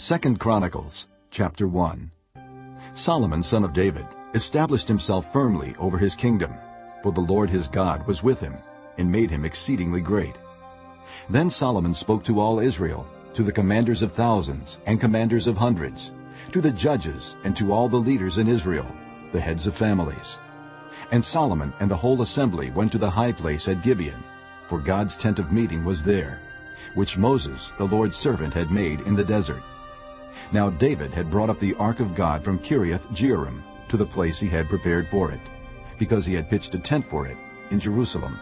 Second Chronicles chapter 1 Solomon son of David established himself firmly over his kingdom, for the Lord his God was with him, and made him exceedingly great. Then Solomon spoke to all Israel, to the commanders of thousands and commanders of hundreds, to the judges and to all the leaders in Israel, the heads of families. And Solomon and the whole assembly went to the high place at Gibeon, for God's tent of meeting was there, which Moses, the Lord's servant, had made in the desert. Now David had brought up the ark of God from Kiriath Jearim to the place he had prepared for it, because he had pitched a tent for it in Jerusalem.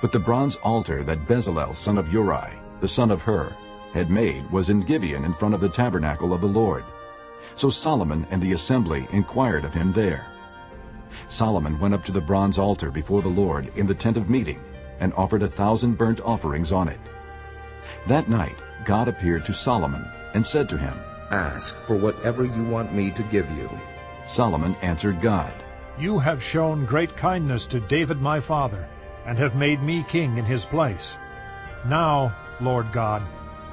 But the bronze altar that Bezalel son of Uri, the son of Hur, had made was in Gibeon in front of the tabernacle of the Lord. So Solomon and the assembly inquired of him there. Solomon went up to the bronze altar before the Lord in the tent of meeting and offered a thousand burnt offerings on it. That night God appeared to Solomon and said to him, Ask for whatever you want me to give you. Solomon answered God, You have shown great kindness to David my father, and have made me king in his place. Now, Lord God,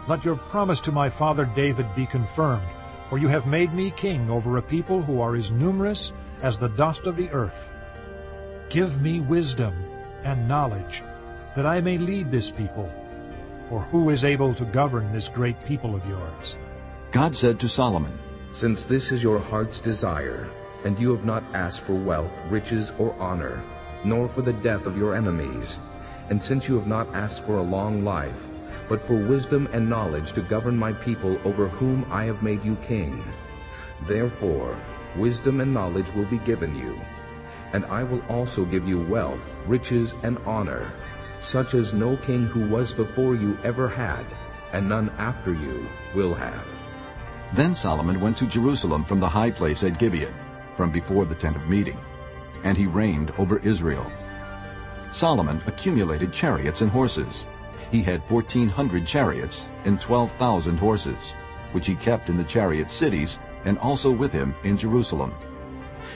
let your promise to my father David be confirmed, for you have made me king over a people who are as numerous as the dust of the earth. Give me wisdom and knowledge, that I may lead this people. For who is able to govern this great people of yours? God said to Solomon, Since this is your heart's desire, and you have not asked for wealth, riches, or honor, nor for the death of your enemies, and since you have not asked for a long life, but for wisdom and knowledge to govern my people over whom I have made you king. Therefore wisdom and knowledge will be given you, and I will also give you wealth, riches, and honor, such as no king who was before you ever had, and none after you will have. Then Solomon went to Jerusalem from the high place at Gibeon, from before the tent of meeting, and he reigned over Israel. Solomon accumulated chariots and horses. He had 1,400 chariots and 12,000 horses, which he kept in the chariot cities and also with him in Jerusalem.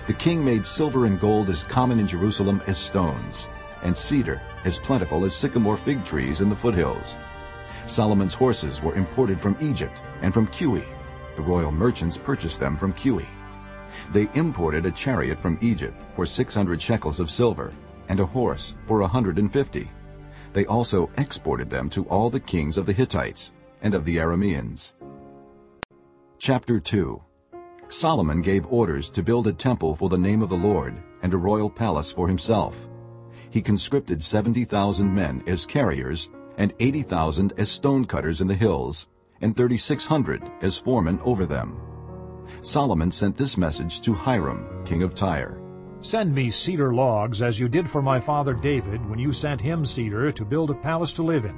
The king made silver and gold as common in Jerusalem as stones, and cedar as plentiful as sycamore fig trees in the foothills. Solomon's horses were imported from Egypt and from Kue. The royal merchants purchased them from Kue. They imported a chariot from Egypt for 600 shekels of silver, and a horse for a 150. They also exported them to all the kings of the Hittites and of the Arameans. Chapter 2 Solomon gave orders to build a temple for the name of the Lord and a royal palace for himself. He conscripted 70,000 men as carriers and 80,000 as stonecutters in the hills and 3,600 as foremen over them. Solomon sent this message to Hiram, king of Tyre. Send me cedar logs as you did for my father David when you sent him cedar to build a palace to live in.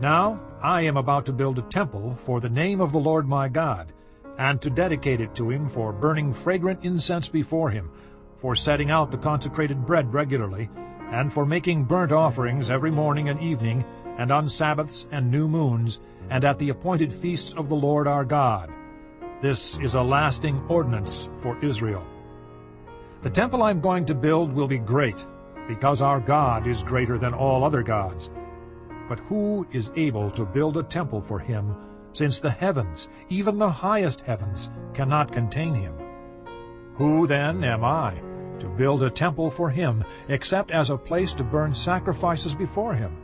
Now I am about to build a temple for the name of the Lord my God, and to dedicate it to him for burning fragrant incense before him, for setting out the consecrated bread regularly, and for making burnt offerings every morning and evening, and on Sabbaths and new moons, and at the appointed feasts of the Lord our God. This is a lasting ordinance for Israel. The temple I am going to build will be great, because our God is greater than all other gods. But who is able to build a temple for him, since the heavens, even the highest heavens, cannot contain him? Who then am I, to build a temple for him, except as a place to burn sacrifices before him?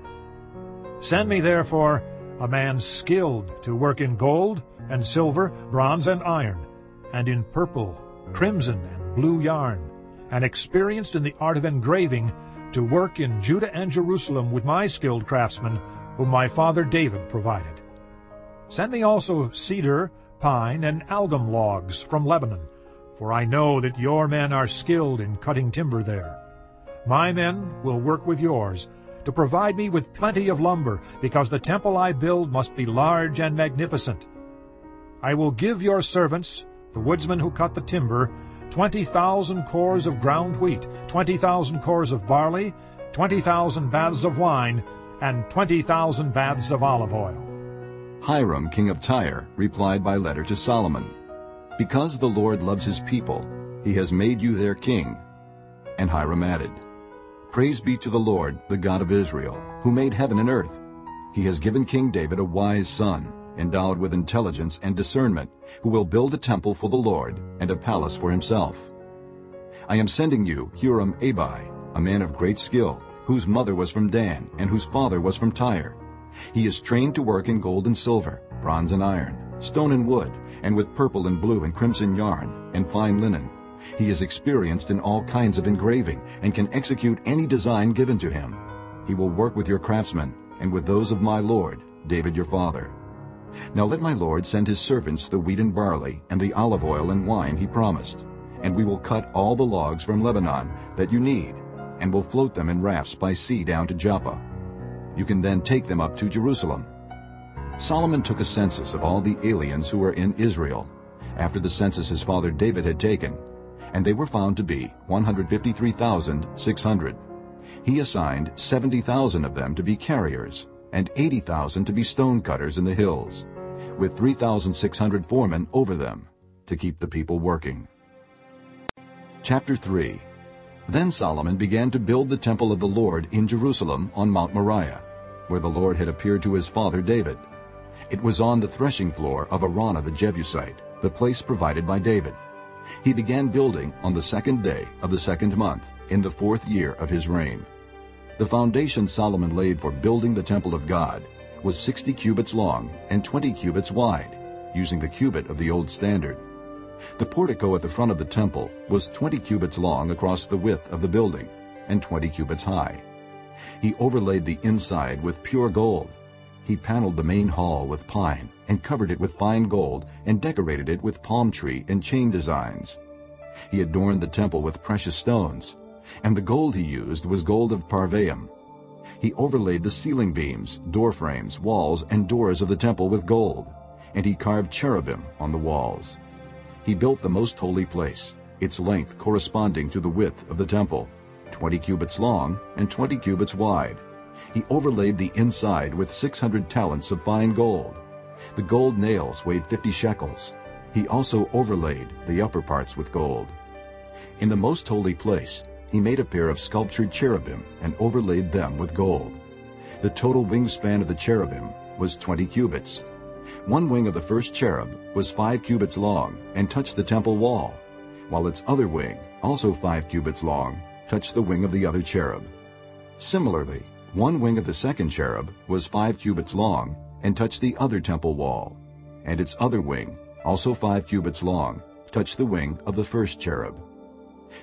Send me therefore a man skilled to work in gold and silver, bronze and iron, and in purple, crimson, and blue yarn, and experienced in the art of engraving, to work in Judah and Jerusalem with my skilled craftsmen, whom my father David provided. Send me also cedar, pine, and algum logs from Lebanon, for I know that your men are skilled in cutting timber there. My men will work with yours, to provide me with plenty of lumber, because the temple I build must be large and magnificent. I will give your servants, the woodsmen who cut the timber, 20,000 cors of ground wheat, 20,000 cors of barley, 20,000 baths of wine, and 20,000 baths of olive oil. Hiram, king of Tyre, replied by letter to Solomon, Because the Lord loves his people, he has made you their king. And Hiram added, Praise be to the Lord, the God of Israel, who made heaven and earth. He has given King David a wise son, endowed with intelligence and discernment, who will build a temple for the Lord and a palace for himself. I am sending you Huram Abi, a man of great skill, whose mother was from Dan and whose father was from Tyre. He is trained to work in gold and silver, bronze and iron, stone and wood, and with purple and blue and crimson yarn, and fine linen. He is experienced in all kinds of engraving and can execute any design given to him. He will work with your craftsmen and with those of my lord, David your father. Now let my lord send his servants the wheat and barley and the olive oil and wine he promised, and we will cut all the logs from Lebanon that you need, and will float them in rafts by sea down to Joppa. You can then take them up to Jerusalem. Solomon took a census of all the aliens who were in Israel, after the census his father David had taken, and they were found to be 153,600. He assigned 70,000 of them to be carriers, and 80,000 to be stone cutters in the hills, with 3,600 foremen over them, to keep the people working. Chapter 3 Then Solomon began to build the temple of the Lord in Jerusalem on Mount Moriah, where the Lord had appeared to his father David. It was on the threshing floor of Araunah the Jebusite, the place provided by David. He began building on the second day of the second month, in the fourth year of his reign. The foundation Solomon laid for building the temple of God was 60 cubits long and 20 cubits wide, using the cubit of the old standard. The portico at the front of the temple was 20 cubits long across the width of the building and 20 cubits high. He overlaid the inside with pure gold. He paneled the main hall with pine and covered it with fine gold and decorated it with palm tree and chain designs. He adorned the temple with precious stones, and the gold he used was gold of Parvaim. He overlaid the ceiling beams, door frames, walls, and doors of the temple with gold, and he carved cherubim on the walls. He built the most holy place, its length corresponding to the width of the temple, 20 cubits long and 20 cubits wide. He overlaid the inside with 600 talents of fine gold. The gold nails weighed 50 shekels. He also overlaid the upper parts with gold. In the most holy place, he made a pair of sculptured cherubim and overlaid them with gold. The total wingspan of the cherubim was 20 cubits. One wing of the first cherub was five cubits long and touched the temple wall, while its other wing, also five cubits long, touched the wing of the other cherub. Similarly, one wing of the second cherub was five cubits long and touched the other temple wall, and its other wing, also five cubits long, touched the wing of the first cherub.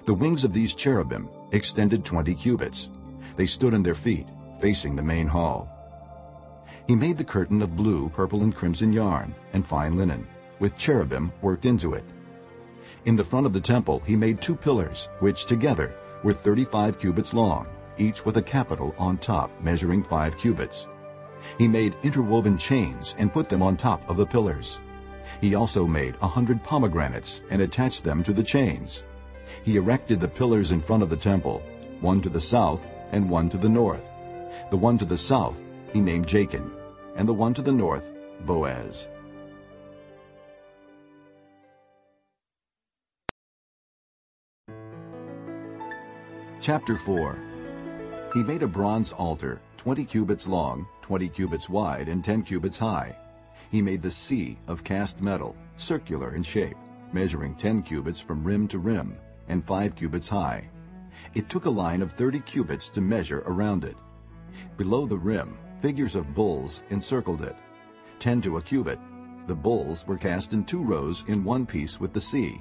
The wings of these cherubim extended twenty cubits. They stood on their feet, facing the main hall. He made the curtain of blue, purple, and crimson yarn and fine linen, with cherubim worked into it. In the front of the temple he made two pillars, which together were 35 cubits long, each with a capital on top measuring 5 cubits. He made interwoven chains and put them on top of the pillars. He also made a hundred pomegranates and attached them to the chains. He erected the pillars in front of the temple, one to the south and one to the north. The one to the south he named Jachin, and the one to the north, Boaz. Chapter 4 He made a bronze altar, 20 cubits long, 20 cubits wide, and 10 cubits high. He made the sea of cast metal, circular in shape, measuring 10 cubits from rim to rim, and 5 cubits high. It took a line of 30 cubits to measure around it. Below the rim, figures of bulls encircled it, 10 to a cubit. The bulls were cast in two rows in one piece with the sea.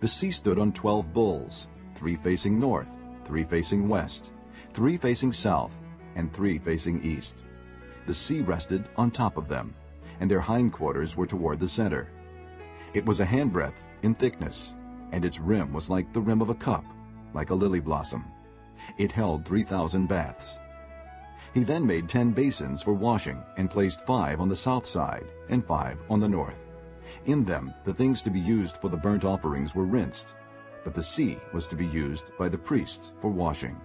The sea stood on 12 bulls, three facing north, three facing west, three facing south, and three facing east. The sea rested on top of them, and their hindquarters were toward the center. It was a handbreadth in thickness, and its rim was like the rim of a cup, like a lily blossom. It held 3,000 baths. He then made ten basins for washing and placed five on the south side and five on the north. In them the things to be used for the burnt offerings were rinsed, but the sea was to be used by the priests for washing.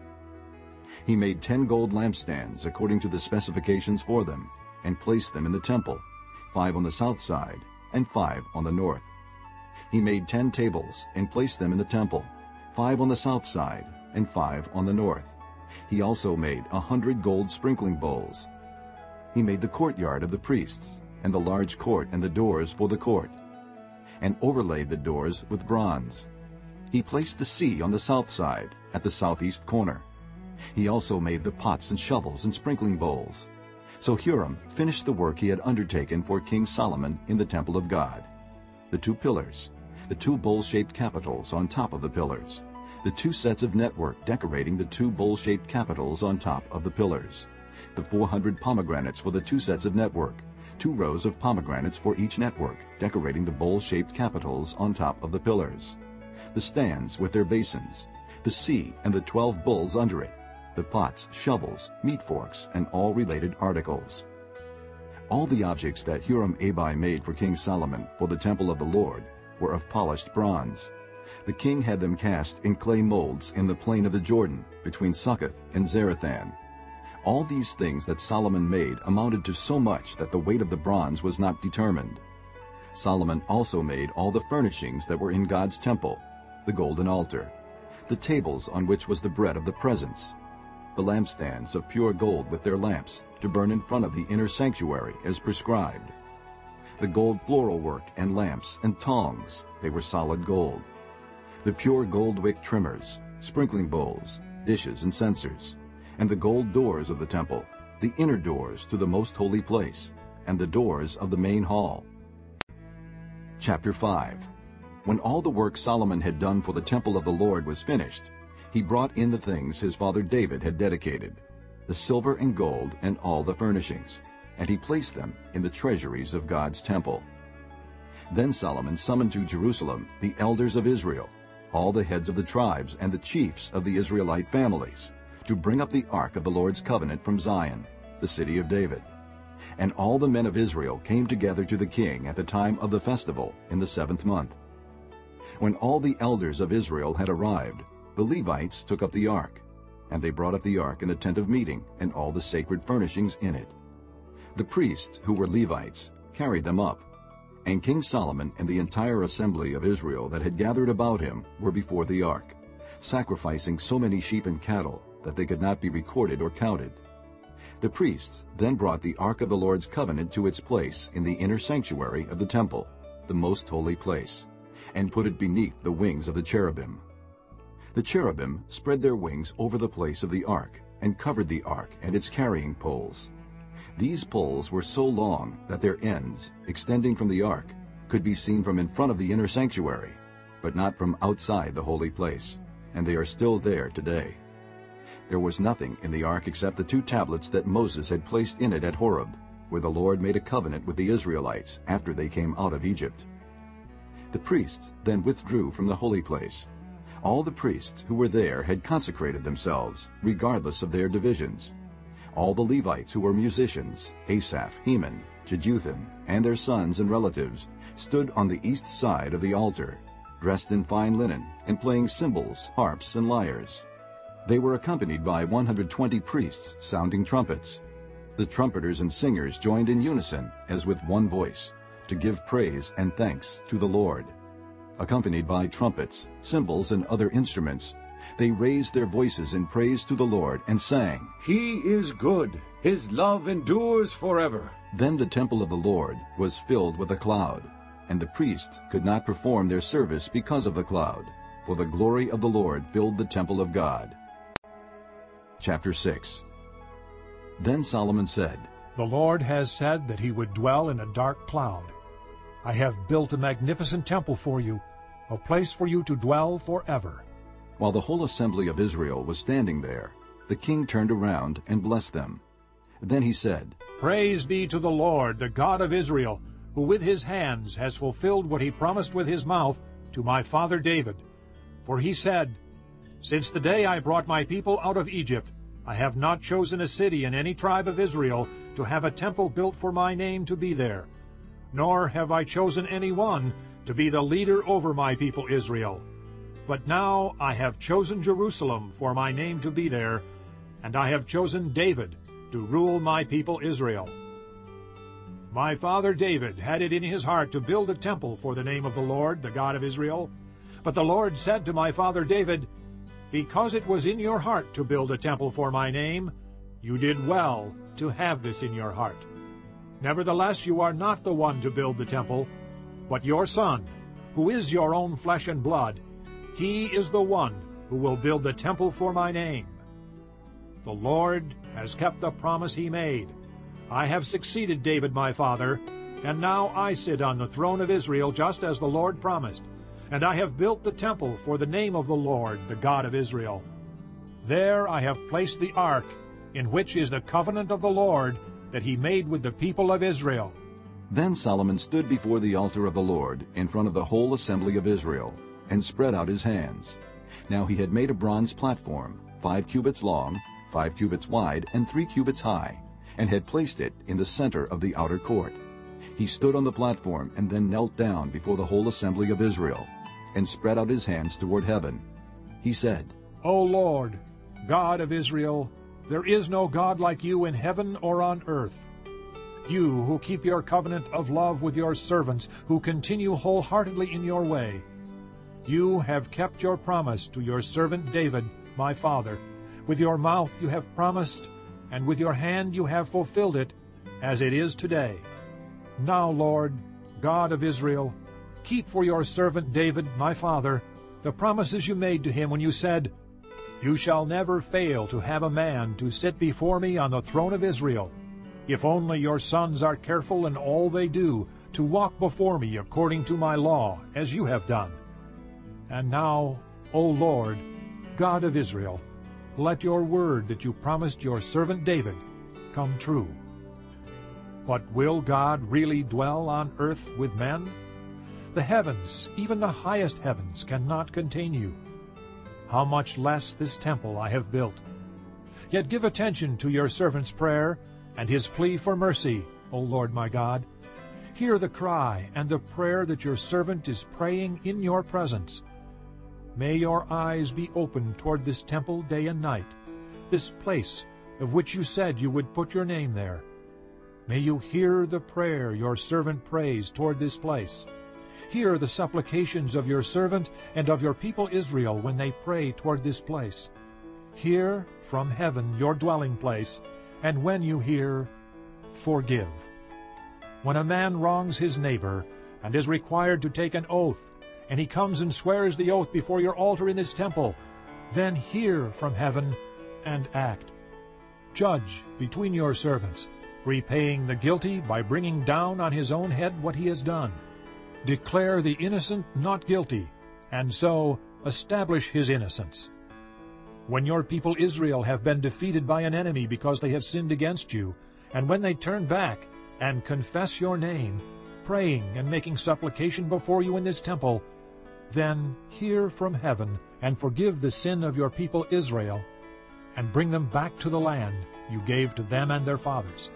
He made ten gold lampstands according to the specifications for them, and placed them in the temple, five on the south side and five on the north. He made ten tables and placed them in the temple, five on the south side and five on the north. He also made a hundred gold sprinkling bowls. He made the courtyard of the priests, and the large court and the doors for the court, and overlaid the doors with bronze. He placed the sea on the south side, at the southeast corner. He also made the pots and shovels and sprinkling bowls. So Huram finished the work he had undertaken for King Solomon in the temple of God. The two pillars, the two bowl-shaped capitals on top of the pillars, the two sets of network decorating the two bowl-shaped capitals on top of the pillars, the 400 pomegranates for the two sets of network, two rows of pomegranates for each network decorating the bowl-shaped capitals on top of the pillars, the stands with their basins, the sea and the twelve bulls under it, the pots, shovels, meat forks, and all related articles. All the objects that Huram-Abi made for King Solomon for the temple of the Lord were of polished bronze. The king had them cast in clay molds in the plain of the Jordan between Succoth and Zarethan. All these things that Solomon made amounted to so much that the weight of the bronze was not determined. Solomon also made all the furnishings that were in God's temple, the golden altar, the tables on which was the bread of the presence, the lampstands of pure gold with their lamps to burn in front of the inner sanctuary as prescribed, the gold floral work and lamps and tongs, they were solid gold, the pure gold wick trimmers, sprinkling bowls, dishes and censers, and the gold doors of the temple, the inner doors to the most holy place, and the doors of the main hall. Chapter 5 When all the work Solomon had done for the temple of the Lord was finished, he brought in the things his father David had dedicated, the silver and gold and all the furnishings, and he placed them in the treasuries of God's temple. Then Solomon summoned to Jerusalem the elders of Israel, all the heads of the tribes and the chiefs of the Israelite families, to bring up the ark of the Lord's covenant from Zion, the city of David. And all the men of Israel came together to the king at the time of the festival in the seventh month. When all the elders of Israel had arrived, the Levites took up the ark, and they brought up the ark in the tent of meeting and all the sacred furnishings in it. The priests, who were Levites, carried them up, and King Solomon and the entire assembly of Israel that had gathered about him were before the ark, sacrificing so many sheep and cattle that they could not be recorded or counted. The priests then brought the ark of the Lord's covenant to its place in the inner sanctuary of the temple, the most holy place, and put it beneath the wings of the cherubim. The cherubim spread their wings over the place of the ark and covered the ark and its carrying poles. These poles were so long that their ends, extending from the ark, could be seen from in front of the inner sanctuary, but not from outside the holy place, and they are still there today. There was nothing in the ark except the two tablets that Moses had placed in it at Horeb, where the Lord made a covenant with the Israelites after they came out of Egypt. The priests then withdrew from the holy place. All the priests who were there had consecrated themselves, regardless of their divisions. All the Levites who were musicians, Asaph, Heman, Jeduthun, and their sons and relatives, stood on the east side of the altar, dressed in fine linen and playing cymbals, harps, and lyres. They were accompanied by 120 priests sounding trumpets. The trumpeters and singers joined in unison, as with one voice, to give praise and thanks to the Lord. Accompanied by trumpets, cymbals, and other instruments, they raised their voices in praise to the Lord and sang, He is good, his love endures forever. Then the temple of the Lord was filled with a cloud, and the priests could not perform their service because of the cloud, for the glory of the Lord filled the temple of God. Chapter 6 Then Solomon said, The Lord has said that he would dwell in a dark cloud. I have built a magnificent temple for you, a place for you to dwell forever. While the whole assembly of Israel was standing there, the king turned around and blessed them. Then he said, Praise be to the Lord, the God of Israel, who with his hands has fulfilled what he promised with his mouth to my father David. For he said, Since the day I brought my people out of Egypt, I have not chosen a city in any tribe of Israel to have a temple built for my name to be there. Nor have I chosen any one to be the leader over my people Israel. But now I have chosen Jerusalem for my name to be there, and I have chosen David to rule my people Israel. My father David had it in his heart to build a temple for the name of the Lord, the God of Israel. But the Lord said to my father David, Because it was in your heart to build a temple for my name, you did well to have this in your heart. Nevertheless, you are not the one to build the temple, but your son, who is your own flesh and blood. He is the one who will build the temple for my name. The Lord has kept the promise he made. I have succeeded David my father, and now I sit on the throne of Israel just as the Lord promised. And I have built the temple for the name of the Lord, the God of Israel. There I have placed the ark, in which is the covenant of the Lord that he made with the people of Israel. Then Solomon stood before the altar of the Lord in front of the whole assembly of Israel, and spread out his hands. Now he had made a bronze platform, five cubits long, five cubits wide, and three cubits high, and had placed it in the center of the outer court. He stood on the platform and then knelt down before the whole assembly of Israel, and spread out his hands toward heaven. He said, O Lord, God of Israel, there is no God like you in heaven or on earth. You who keep your covenant of love with your servants, who continue wholeheartedly in your way. You have kept your promise to your servant David, my father. With your mouth you have promised, and with your hand you have fulfilled it, as it is today. Now, Lord, God of Israel, keep for your servant David, my father, the promises you made to him when you said, You shall never fail to have a man to sit before me on the throne of Israel. If only your sons are careful in all they do, to walk before me according to my law, as you have done. And now, O Lord, God of Israel, let your word that you promised your servant David come true. But will God really dwell on earth with men? The heavens, even the highest heavens, cannot contain you. How much less this temple I have built. Yet give attention to your servant's prayer and his plea for mercy, O Lord my God. Hear the cry and the prayer that your servant is praying in your presence. May your eyes be open toward this temple day and night, this place of which you said you would put your name there. May you hear the prayer your servant prays toward this place. Hear the supplications of your servant and of your people Israel when they pray toward this place. Hear from heaven your dwelling place, and when you hear, forgive. When a man wrongs his neighbor and is required to take an oath, and he comes and swears the oath before your altar in this temple, then hear from heaven and act. Judge between your servants, repaying the guilty by bringing down on his own head what he has done. Declare the innocent not guilty, and so establish his innocence. When your people Israel have been defeated by an enemy because they have sinned against you, and when they turn back and confess your name, praying and making supplication before you in this temple, then hear from heaven and forgive the sin of your people Israel, and bring them back to the land you gave to them and their fathers.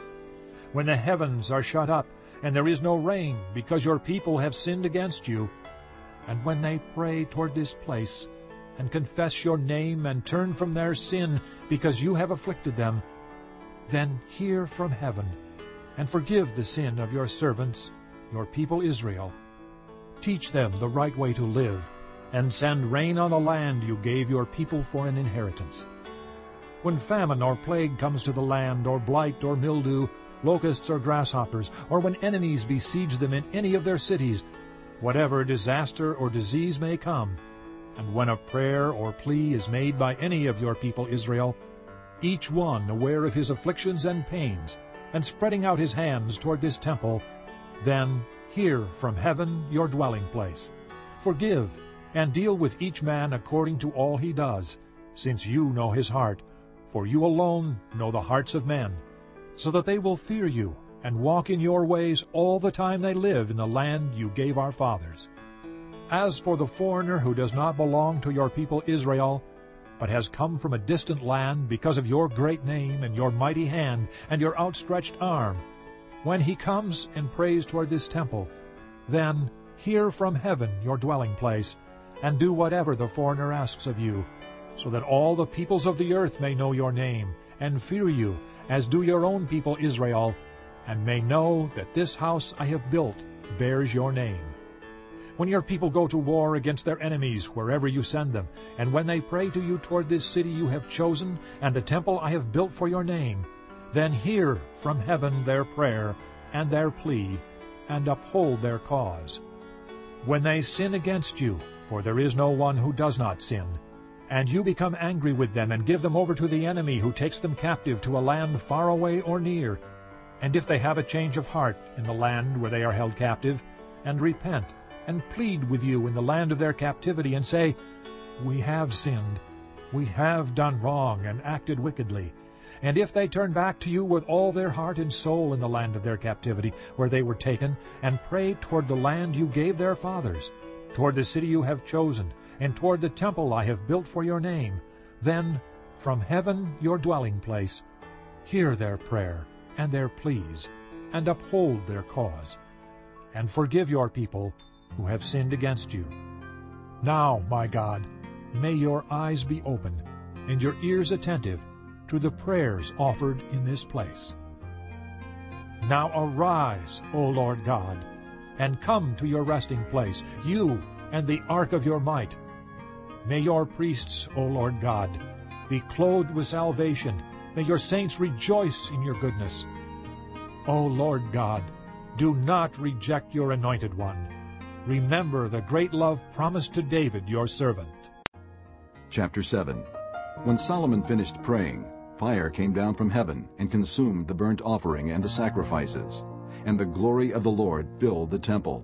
When the heavens are shut up, and there is no rain, because your people have sinned against you, and when they pray toward this place, and confess your name and turn from their sin because you have afflicted them, then hear from heaven and forgive the sin of your servants, your people Israel. Teach them the right way to live, and send rain on the land you gave your people for an inheritance. When famine or plague comes to the land, or blight or mildew, locusts or grasshoppers, or when enemies besiege them in any of their cities, whatever disaster or disease may come, and when a prayer or plea is made by any of your people Israel, each one aware of his afflictions and pains, and spreading out his hands toward this temple, then hear from heaven your dwelling place. Forgive, and deal with each man according to all he does, since you know his heart, for you alone know the hearts of men, so that they will fear you and walk in your ways all the time they live in the land you gave our fathers. As for the foreigner who does not belong to your people Israel, but has come from a distant land because of your great name and your mighty hand and your outstretched arm, when he comes and prays toward this temple, then hear from heaven your dwelling place, and do whatever the foreigner asks of you, so that all the peoples of the earth may know your name, and fear you, as do your own people Israel, and may know that this house I have built bears your name. When your people go to war against their enemies wherever you send them, and when they pray to you toward this city you have chosen, and the temple I have built for your name, then hear from heaven their prayer, and their plea, and uphold their cause. When they sin against you, for there is no one who does not sin, and you become angry with them and give them over to the enemy who takes them captive to a land far away or near, and if they have a change of heart in the land where they are held captive, and repent, and plead with you in the land of their captivity, and say, We have sinned, we have done wrong and acted wickedly, and if they turn back to you with all their heart and soul in the land of their captivity, where they were taken, and pray toward the land you gave their fathers, toward the city you have chosen, and toward the temple I have built for your name, then from heaven your dwelling place, hear their prayer and their pleas, and uphold their cause, and forgive your people who have sinned against you. Now, my God, may your eyes be open, and your ears attentive, to the prayers offered in this place. Now arise, O Lord God, and come to your resting place, you and the ark of your might. May your priests, O Lord God, be clothed with salvation. May your saints rejoice in your goodness. O Lord God, do not reject your anointed one. Remember the great love promised to David your servant. Chapter 7 When Solomon finished praying, Fire came down from heaven and consumed the burnt offering and the sacrifices, and the glory of the Lord filled the temple.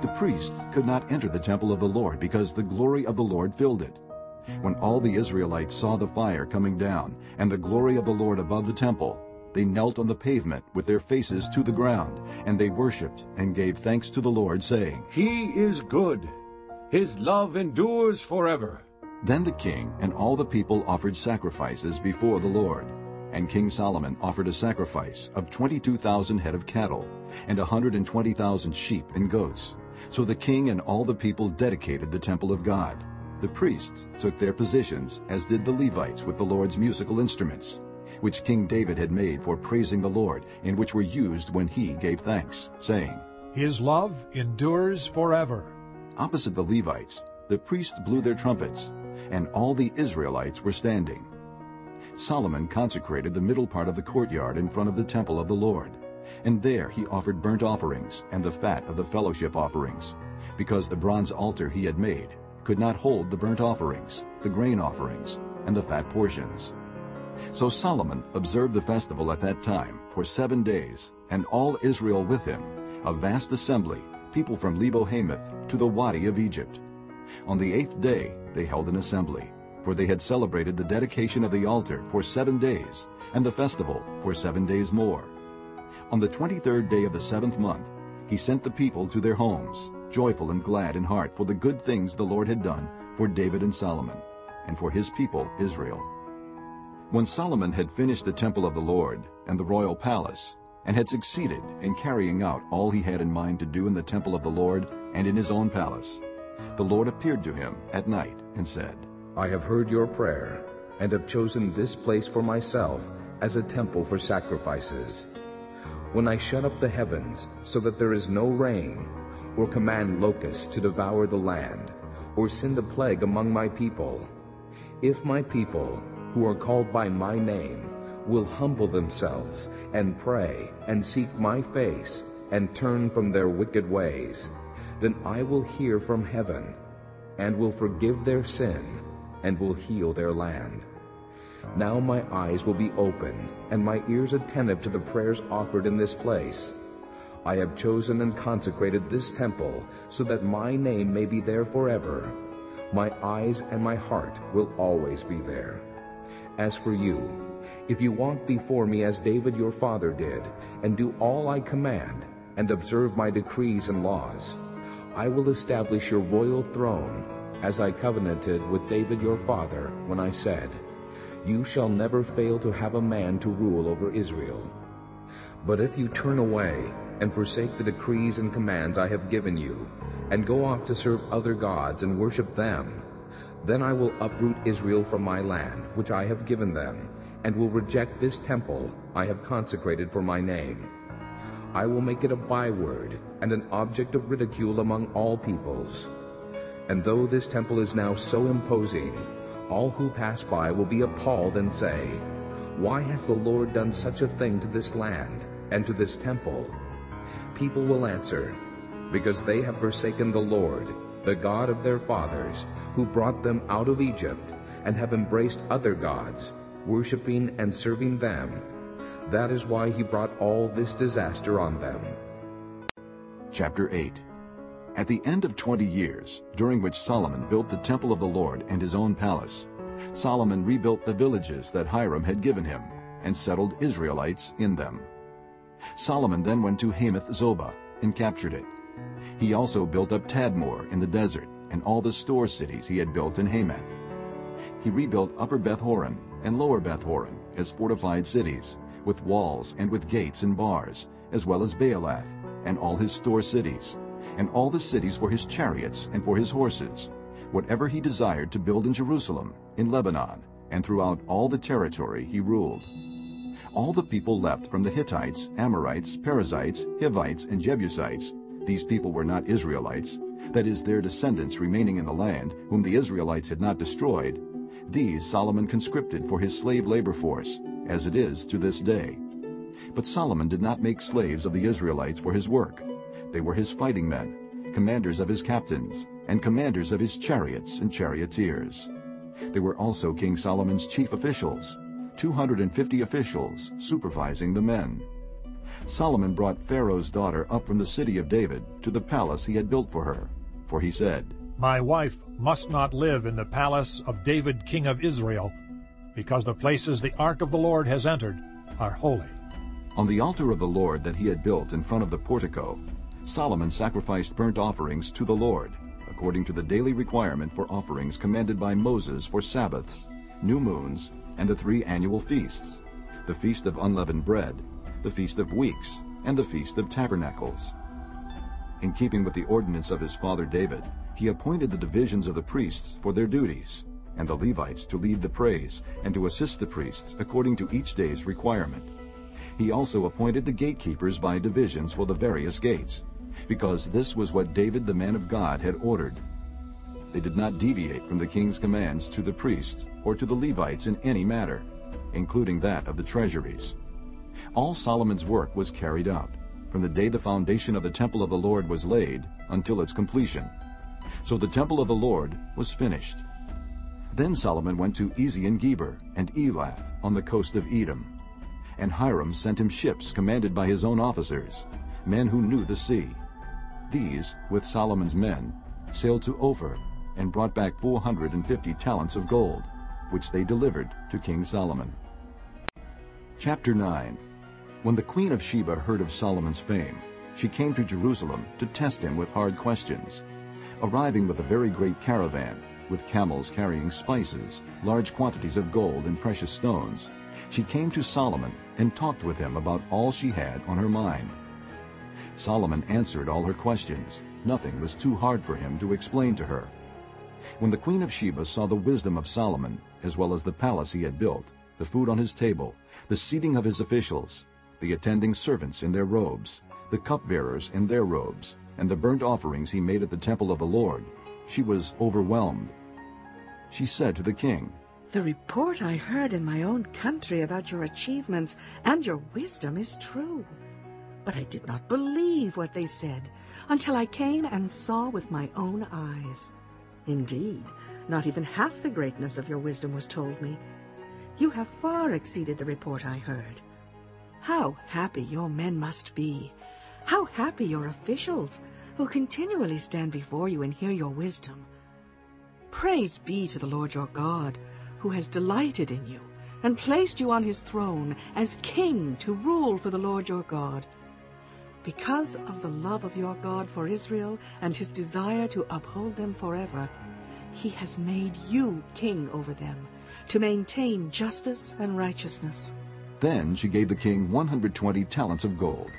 The priests could not enter the temple of the Lord because the glory of the Lord filled it. When all the Israelites saw the fire coming down and the glory of the Lord above the temple, they knelt on the pavement with their faces to the ground, and they worshipped and gave thanks to the Lord, saying, He is good. His love endures forever. Then the king and all the people offered sacrifices before the Lord. And King Solomon offered a sacrifice of 22,000 head of cattle and 120,000 sheep and goats. So the king and all the people dedicated the temple of God. The priests took their positions, as did the Levites with the Lord's musical instruments, which King David had made for praising the Lord, and which were used when he gave thanks, saying, His love endures forever. Opposite the Levites, the priests blew their trumpets, and all the Israelites were standing. Solomon consecrated the middle part of the courtyard in front of the temple of the Lord, and there he offered burnt offerings and the fat of the fellowship offerings, because the bronze altar he had made could not hold the burnt offerings, the grain offerings, and the fat portions. So Solomon observed the festival at that time for seven days, and all Israel with him, a vast assembly, people from Lebo Hamath to the Wadi of Egypt. On the eighth day they held an assembly, for they had celebrated the dedication of the altar for seven days, and the festival for seven days more. On the twenty-third day of the seventh month he sent the people to their homes, joyful and glad in heart for the good things the Lord had done for David and Solomon, and for his people Israel. When Solomon had finished the temple of the Lord and the royal palace, and had succeeded in carrying out all he had in mind to do in the temple of the Lord and in his own palace, the Lord appeared to him at night and said, I have heard your prayer, and have chosen this place for myself as a temple for sacrifices. When I shut up the heavens so that there is no rain, or command locusts to devour the land, or send a plague among my people, if my people, who are called by my name, will humble themselves and pray and seek my face and turn from their wicked ways, then I will hear from heaven and will forgive their sin and will heal their land. Now my eyes will be open and my ears attentive to the prayers offered in this place. I have chosen and consecrated this temple so that my name may be there forever. My eyes and my heart will always be there. As for you, if you walk before me as David your father did, and do all I command, and observe my decrees and laws, I will establish your royal throne, as I covenanted with David your father when I said, You shall never fail to have a man to rule over Israel. But if you turn away and forsake the decrees and commands I have given you, and go off to serve other gods and worship them, then I will uproot Israel from my land, which I have given them, and will reject this temple I have consecrated for my name. I will make it a byword and an object of ridicule among all peoples. And though this temple is now so imposing, all who pass by will be appalled and say, Why has the Lord done such a thing to this land and to this temple? People will answer, Because they have forsaken the Lord, the God of their fathers, who brought them out of Egypt, and have embraced other gods, worshipping and serving them. That is why he brought all this disaster on them. Chapter 8 At the end of twenty years, during which Solomon built the temple of the Lord and his own palace, Solomon rebuilt the villages that Hiram had given him, and settled Israelites in them. Solomon then went to Hamath Zobah and captured it. He also built up Tadmor in the desert and all the store cities he had built in Hamath. He rebuilt Upper Beth-horon and Lower Beth-horon as fortified cities, with walls and with gates and bars, as well as Baalath and all his store cities, and all the cities for his chariots and for his horses, whatever he desired to build in Jerusalem, in Lebanon, and throughout all the territory he ruled. All the people left from the Hittites, Amorites, Perizzites, Hivites, and Jebusites, these people were not Israelites, that is, their descendants remaining in the land, whom the Israelites had not destroyed, these Solomon conscripted for his slave labor force, as it is to this day. But Solomon did not make slaves of the Israelites for his work. They were his fighting men, commanders of his captains, and commanders of his chariots and charioteers. They were also King Solomon's chief officials, 250 officials supervising the men. Solomon brought Pharaoh's daughter up from the city of David to the palace he had built for her, for he said, My wife must not live in the palace of David king of Israel, because the places the ark of the Lord has entered are holy. On the altar of the Lord that he had built in front of the portico, Solomon sacrificed burnt offerings to the Lord, according to the daily requirement for offerings commanded by Moses for Sabbaths, new moons, and the three annual feasts, the Feast of Unleavened Bread, the Feast of Weeks, and the Feast of Tabernacles. In keeping with the ordinance of his father David, he appointed the divisions of the priests for their duties, and the Levites to lead the praise and to assist the priests according to each day's requirement. He also appointed the gatekeepers by divisions for the various gates, because this was what David the man of God had ordered. They did not deviate from the king's commands to the priests or to the Levites in any matter, including that of the treasuries. All Solomon's work was carried out, from the day the foundation of the temple of the Lord was laid until its completion. So the temple of the Lord was finished. Then Solomon went to Ezion-Geber and Elath on the coast of Edom. And Hiram sent him ships commanded by his own officers, men who knew the sea. These, with Solomon's men, sailed to Ophir and brought back 450 talents of gold, which they delivered to King Solomon. Chapter 9 When the queen of Sheba heard of Solomon's fame, she came to Jerusalem to test him with hard questions. Arriving with a very great caravan, with camels carrying spices, large quantities of gold and precious stones, she came to Solomon and talked with him about all she had on her mind. Solomon answered all her questions. Nothing was too hard for him to explain to her. When the queen of Sheba saw the wisdom of Solomon, as well as the palace he had built, the food on his table, the seating of his officials, the attending servants in their robes, the cupbearers in their robes, and the burnt offerings he made at the temple of the Lord, she was overwhelmed. She said to the king, The report I heard in my own country about your achievements and your wisdom is true. But I did not believe what they said until I came and saw with my own eyes. Indeed, not even half the greatness of your wisdom was told me. You have far exceeded the report I heard. How happy your men must be! How happy your officials, who continually stand before you and hear your wisdom. Praise be to the Lord your God, who has delighted in you and placed you on his throne as king to rule for the Lord your God. Because of the love of your God for Israel and his desire to uphold them forever, he has made you king over them, to maintain justice and righteousness. Then she gave the king 120 talents of gold,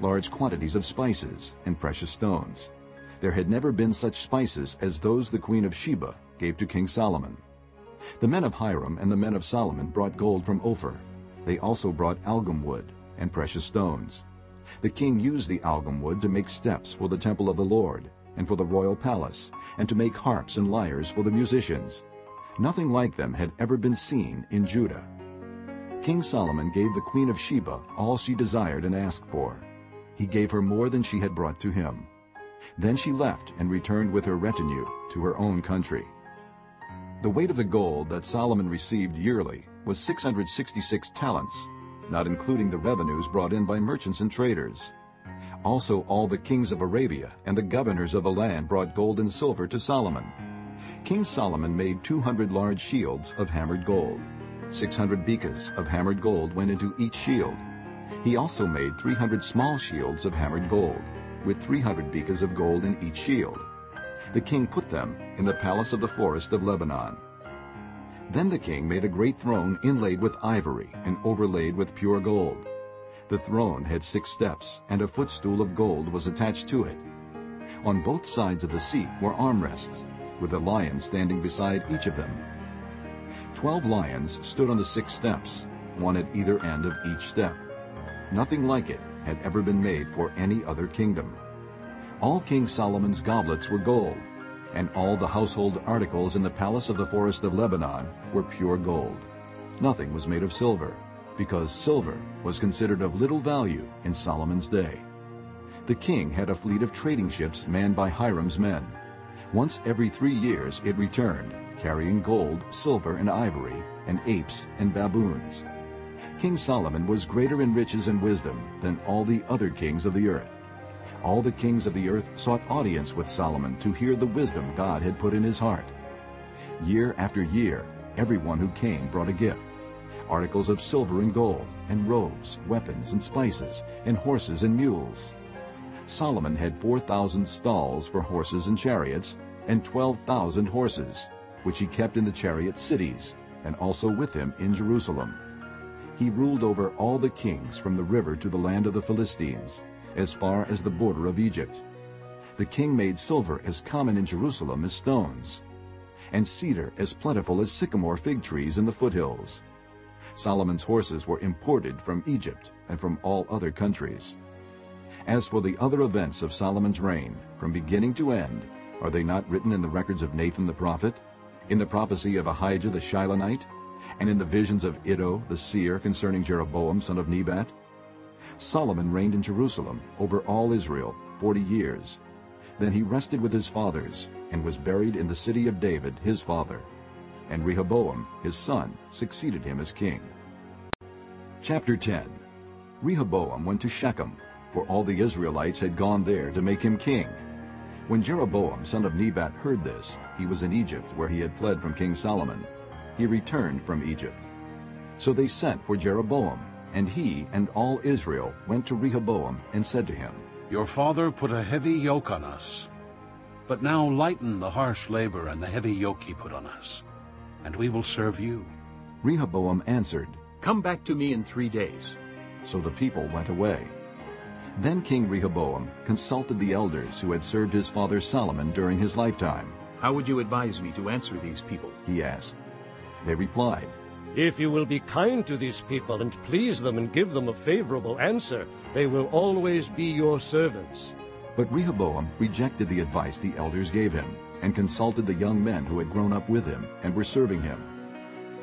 large quantities of spices, and precious stones. There had never been such spices as those the queen of Sheba gave to King Solomon. The men of Hiram and the men of Solomon brought gold from Ophir. They also brought algum wood and precious stones. The king used the algum wood to make steps for the temple of the Lord and for the royal palace, and to make harps and lyres for the musicians. Nothing like them had ever been seen in Judah. King Solomon gave the queen of Sheba all she desired and asked for. He gave her more than she had brought to him. Then she left and returned with her retinue to her own country. The weight of the gold that Solomon received yearly was 666 talents, not including the revenues brought in by merchants and traders. Also all the kings of Arabia and the governors of the land brought gold and silver to Solomon. King Solomon made 200 large shields of hammered gold. 600 bekas of hammered gold went into each shield. He also made 300 small shields of hammered gold, with 300 bekas of gold in each shield. The king put them in the palace of the forest of Lebanon. Then the king made a great throne inlaid with ivory and overlaid with pure gold. The throne had six steps, and a footstool of gold was attached to it. On both sides of the seat were armrests, with a lion standing beside each of them. Twelve lions stood on the six steps, one at either end of each step. Nothing like it had ever been made for any other kingdom. All King Solomon's goblets were gold, and all the household articles in the palace of the forest of Lebanon were pure gold. Nothing was made of silver, because silver was considered of little value in Solomon's day. The king had a fleet of trading ships manned by Hiram's men. Once every three years it returned, carrying gold, silver, and ivory, and apes and baboons. King Solomon was greater in riches and wisdom than all the other kings of the earth. All the kings of the earth sought audience with Solomon to hear the wisdom God had put in his heart. Year after year, everyone who came brought a gift, articles of silver and gold, and robes, weapons, and spices, and horses and mules. Solomon had 4,000 stalls for horses and chariots, and 12,000 horses, which he kept in the chariot cities, and also with him in Jerusalem. He ruled over all the kings from the river to the land of the Philistines, as far as the border of Egypt. The king made silver as common in Jerusalem as stones, and cedar as plentiful as sycamore fig trees in the foothills. Solomon's horses were imported from Egypt and from all other countries. As for the other events of Solomon's reign, from beginning to end, are they not written in the records of Nathan the prophet, in the prophecy of Ahijah the Shilonite, and in the visions of Iddo the seer concerning Jeroboam son of Nebat? Solomon reigned in Jerusalem over all Israel forty years. Then he rested with his fathers, and was buried in the city of David his father. And Rehoboam his son succeeded him as king. Chapter 10 Rehoboam went to Shechem, for all the Israelites had gone there to make him king. When Jeroboam son of Nebat heard this, he was in Egypt, where he had fled from King Solomon. He returned from Egypt. So they sent for Jeroboam, and he and all Israel went to Rehoboam and said to him, Your father put a heavy yoke on us. But now lighten the harsh labor and the heavy yoke he put on us, and we will serve you. Rehoboam answered, Come back to me in three days. So the people went away. Then King Rehoboam consulted the elders who had served his father Solomon during his lifetime. How would you advise me to answer these people? He asked. They replied, If you will be kind to these people and please them and give them a favorable answer, they will always be your servants. But Rehoboam rejected the advice the elders gave him and consulted the young men who had grown up with him and were serving him.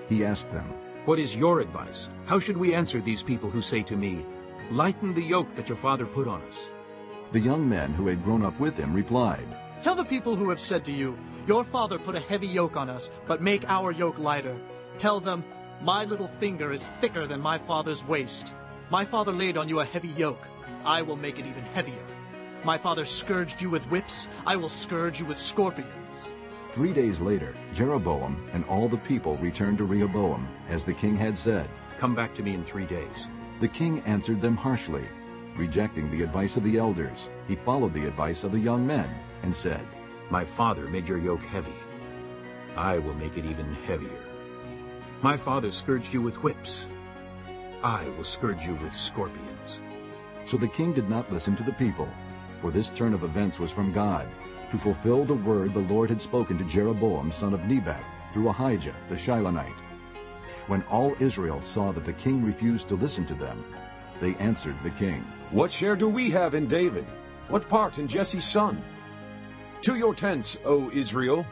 He asked them, What is your advice? How should we answer these people who say to me, Lighten the yoke that your father put on us? The young men who had grown up with him replied, Tell the people who have said to you, Your father put a heavy yoke on us, but make our yoke lighter. Tell them, My little finger is thicker than my father's waist. My father laid on you a heavy yoke. I will make it even heavier. My father scourged you with whips. I will scourge you with scorpions. Three days later, Jeroboam and all the people returned to Rehoboam, as the king had said. Come back to me in three days. The king answered them harshly. Rejecting the advice of the elders, he followed the advice of the young men and said, My father made your yoke heavy. I will make it even heavier. My father scourged you with whips. I will scourge you with scorpions. So the king did not listen to the people, for this turn of events was from God, to fulfill the word the Lord had spoken to Jeroboam son of Nebat through Ahijah the Shilonite. When all Israel saw that the king refused to listen to them, they answered the king, What share do we have in David? What part in Jesse's son? To your tents, O Israel!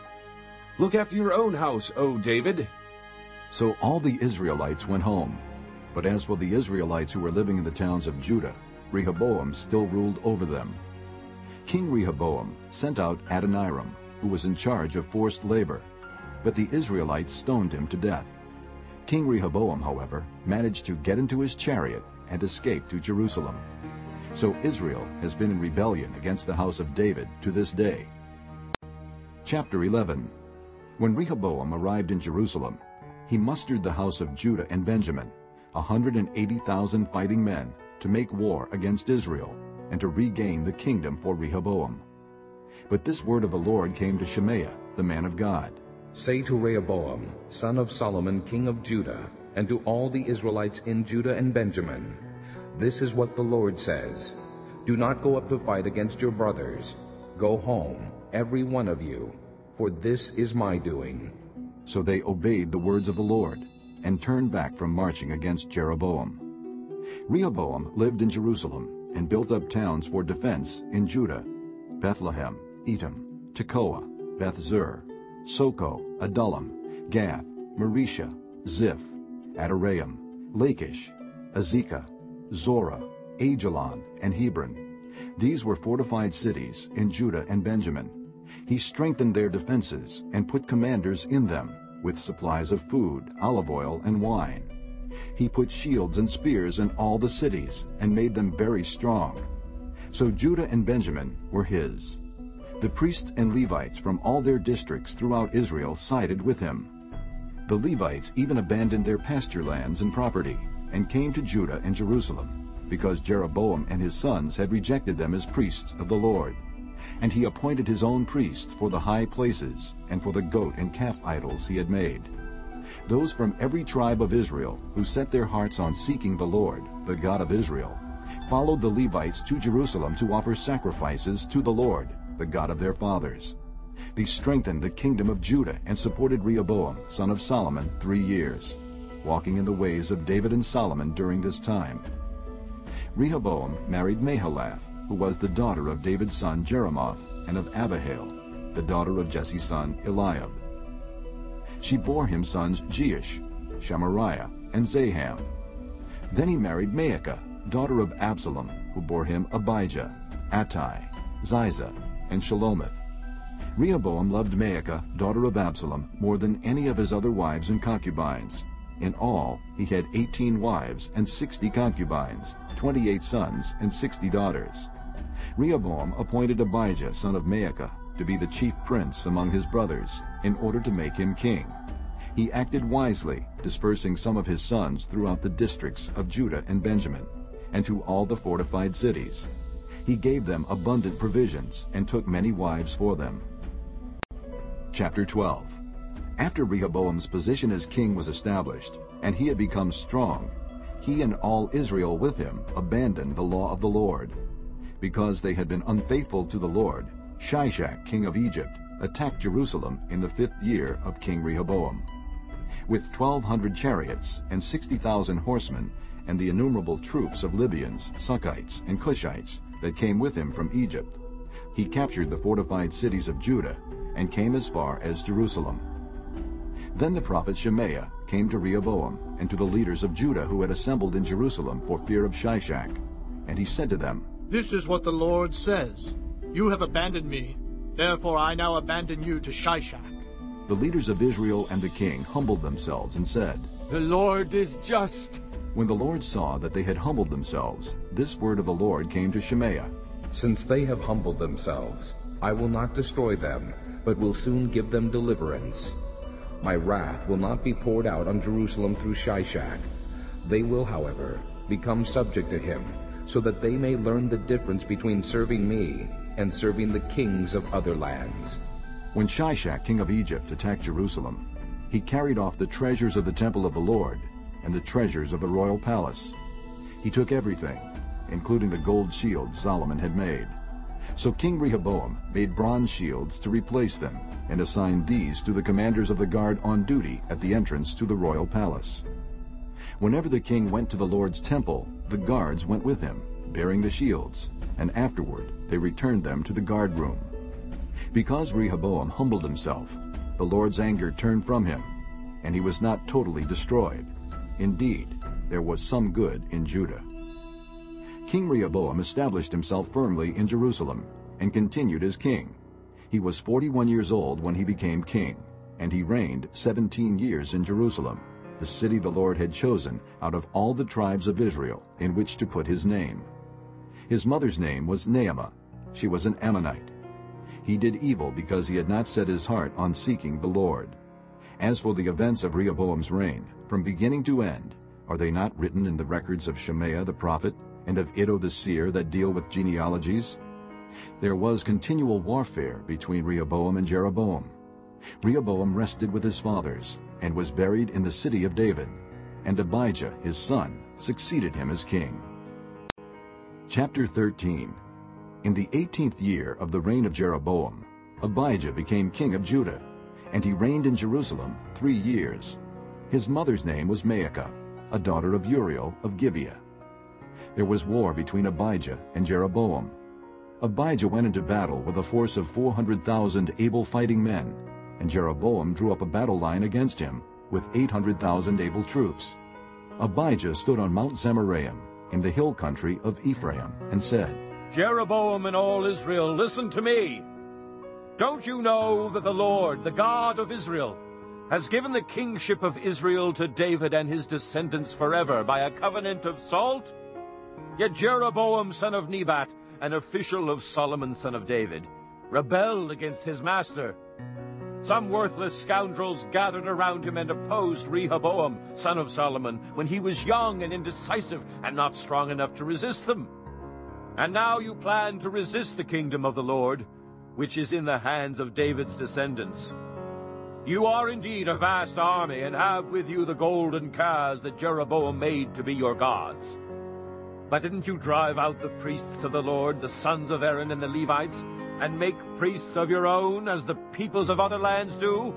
Look after your own house, O David! So all the Israelites went home. But as for the Israelites who were living in the towns of Judah, Rehoboam still ruled over them. King Rehoboam sent out Adoniram, who was in charge of forced labor, but the Israelites stoned him to death. King Rehoboam, however, managed to get into his chariot and escape to Jerusalem. So Israel has been in rebellion against the house of David to this day. Chapter 11 When Rehoboam arrived in Jerusalem, he mustered the house of Judah and Benjamin, 180,000 fighting men, to make war against Israel and to regain the kingdom for Rehoboam. But this word of the Lord came to Shemaiah, the man of God. Say to Rehoboam, son of Solomon, king of Judah, and to all the Israelites in Judah and Benjamin, This is what the Lord says, Do not go up to fight against your brothers. Go home, every one of you, for this is my doing. So they obeyed the words of the Lord and turned back from marching against Jeroboam. Rehoboam lived in Jerusalem and built up towns for defense in Judah, Bethlehem, Etam, Tekoa, Beth-zur, Soko, Adullam, Gath, Mareshah, Ziph, Adoraim, Lachish, Azekah, Zorah, Aijalon, and Hebron. These were fortified cities in Judah and Benjamin. He strengthened their defenses and put commanders in them with supplies of food, olive oil, and wine. He put shields and spears in all the cities and made them very strong. So Judah and Benjamin were his. The priests and Levites from all their districts throughout Israel sided with him. The Levites even abandoned their pasture lands and property and came to Judah and Jerusalem because Jeroboam and his sons had rejected them as priests of the Lord. And he appointed his own priests for the high places and for the goat and calf idols he had made. Those from every tribe of Israel who set their hearts on seeking the Lord, the God of Israel, followed the Levites to Jerusalem to offer sacrifices to the Lord, the God of their fathers. They strengthened the kingdom of Judah and supported Rehoboam, son of Solomon, three years, walking in the ways of David and Solomon during this time. Rehoboam married Mahalath, who was the daughter of David's son Jeremoth and of Abihail, the daughter of Jesse's son Eliab. She bore him sons Jeush, Shamariah, and Zaham. Then he married Maacah, daughter of Absalom, who bore him Abijah, Attai, Ziza, and Shelomith. Rehoboam loved Maacah, daughter of Absalom, more than any of his other wives and concubines. In all, he had 18 wives and 60 concubines, 28 sons and 60 daughters. Rehoboam appointed Abijah, son of Maacah, to be the chief prince among his brothers, in order to make him king. He acted wisely, dispersing some of his sons throughout the districts of Judah and Benjamin, and to all the fortified cities. He gave them abundant provisions, and took many wives for them. Chapter 12 After Rehoboam's position as king was established, and he had become strong, he and all Israel with him abandoned the law of the Lord. Because they had been unfaithful to the Lord, Shishak, king of Egypt, attacked Jerusalem in the fifth year of King Rehoboam. With 1,200 chariots and 60,000 horsemen and the innumerable troops of Libyans, Sukkites, and Cushites that came with him from Egypt, he captured the fortified cities of Judah and came as far as Jerusalem. Then the prophet Shemaiah came to Rehoboam and to the leaders of Judah who had assembled in Jerusalem for fear of Shishak. And he said to them, This is what the Lord says. You have abandoned me, therefore I now abandon you to Shishak. The leaders of Israel and the king humbled themselves and said, The Lord is just. When the Lord saw that they had humbled themselves, this word of the Lord came to Shemaiah. Since they have humbled themselves, I will not destroy them, but will soon give them deliverance. My wrath will not be poured out on Jerusalem through Shishak. They will, however, become subject to him, so that they may learn the difference between serving me and serving the kings of other lands. When Shishak, king of Egypt, attacked Jerusalem, he carried off the treasures of the temple of the Lord and the treasures of the royal palace. He took everything, including the gold shields Solomon had made. So King Rehoboam made bronze shields to replace them and assigned these to the commanders of the guard on duty at the entrance to the royal palace. Whenever the king went to the Lord's temple, the guards went with him, bearing the shields, and afterward they returned them to the guard room. Because Rehoboam humbled himself, the Lord's anger turned from him, and he was not totally destroyed. Indeed, there was some good in Judah. King Rehoboam established himself firmly in Jerusalem and continued as king. He was 41 years old when he became king, and he reigned 17 years in Jerusalem, the city the Lord had chosen out of all the tribes of Israel in which to put his name. His mother's name was Naamah. She was an Ammonite. He did evil because he had not set his heart on seeking the Lord. As for the events of Rehoboam's reign, from beginning to end, are they not written in the records of Shemaiah the prophet and of Iddo the seer that deal with genealogies? There was continual warfare between Rehoboam and Jeroboam. Rehoboam rested with his fathers and was buried in the city of David, and Abijah his son succeeded him as king. Chapter 13 In the eighteenth year of the reign of Jeroboam, Abijah became king of Judah, and he reigned in Jerusalem three years. His mother's name was Maacah, a daughter of Uriel of Gibeah. There was war between Abijah and Jeroboam. Abijah went into battle with a force of 400,000 able fighting men, and Jeroboam drew up a battle line against him with 800,000 able troops. Abijah stood on Mount Zemaraim in the hill country of Ephraim and said, Jeroboam and all Israel, listen to me. Don't you know that the Lord, the God of Israel, has given the kingship of Israel to David and his descendants forever by a covenant of salt? Yet Jeroboam son of Nebat, an official of Solomon son of David, rebelled against his master. Some worthless scoundrels gathered around him and opposed Rehoboam, son of Solomon, when he was young and indecisive and not strong enough to resist them. And now you plan to resist the kingdom of the Lord, which is in the hands of David's descendants. You are indeed a vast army, and have with you the golden calves that Jeroboam made to be your gods. But didn't you drive out the priests of the Lord, the sons of Aaron and the Levites, and make priests of your own, as the peoples of other lands do?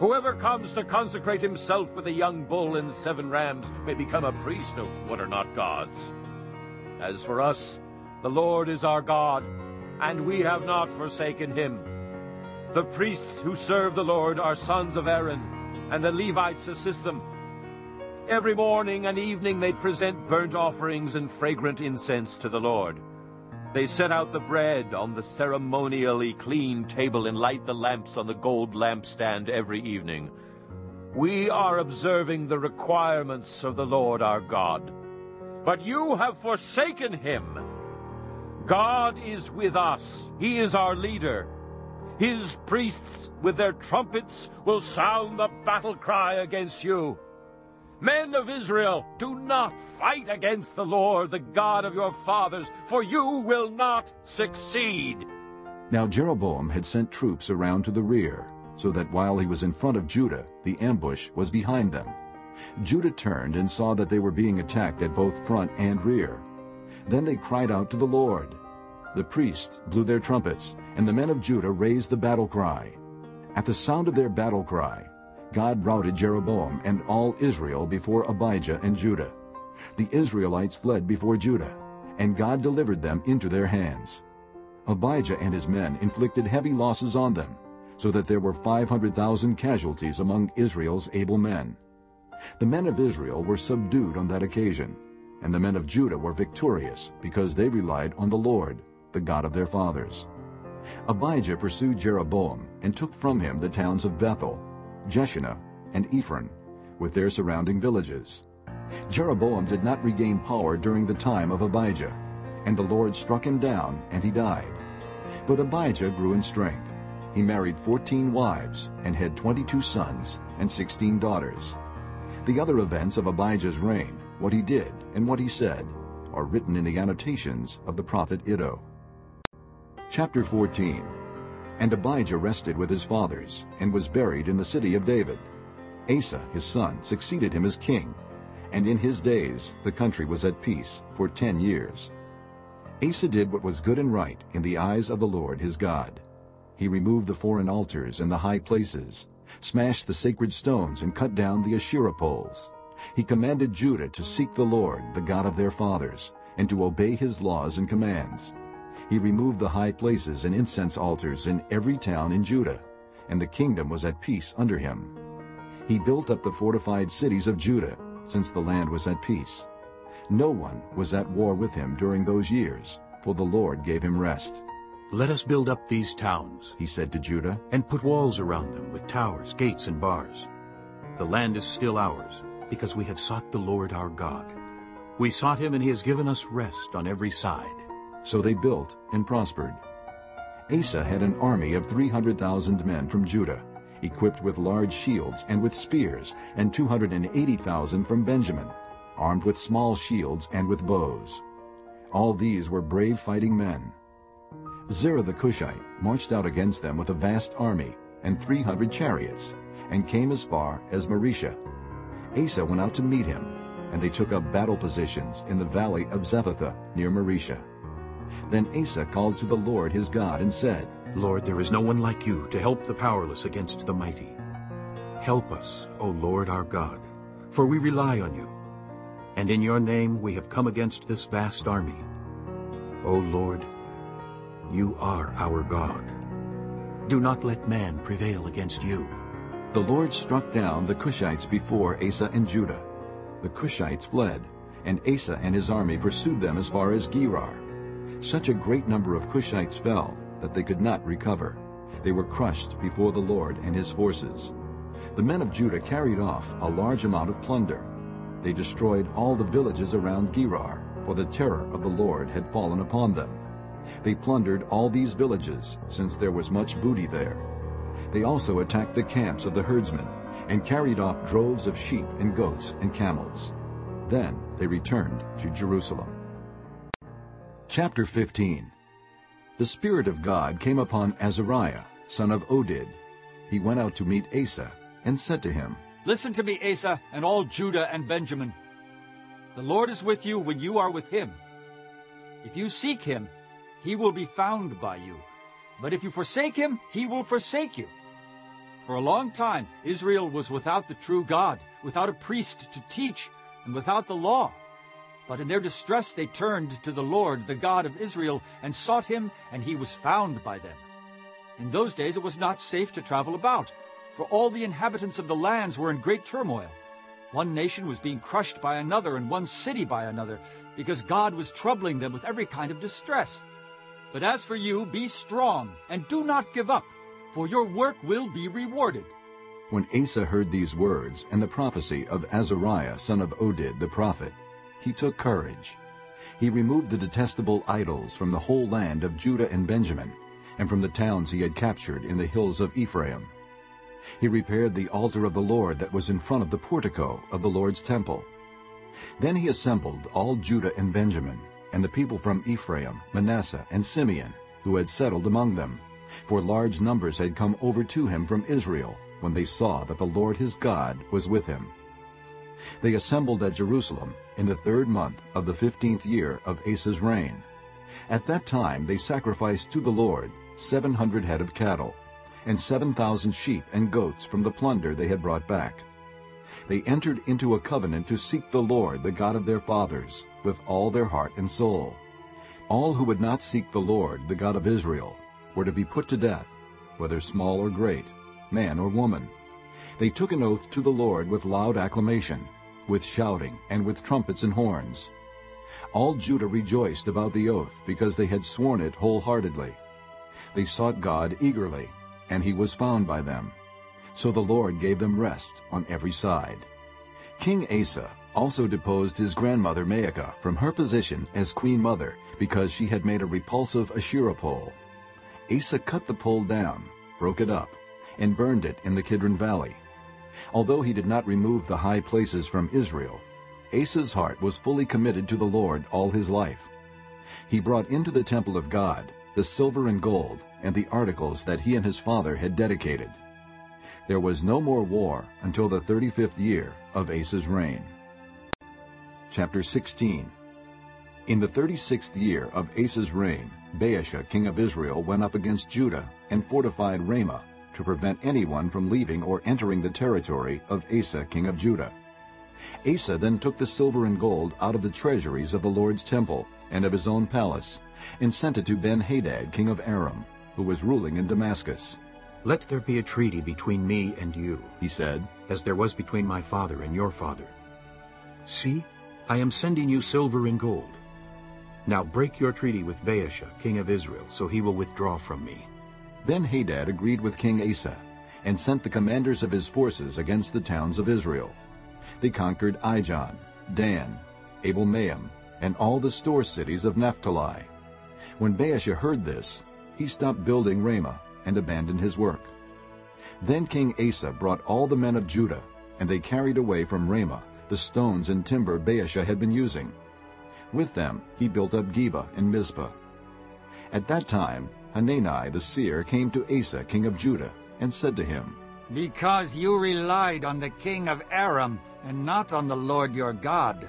Whoever comes to consecrate himself with a young bull and seven rams may become a priest of what are not gods. As for us, the Lord is our God, and we have not forsaken him. The priests who serve the Lord are sons of Aaron, and the Levites assist them. Every morning and evening they present burnt offerings and fragrant incense to the Lord. They set out the bread on the ceremonially clean table and light the lamps on the gold lampstand every evening. We are observing the requirements of the Lord our God. But you have forsaken him. God is with us. He is our leader. His priests with their trumpets will sound the battle cry against you. Men of Israel, do not fight against the Lord, the God of your fathers, for you will not succeed. Now Jeroboam had sent troops around to the rear, so that while he was in front of Judah, the ambush was behind them. Judah turned and saw that they were being attacked at both front and rear. Then they cried out to the Lord. The priests blew their trumpets, and the men of Judah raised the battle cry. At the sound of their battle cry, God routed Jeroboam and all Israel before Abijah and Judah. The Israelites fled before Judah, and God delivered them into their hands. Abijah and his men inflicted heavy losses on them, so that there were 500,000 casualties among Israel's able men. The men of Israel were subdued on that occasion, and the men of Judah were victorious because they relied on the Lord, the God of their fathers. Abijah pursued Jeroboam and took from him the towns of Bethel, Jeshanah, and Ephron, with their surrounding villages. Jeroboam did not regain power during the time of Abijah, and the Lord struck him down, and he died. But Abijah grew in strength. He married fourteen wives and had twenty-two sons and sixteen daughters. The other events of Abijah's reign, what he did and what he said, are written in the annotations of the prophet Iddo. Chapter 14 and Abijah rested with his fathers, and was buried in the city of David. Asa, his son, succeeded him as king, and in his days the country was at peace for ten years. Asa did what was good and right in the eyes of the Lord his God. He removed the foreign altars and the high places, smashed the sacred stones, and cut down the Asherah poles. He commanded Judah to seek the Lord, the God of their fathers, and to obey his laws and commands. He removed the high places and incense altars in every town in Judah, and the kingdom was at peace under him. He built up the fortified cities of Judah, since the land was at peace. No one was at war with him during those years, for the Lord gave him rest. Let us build up these towns, he said to Judah, and put walls around them with towers, gates, and bars. The land is still ours, because we have sought the Lord our God. We sought him, and he has given us rest on every side. So they built and prospered. Asa had an army of 300,000 men from Judah, equipped with large shields and with spears, and 280,000 from Benjamin, armed with small shields and with bows. All these were brave fighting men. Zerah the Cushite marched out against them with a vast army and 300 chariots, and came as far as Mareshah. Asa went out to meet him, and they took up battle positions in the valley of Zephathah near Mareshah. Then Asa called to the Lord his God and said, Lord, there is no one like you to help the powerless against the mighty. Help us, O Lord our God, for we rely on you. And in your name we have come against this vast army. O Lord, you are our God. Do not let man prevail against you. The Lord struck down the Cushites before Asa and Judah. The Cushites fled, and Asa and his army pursued them as far as Gerar. Such a great number of Cushites fell that they could not recover. They were crushed before the Lord and his forces. The men of Judah carried off a large amount of plunder. They destroyed all the villages around Gerar, for the terror of the Lord had fallen upon them. They plundered all these villages, since there was much booty there. They also attacked the camps of the herdsmen, and carried off droves of sheep and goats and camels. Then they returned to Jerusalem. Chapter 15 The Spirit of God came upon Azariah, son of Oded. He went out to meet Asa, and said to him, Listen to me, Asa, and all Judah and Benjamin. The Lord is with you when you are with him. If you seek him, he will be found by you. But if you forsake him, he will forsake you. For a long time Israel was without the true God, without a priest to teach, and without the law. But in their distress they turned to the Lord, the God of Israel, and sought him, and he was found by them. In those days it was not safe to travel about, for all the inhabitants of the lands were in great turmoil. One nation was being crushed by another, and one city by another, because God was troubling them with every kind of distress. But as for you, be strong, and do not give up, for your work will be rewarded. When Asa heard these words and the prophecy of Azariah son of Oded the prophet, he took courage. He removed the detestable idols from the whole land of Judah and Benjamin, and from the towns he had captured in the hills of Ephraim. He repaired the altar of the Lord that was in front of the portico of the Lord's temple. Then he assembled all Judah and Benjamin, and the people from Ephraim, Manasseh, and Simeon, who had settled among them, for large numbers had come over to him from Israel when they saw that the Lord his God was with him. They assembled at Jerusalem in the third month of the fifteenth year of Asa's reign. At that time they sacrificed to the Lord seven hundred head of cattle, and seven thousand sheep and goats from the plunder they had brought back. They entered into a covenant to seek the Lord, the God of their fathers, with all their heart and soul. All who would not seek the Lord, the God of Israel, were to be put to death, whether small or great, man or woman. They took an oath to the Lord with loud acclamation, with shouting, and with trumpets and horns. All Judah rejoiced about the oath, because they had sworn it wholeheartedly. They sought God eagerly, and he was found by them. So the Lord gave them rest on every side. King Asa also deposed his grandmother Maacah from her position as queen mother because she had made a repulsive Asherah pole. Asa cut the pole down, broke it up, and burned it in the Kidron Valley. Although he did not remove the high places from Israel, Asa's heart was fully committed to the Lord all his life. He brought into the temple of God the silver and gold and the articles that he and his father had dedicated. There was no more war until the 35th year of Asa's reign. Chapter 16 In the 36th year of Asa's reign, Baasha king of Israel went up against Judah and fortified Ramah to prevent anyone from leaving or entering the territory of Asa king of Judah. Asa then took the silver and gold out of the treasuries of the Lord's temple and of his own palace, and sent it to Ben-Hadad king of Aram, who was ruling in Damascus. Let there be a treaty between me and you, he said, as there was between my father and your father. See, I am sending you silver and gold. Now break your treaty with Baasha, king of Israel, so he will withdraw from me. Then Hadad agreed with King Asa, and sent the commanders of his forces against the towns of Israel. They conquered Ijon, Dan, Abel-maim, and all the store cities of Naphtali. When Baasha heard this, he stopped building Ramah and abandoned his work. Then King Asa brought all the men of Judah, and they carried away from Ramah the stones and timber Baasha had been using. With them he built up Geba and Mizpah. At that time Hanani the seer came to Asa king of Judah, and said to him, Because you relied on the king of Aram, and not on the Lord your God,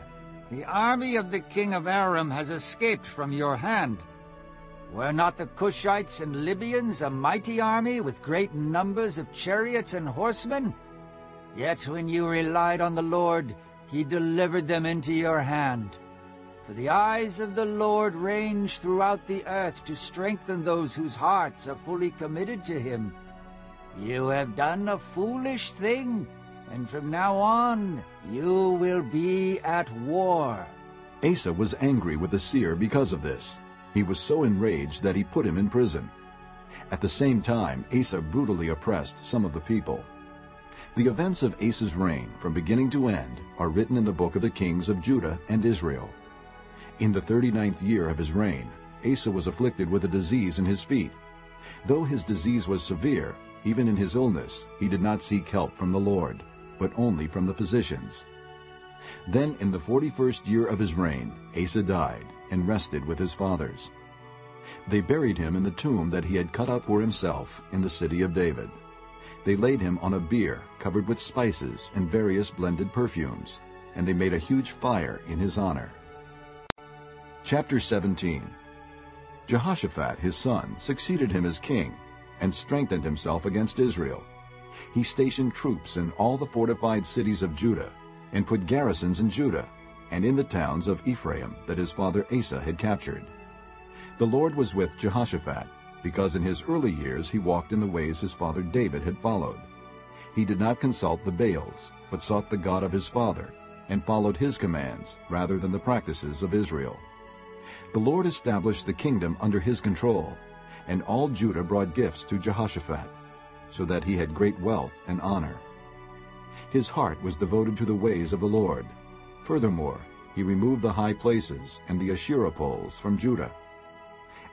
the army of the king of Aram has escaped from your hand. Were not the Cushites and Libyans a mighty army with great numbers of chariots and horsemen? Yet when you relied on the Lord, he delivered them into your hand. For the eyes of the Lord range throughout the earth to strengthen those whose hearts are fully committed to him. You have done a foolish thing, and from now on you will be at war. Asa was angry with the seer because of this. He was so enraged that he put him in prison. At the same time, Asa brutally oppressed some of the people. The events of Asa's reign, from beginning to end, are written in the book of the kings of Judah and Israel. In the thirty-ninth year of his reign, Asa was afflicted with a disease in his feet. Though his disease was severe, even in his illness, he did not seek help from the Lord, but only from the physicians. Then in the forty-first year of his reign, Asa died and rested with his fathers. They buried him in the tomb that he had cut up for himself in the city of David. They laid him on a bier covered with spices and various blended perfumes, and they made a huge fire in his honor. Chapter 17 Jehoshaphat his son succeeded him as king and strengthened himself against Israel. He stationed troops in all the fortified cities of Judah and put garrisons in Judah and in the towns of Ephraim that his father Asa had captured. The Lord was with Jehoshaphat because in his early years he walked in the ways his father David had followed. He did not consult the Baals, but sought the God of his father, and followed his commands rather than the practices of Israel. The Lord established the kingdom under his control, and all Judah brought gifts to Jehoshaphat, so that he had great wealth and honor. His heart was devoted to the ways of the Lord. Furthermore, he removed the high places and the Asherah poles from Judah.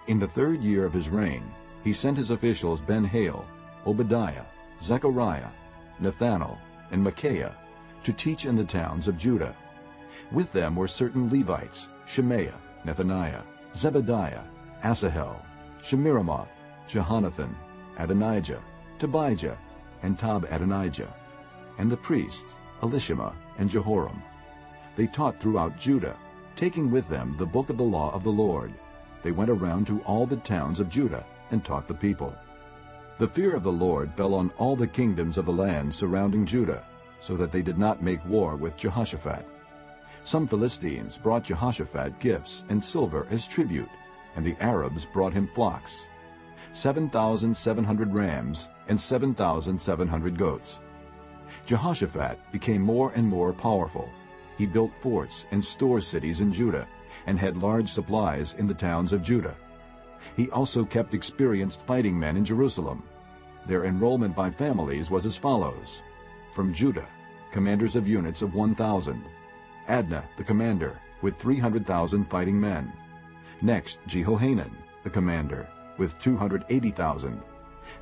In the third year of his reign, he sent his officials Ben-Hail, Obadiah, Zechariah, Nethanel, and Micaiah to teach in the towns of Judah. With them were certain Levites, Shemaiah, Nethaniah, Zebediah, Asahel, Shemiramoth, Jehonathan, Adonijah, Tobijah, and Tob-Adonijah, and the priests, Elishama and Jehoram. They taught throughout Judah, taking with them the book of the law of the Lord. They went around to all the towns of Judah and taught the people. The fear of the Lord fell on all the kingdoms of the land surrounding Judah, so that they did not make war with Jehoshaphat. Some Philistines brought Jehoshaphat gifts and silver as tribute, and the Arabs brought him flocks, 7,700 rams and 7,700 goats. Jehoshaphat became more and more powerful. He built forts and store cities in Judah and had large supplies in the towns of Judah. He also kept experienced fighting men in Jerusalem. Their enrollment by families was as follows. From Judah, commanders of units of 1,000, Adnah, the commander, with 300,000 fighting men. Next, Jehohanan, the commander, with 280,000.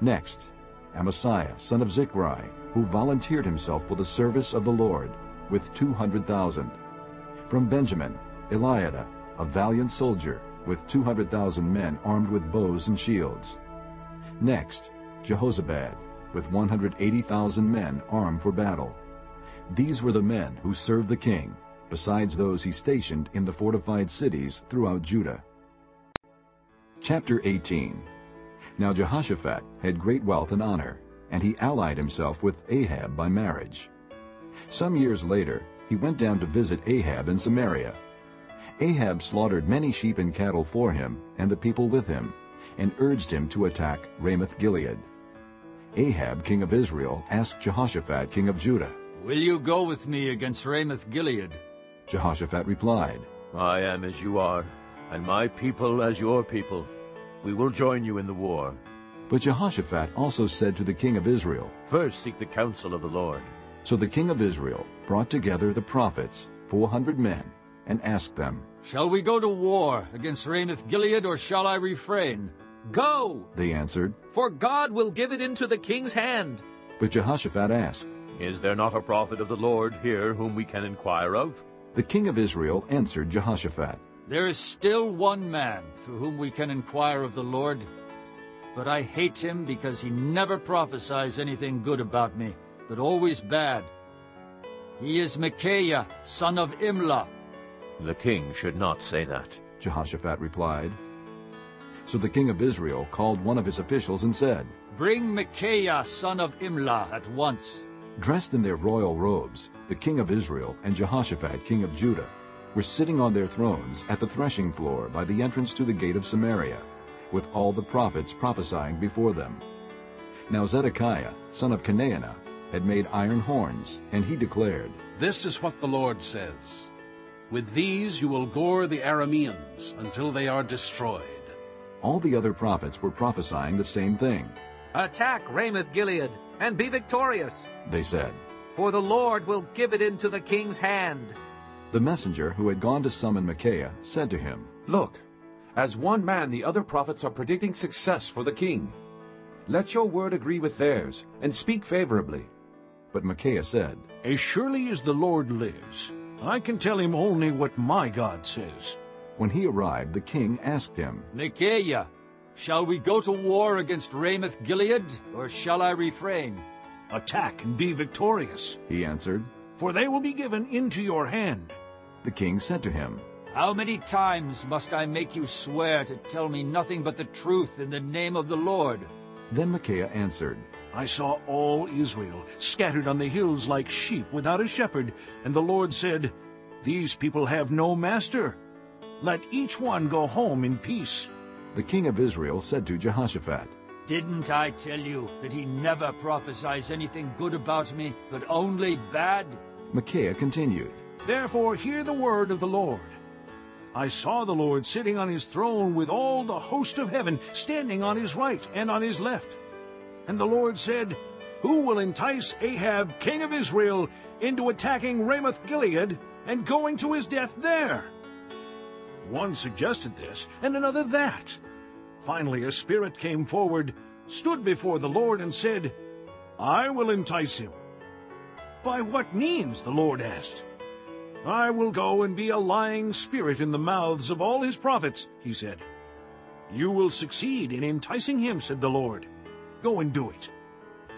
Next, Amasiah, son of Zichri, who volunteered himself for the service of the Lord, with 200,000. From Benjamin, Eliada, a valiant soldier, with 200,000 men armed with bows and shields. Next, Jehozabad, with 180,000 men armed for battle. These were the men who served the king, besides those he stationed in the fortified cities throughout Judah. Chapter 18 Now Jehoshaphat had great wealth and honor, and he allied himself with Ahab by marriage. Some years later, he went down to visit Ahab in Samaria. Ahab slaughtered many sheep and cattle for him and the people with him, and urged him to attack Ramoth-Gilead. Ahab, king of Israel, asked Jehoshaphat, king of Judah, Will you go with me against Ramoth-Gilead? Jehoshaphat replied, I am as you are, and my people as your people. We will join you in the war. But Jehoshaphat also said to the king of Israel, First seek the counsel of the Lord. So the king of Israel brought together the prophets, four hundred men, and asked them, Shall we go to war against Ramoth Gilead, or shall I refrain? Go, They answered. for God will give it into the king's hand. But Jehoshaphat asked. Is there not a prophet of the Lord here whom we can inquire of? The king of Israel answered Jehoshaphat, There is still one man through whom we can inquire of the Lord. But I hate him because he never prophesies anything good about me, but always bad. He is Micaiah, son of Imlah. The king should not say that. Jehoshaphat replied. So the king of Israel called one of his officials and said, Bring Micaiah, son of Imlah, at once. Dressed in their royal robes, the king of Israel and Jehoshaphat, king of Judah, were sitting on their thrones at the threshing floor by the entrance to the gate of Samaria, with all the prophets prophesying before them. Now Zedekiah, son of Kenaanah, had made iron horns, and he declared, This is what the Lord says. With these you will gore the Arameans until they are destroyed. All the other prophets were prophesying the same thing. Attack Ramoth Gilead, and be victorious, They said, for the Lord will give it into the king's hand. The messenger who had gone to summon Micaiah said to him, Look, as one man the other prophets are predicting success for the king. Let your word agree with theirs, and speak favorably. But Micaiah said, As surely as the Lord lives, I can tell him only what my God says. When he arrived, the king asked him, Micaiah, shall we go to war against Ramoth Gilead, or shall I refrain? Attack and be victorious, He answered. for they will be given into your hand. The king said to him, How many times must I make you swear to tell me nothing but the truth in the name of the Lord? Then Micaiah answered, I saw all Israel scattered on the hills like sheep without a shepherd, and the Lord said, These people have no master. Let each one go home in peace. The king of Israel said to Jehoshaphat, Didn't I tell you that he never prophesies anything good about me, but only bad? Micaiah continued, Therefore hear the word of the Lord. I saw the Lord sitting on his throne with all the host of heaven standing on his right and on his left. And the Lord said, Who will entice Ahab, king of Israel, into attacking Ramoth Gilead and going to his death there? One suggested this, and another that. Finally a spirit came forward, stood before the Lord, and said, I will entice him. By what means? the Lord asked. I will go and be a lying spirit in the mouths of all his prophets, he said. You will succeed in enticing him, said the Lord. Go and do it.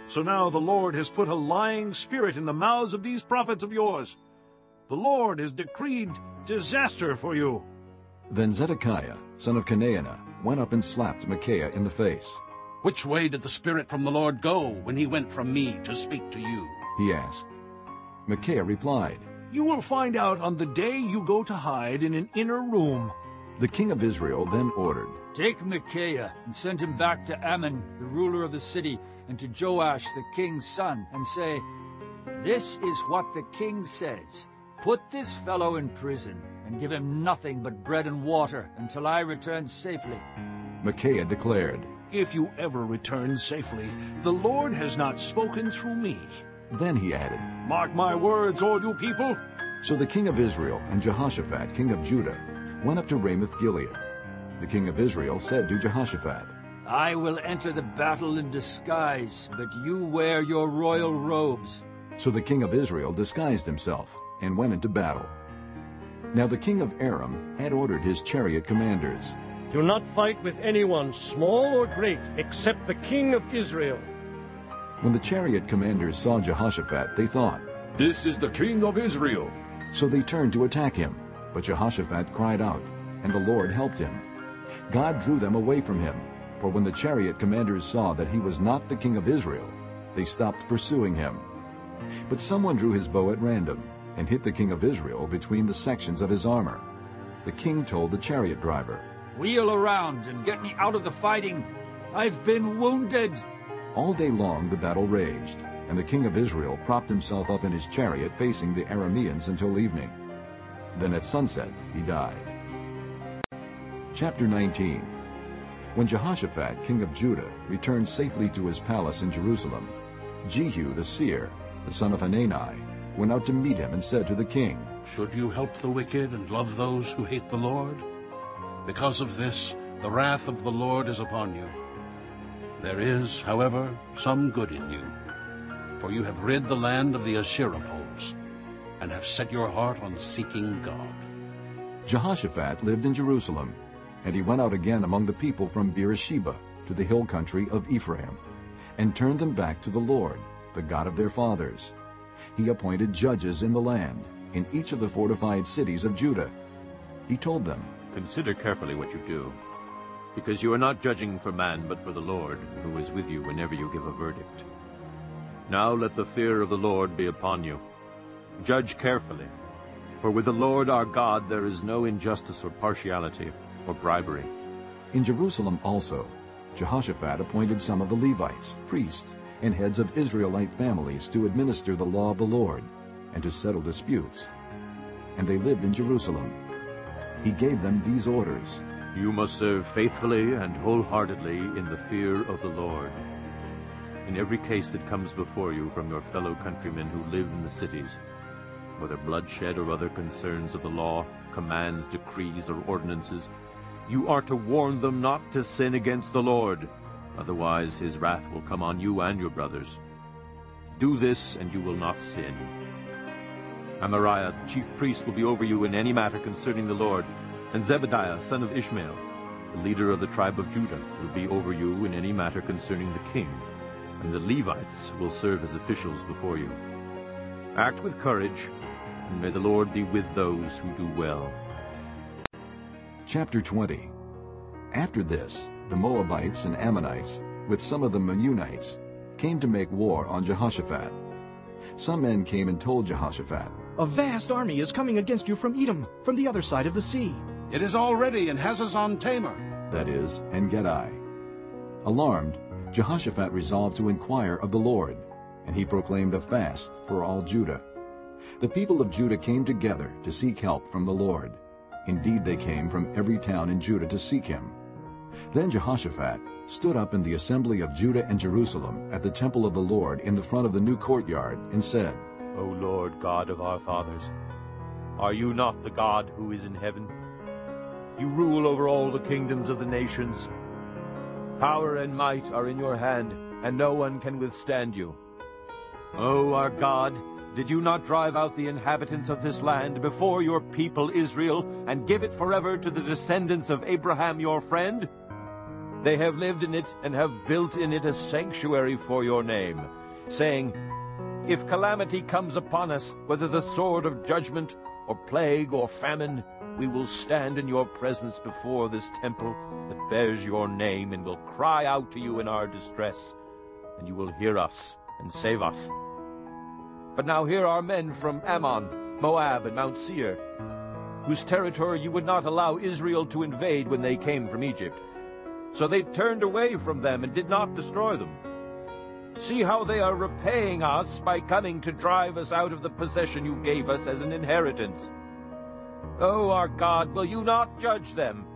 So now the Lord has put a lying spirit in the mouths of these prophets of yours. The Lord has decreed disaster for you. Then Zedekiah, son of Kenaanah, went up and slapped Micaiah in the face. Which way did the Spirit from the Lord go when he went from me to speak to you? He asked. Micaiah replied, You will find out on the day you go to hide in an inner room. The king of Israel then ordered, Take Micaiah and send him back to Amon, the ruler of the city, and to Joash, the king's son, and say, This is what the king says. Put this fellow in prison, and give him nothing but bread and water until I return safely. Micaiah declared. If you ever return safely, the Lord has not spoken through me. Then he added, Mark my words, all you people. So the king of Israel and Jehoshaphat, king of Judah, went up to Ramoth Gilead. The king of Israel said to Jehoshaphat, I will enter the battle in disguise, but you wear your royal robes. So the king of Israel disguised himself and went into battle. Now the king of Aram had ordered his chariot commanders, Do not fight with anyone, small or great, except the king of Israel. When the chariot commanders saw Jehoshaphat, they thought, This is the king of Israel. So they turned to attack him. But Jehoshaphat cried out, and the Lord helped him. God drew them away from him, for when the chariot commanders saw that he was not the king of Israel, they stopped pursuing him. But someone drew his bow at random and hit the king of Israel between the sections of his armor. The king told the chariot driver, Wheel around and get me out of the fighting. I've been wounded. All day long the battle raged, and the king of Israel propped himself up in his chariot facing the Arameans until evening. Then at sunset he died. Chapter 19 When Jehoshaphat, king of Judah, returned safely to his palace in Jerusalem, Jehu the seer, the son of Hanani, went out to meet him and said to the king, Should you help the wicked and love those who hate the Lord? Because of this, the wrath of the Lord is upon you. There is, however, some good in you, for you have rid the land of the Asherah poles, and have set your heart on seeking God. Jehoshaphat lived in Jerusalem, and he went out again among the people from Beersheba to the hill country of Ephraim, and turned them back to the Lord, the God of their fathers. He appointed judges in the land, in each of the fortified cities of Judah. He told them, Consider carefully what you do, because you are not judging for man but for the Lord, who is with you whenever you give a verdict. Now let the fear of the Lord be upon you. Judge carefully, for with the Lord our God there is no injustice or partiality or bribery. In Jerusalem also, Jehoshaphat appointed some of the Levites, priests, and heads of Israelite families to administer the law of the Lord and to settle disputes. And they lived in Jerusalem. He gave them these orders. You must serve faithfully and wholeheartedly in the fear of the Lord. In every case that comes before you from your fellow countrymen who live in the cities, whether bloodshed or other concerns of the law, commands, decrees, or ordinances, you are to warn them not to sin against the Lord, otherwise his wrath will come on you and your brothers. Do this, and you will not sin. Amariah, the chief priest, will be over you in any matter concerning the Lord, and Zebadiah, son of Ishmael, the leader of the tribe of Judah, will be over you in any matter concerning the king, and the Levites will serve as officials before you. Act with courage, and may the Lord be with those who do well. Chapter 20 After this, the Moabites and Ammonites, with some of the Meunites, came to make war on Jehoshaphat. Some men came and told Jehoshaphat, A vast army is coming against you from Edom, from the other side of the sea. It is already in Hazazon Tamar, that is, En Gedi. Alarmed, Jehoshaphat resolved to inquire of the Lord, and he proclaimed a fast for all Judah. The people of Judah came together to seek help from the Lord. Indeed, they came from every town in Judah to seek him. Then Jehoshaphat stood up in the assembly of Judah and Jerusalem at the temple of the Lord in the front of the new courtyard and said, O Lord God of our fathers, are you not the God who is in heaven? You rule over all the kingdoms of the nations. Power and might are in your hand, and no one can withstand you. O our God, did you not drive out the inhabitants of this land before your people Israel, and give it forever to the descendants of Abraham your friend? They have lived in it and have built in it a sanctuary for your name, saying, If calamity comes upon us, whether the sword of judgment, or plague, or famine, we will stand in your presence before this temple that bears your name, and will cry out to you in our distress, and you will hear us and save us. But now here are men from Ammon, Moab, and Mount Seir, whose territory you would not allow Israel to invade when they came from Egypt. So they turned away from them and did not destroy them. See how they are repaying us by coming to drive us out of the possession you gave us as an inheritance. O our God, will you not judge them?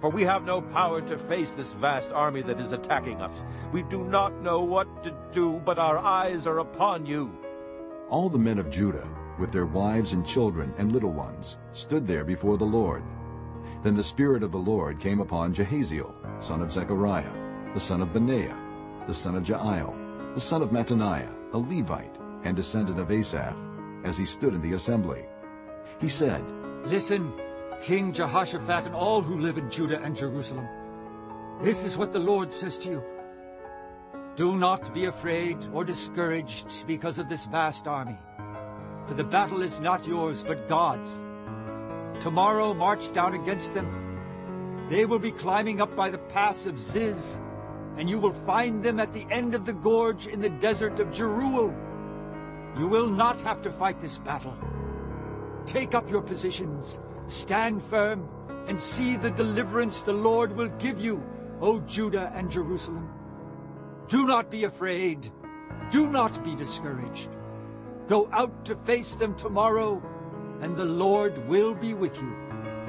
For we have no power to face this vast army that is attacking us. We do not know what to do, but our eyes are upon you. All the men of Judah, with their wives and children and little ones, stood there before the Lord. Then the Spirit of the Lord came upon Jahaziel, son of Zechariah, the son of Benaiah, the son of Jeiel, the son of Mattaniah, a Levite, and descendant of Asaph, as he stood in the assembly. He said, Listen, King Jehoshaphat and all who live in Judah and Jerusalem. This is what the Lord says to you. Do not be afraid or discouraged because of this vast army, for the battle is not yours but God's. Tomorrow march down against them. They will be climbing up by the pass of Ziz, and you will find them at the end of the gorge in the desert of Jeruel. You will not have to fight this battle. Take up your positions, stand firm, and see the deliverance the Lord will give you, O Judah and Jerusalem. Do not be afraid. Do not be discouraged. Go out to face them tomorrow, and the Lord will be with you.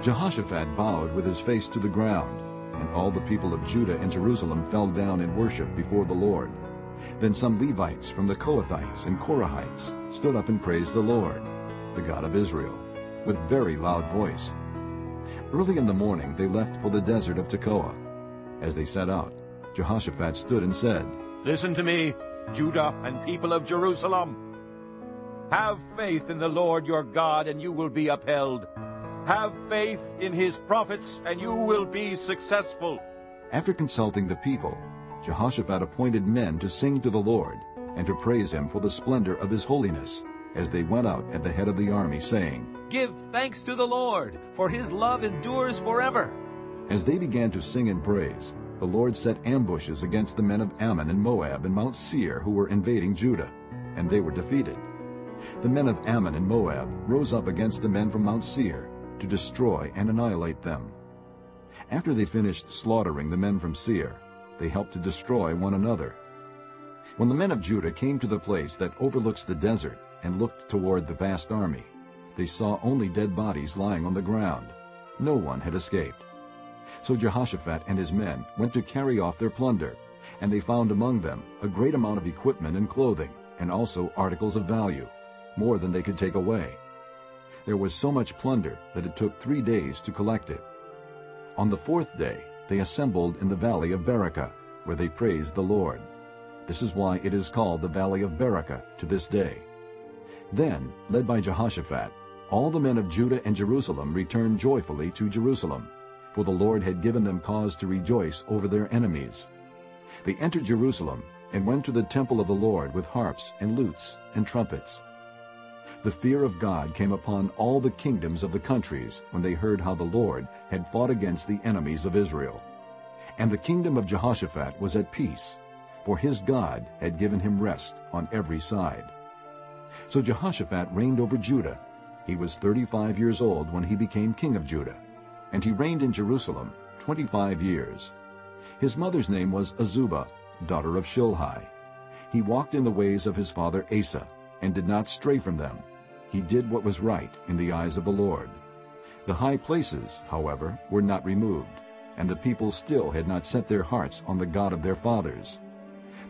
Jehoshaphat bowed with his face to the ground, and all the people of Judah and Jerusalem fell down in worship before the Lord. Then some Levites from the Kohathites and Korahites stood up and praised the Lord, the God of Israel, with very loud voice. Early in the morning they left for the desert of Tekoa. As they set out, Jehoshaphat stood and said, Listen to me, Judah and people of Jerusalem. Have faith in the Lord your God, and you will be upheld. Have faith in his prophets, and you will be successful. After consulting the people, Jehoshaphat appointed men to sing to the Lord and to praise him for the splendor of his holiness, as they went out at the head of the army, saying, Give thanks to the Lord, for his love endures forever. As they began to sing and praise, the Lord set ambushes against the men of Ammon and Moab and Mount Seir who were invading Judah, and they were defeated. The men of Ammon and Moab rose up against the men from Mount Seir to destroy and annihilate them. After they finished slaughtering the men from Seir, they helped to destroy one another. When the men of Judah came to the place that overlooks the desert and looked toward the vast army, they saw only dead bodies lying on the ground. No one had escaped. So Jehoshaphat and his men went to carry off their plunder, and they found among them a great amount of equipment and clothing, and also articles of value, more than they could take away. There was so much plunder that it took three days to collect it. On the fourth day they assembled in the valley of Berachah, where they praised the Lord. This is why it is called the valley of Berachah to this day. Then, led by Jehoshaphat, all the men of Judah and Jerusalem returned joyfully to Jerusalem, for the Lord had given them cause to rejoice over their enemies. They entered Jerusalem and went to the temple of the Lord with harps and lutes and trumpets. The fear of God came upon all the kingdoms of the countries when they heard how the Lord had fought against the enemies of Israel. And the kingdom of Jehoshaphat was at peace, for his God had given him rest on every side. So Jehoshaphat reigned over Judah. He was 35 years old when he became king of Judah, and he reigned in Jerusalem 25 years. His mother's name was Azubah, daughter of Shilhi. He walked in the ways of his father Asa, and did not stray from them. He did what was right in the eyes of the Lord. The high places, however, were not removed, and the people still had not set their hearts on the God of their fathers.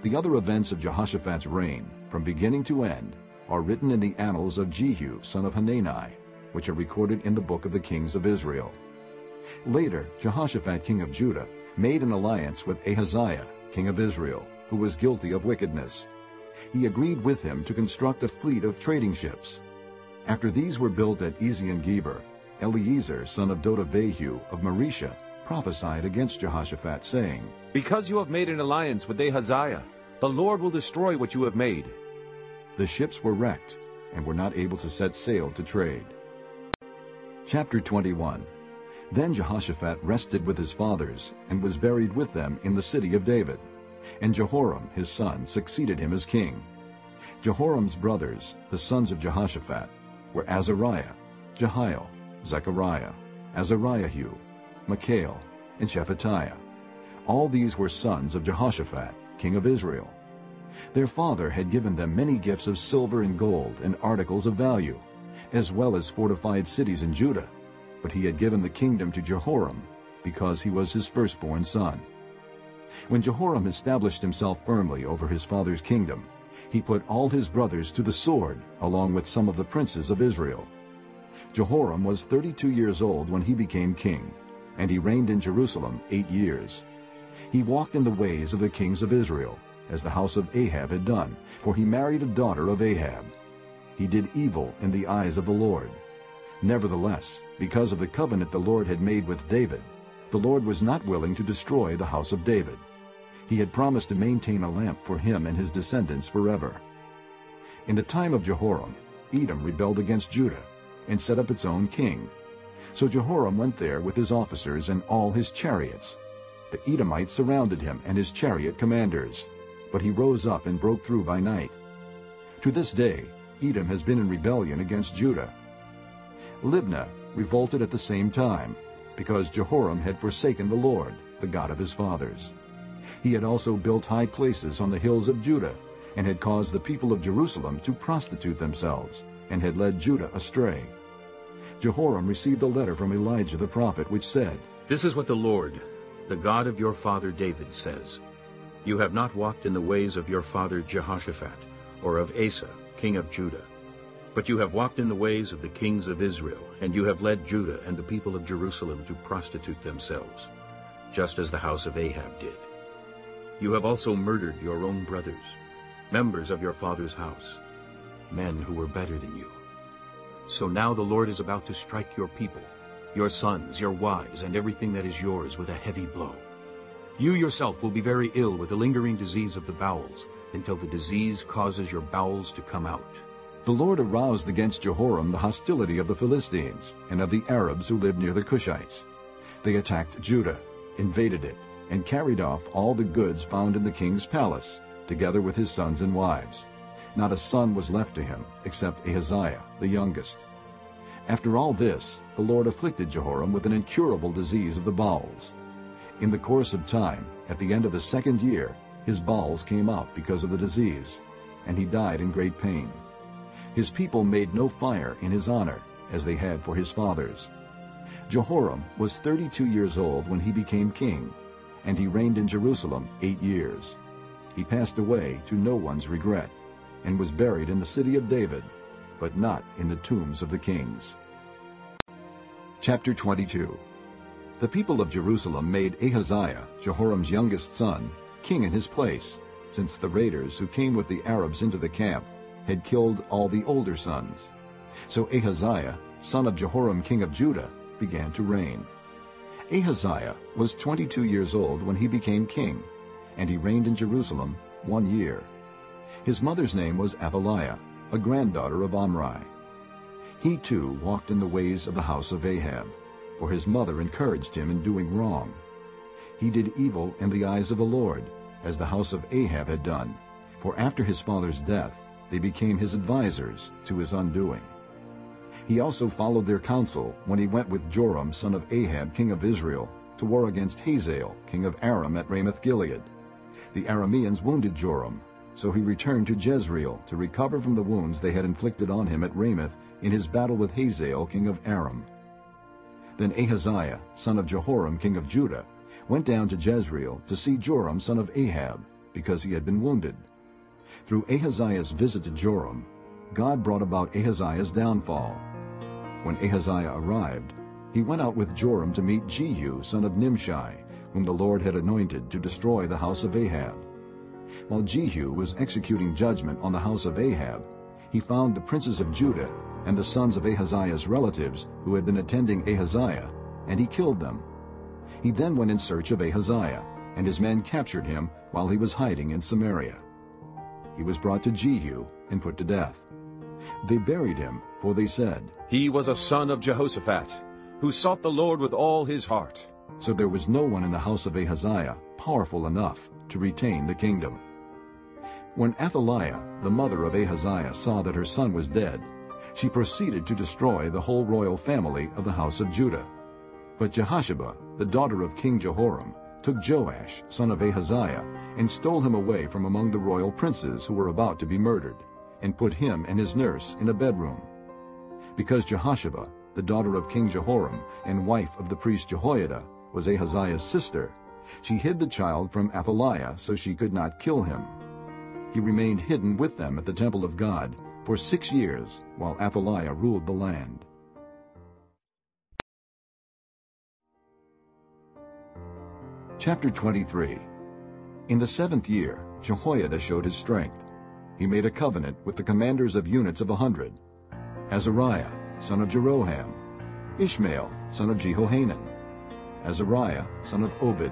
The other events of Jehoshaphat's reign, from beginning to end, are written in the annals of Jehu, son of Hanani, which are recorded in the book of the kings of Israel. Later, Jehoshaphat, king of Judah, made an alliance with Ahaziah, king of Israel, who was guilty of wickedness. He agreed with him to construct a fleet of trading ships. After these were built at Ezion-Geber, Eliezer, son of Dodavahu of Mareshah, prophesied against Jehoshaphat, saying, Because you have made an alliance with Ahaziah, the Lord will destroy what you have made. The ships were wrecked and were not able to set sail to trade. Chapter 21 Then Jehoshaphat rested with his fathers and was buried with them in the city of David. And Jehoram his son succeeded him as king. Jehoram's brothers, the sons of Jehoshaphat, were Azariah, Jehiel, Zechariah, Azariahu, Michael, and Shephatiah. All these were sons of Jehoshaphat, king of Israel. Their father had given them many gifts of silver and gold and articles of value, as well as fortified cities in Judah, but he had given the kingdom to Jehoram because he was his firstborn son. When Jehoram established himself firmly over his father's kingdom, he put all his brothers to the sword along with some of the princes of Israel. Jehoram was 32 years old when he became king, and he reigned in Jerusalem eight years. He walked in the ways of the kings of Israel, as the house of Ahab had done, for he married a daughter of Ahab. He did evil in the eyes of the Lord. Nevertheless, because of the covenant the Lord had made with David, the Lord was not willing to destroy the house of David. He had promised to maintain a lamp for him and his descendants forever. In the time of Jehoram, Edom rebelled against Judah and set up its own king. So Jehoram went there with his officers and all his chariots. The Edomites surrounded him and his chariot commanders, but he rose up and broke through by night. To this day, Edom has been in rebellion against Judah. Libnah revolted at the same time, because Jehoram had forsaken the Lord, the God of his fathers. He had also built high places on the hills of Judah, and had caused the people of Jerusalem to prostitute themselves, and had led Judah astray. Jehoram received a letter from Elijah the prophet, which said, This is what the Lord, the God of your father David, says. You have not walked in the ways of your father Jehoshaphat, or of Asa, king of Judah. But you have walked in the ways of the kings of Israel, and you have led Judah and the people of Jerusalem to prostitute themselves, just as the house of Ahab did. You have also murdered your own brothers, members of your father's house, men who were better than you. So now the Lord is about to strike your people, your sons, your wives, and everything that is yours with a heavy blow. You yourself will be very ill with the lingering disease of the bowels, until the disease causes your bowels to come out. The Lord aroused against Jehoram the hostility of the Philistines and of the Arabs who lived near the Cushites. They attacked Judah, invaded it, and carried off all the goods found in the king's palace, together with his sons and wives. Not a son was left to him, except Ahaziah, the youngest. After all this, the Lord afflicted Jehoram with an incurable disease of the bowels. In the course of time, at the end of the second year, his bowels came out because of the disease, and he died in great pain. His people made no fire in his honor, as they had for his fathers. Jehoram was 32 years old when he became king, and he reigned in Jerusalem eight years. He passed away to no one's regret and was buried in the city of David, but not in the tombs of the kings. Chapter 22 The people of Jerusalem made Ahaziah, Jehoram's youngest son, king in his place, since the raiders who came with the Arabs into the camp had killed all the older sons. So Ahaziah, son of Jehoram king of Judah, began to reign. Ahaziah was 22 years old when he became king, and he reigned in Jerusalem one year. His mother's name was Athaliah, a granddaughter of Omri. He too walked in the ways of the house of Ahab, for his mother encouraged him in doing wrong. He did evil in the eyes of the Lord, as the house of Ahab had done, for after his father's death they became his advisers to his undoing. He also followed their counsel when he went with Joram son of Ahab king of Israel to war against Hazael king of Aram at Ramoth-Gilead. The Arameans wounded Joram, so he returned to Jezreel to recover from the wounds they had inflicted on him at Ramoth in his battle with Hazael king of Aram. Then Ahaziah, son of Jehoram king of Judah, went down to Jezreel to see Joram son of Ahab, because he had been wounded. Through Ahaziah's visit to Joram, God brought about Ahaziah's downfall. When Ahaziah arrived, he went out with Joram to meet Jehu son of Nimshi, whom the Lord had anointed to destroy the house of Ahab. While Jehu was executing judgment on the house of Ahab, he found the princes of Judah and the sons of Ahaziah's relatives who had been attending Ahaziah, and he killed them. He then went in search of Ahaziah, and his men captured him while he was hiding in Samaria. He was brought to Jehu and put to death. They buried him, for they said, He was a son of Jehoshaphat, who sought the Lord with all his heart. So there was no one in the house of Ahaziah powerful enough to retain the kingdom. When Athaliah, the mother of Ahaziah, saw that her son was dead, she proceeded to destroy the whole royal family of the house of Judah. But Jehosheba, the daughter of King Jehoram, took Joash, son of Ahaziah, and stole him away from among the royal princes who were about to be murdered, and put him and his nurse in a bedroom. Because Jehosheba, the daughter of King Jehoram and wife of the priest Jehoiada, was Ahaziah's sister, she hid the child from Athaliah so she could not kill him. He remained hidden with them at the temple of God for six years while Athaliah ruled the land. Chapter 23 In the seventh year, Jehoiada showed his strength. He made a covenant with the commanders of units of a hundred, Azariah, son of Jeroham, Ishmael, son of Jehohanan, Azariah, son of Obed,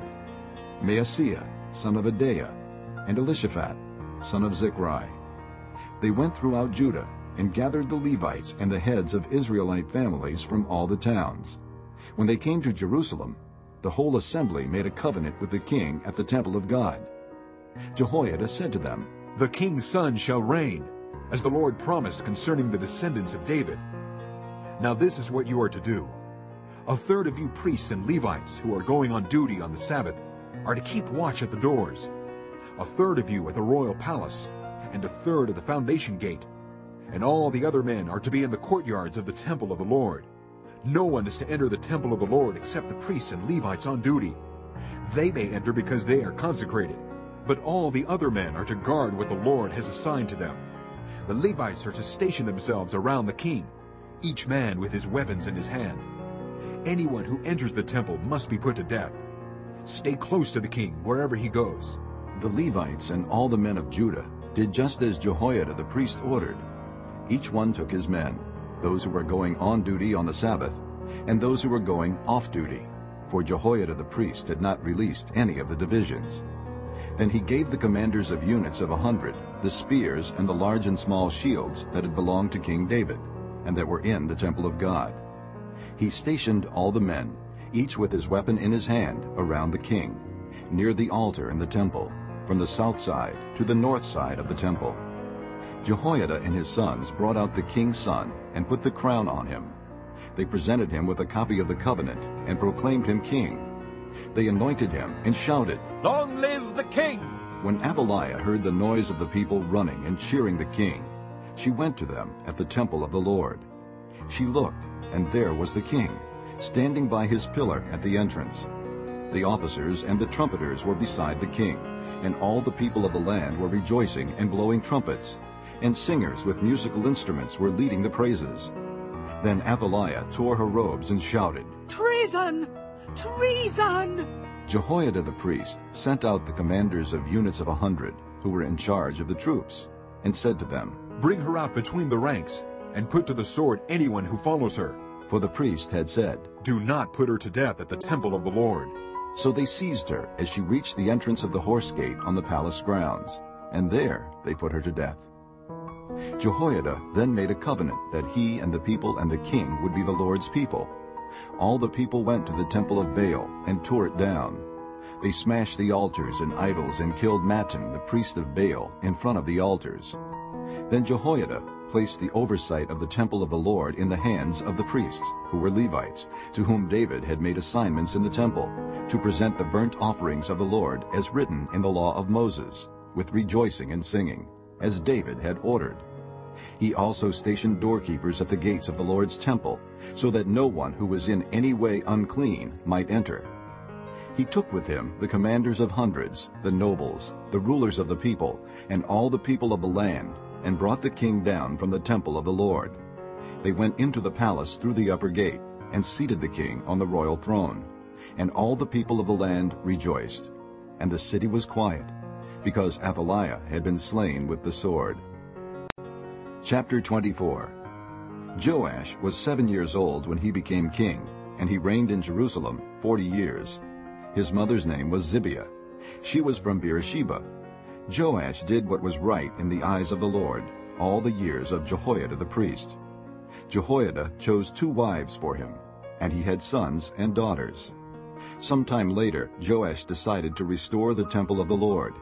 Maaseiah, son of Adaiah, and Elishaphat, son of Zichri. They went throughout Judah and gathered the Levites and the heads of Israelite families from all the towns. When they came to Jerusalem, the whole assembly made a covenant with the king at the temple of God. Jehoiada said to them, The king's son shall reign, as the Lord promised concerning the descendants of David. Now this is what you are to do. A third of you priests and Levites who are going on duty on the Sabbath are to keep watch at the doors. A third of you at the royal palace, and a third at the foundation gate. And all the other men are to be in the courtyards of the temple of the Lord, No one is to enter the temple of the Lord except the priests and Levites on duty. They may enter because they are consecrated, but all the other men are to guard what the Lord has assigned to them. The Levites are to station themselves around the king, each man with his weapons in his hand. Anyone who enters the temple must be put to death. Stay close to the king wherever he goes. The Levites and all the men of Judah did just as Jehoiada the priest ordered. Each one took his men, those who were going on duty on the Sabbath, and those who were going off duty, for Jehoiada the priest had not released any of the divisions. Then he gave the commanders of units of a hundred the spears and the large and small shields that had belonged to King David, and that were in the temple of God. He stationed all the men, each with his weapon in his hand, around the king, near the altar in the temple, from the south side to the north side of the temple. Jehoiada and his sons brought out the king's son and put the crown on him. They presented him with a copy of the covenant and proclaimed him king. They anointed him and shouted, Long live the king! When Athaliah heard the noise of the people running and cheering the king, she went to them at the temple of the Lord. She looked, and there was the king, standing by his pillar at the entrance. The officers and the trumpeters were beside the king, and all the people of the land were rejoicing and blowing trumpets, and singers with musical instruments were leading the praises. Then Athaliah tore her robes and shouted, Treason! Treason! Jehoiada the priest sent out the commanders of units of a hundred, who were in charge of the troops, and said to them, Bring her out between the ranks, and put to the sword anyone who follows her. For the priest had said, Do not put her to death at the temple of the Lord. So they seized her as she reached the entrance of the horse gate on the palace grounds, and there they put her to death. Jehoiada then made a covenant that he and the people and the king would be the Lord's people. All the people went to the temple of Baal and tore it down. They smashed the altars and idols and killed Mattan, the priest of Baal, in front of the altars. Then Jehoiada placed the oversight of the temple of the Lord in the hands of the priests, who were Levites, to whom David had made assignments in the temple, to present the burnt offerings of the Lord as written in the law of Moses, with rejoicing and singing, as David had ordered. He also stationed doorkeepers at the gates of the Lord's temple, so that no one who was in any way unclean might enter. He took with him the commanders of hundreds, the nobles, the rulers of the people, and all the people of the land, and brought the king down from the temple of the Lord. They went into the palace through the upper gate, and seated the king on the royal throne. And all the people of the land rejoiced. And the city was quiet, because Athaliah had been slain with the sword. Chapter 24 Joash was seven years old when he became king, and he reigned in Jerusalem forty years. His mother's name was Zibiah. She was from Beersheba. Joash did what was right in the eyes of the Lord all the years of Jehoiada the priest. Jehoiada chose two wives for him, and he had sons and daughters. Sometime later, Joash decided to restore the temple of the Lord.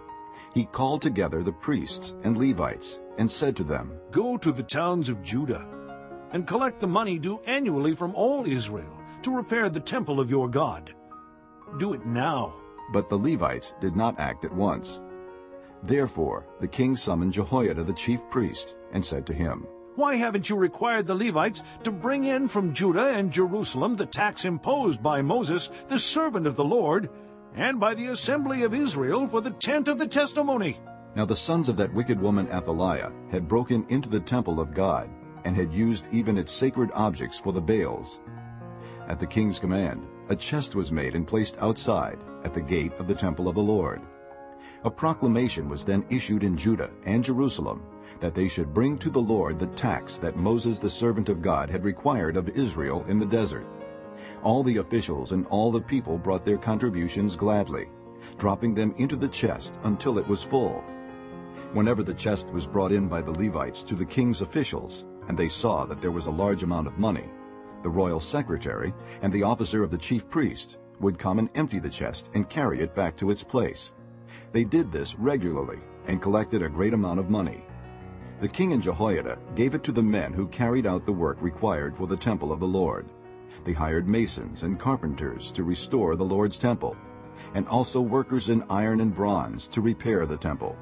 He called together the priests and Levites and said to them, Go to the towns of Judah and collect the money due annually from all Israel to repair the temple of your God. Do it now. But the Levites did not act at once. Therefore the king summoned Jehoiada the chief priest and said to him, Why haven't you required the Levites to bring in from Judah and Jerusalem the tax imposed by Moses, the servant of the Lord, and by the assembly of Israel for the tent of the testimony? Now the sons of that wicked woman Athaliah had broken into the temple of God and had used even its sacred objects for the Baals. At the king's command, a chest was made and placed outside at the gate of the temple of the Lord. A proclamation was then issued in Judah and Jerusalem that they should bring to the Lord the tax that Moses the servant of God had required of Israel in the desert. All the officials and all the people brought their contributions gladly, dropping them into the chest until it was full. Whenever the chest was brought in by the Levites to the king's officials, and they saw that there was a large amount of money, the royal secretary and the officer of the chief priest would come and empty the chest and carry it back to its place. They did this regularly and collected a great amount of money. The king and Jehoiada gave it to the men who carried out the work required for the temple of the Lord. They hired masons and carpenters to restore the Lord's temple, and also workers in iron and bronze to repair the temple.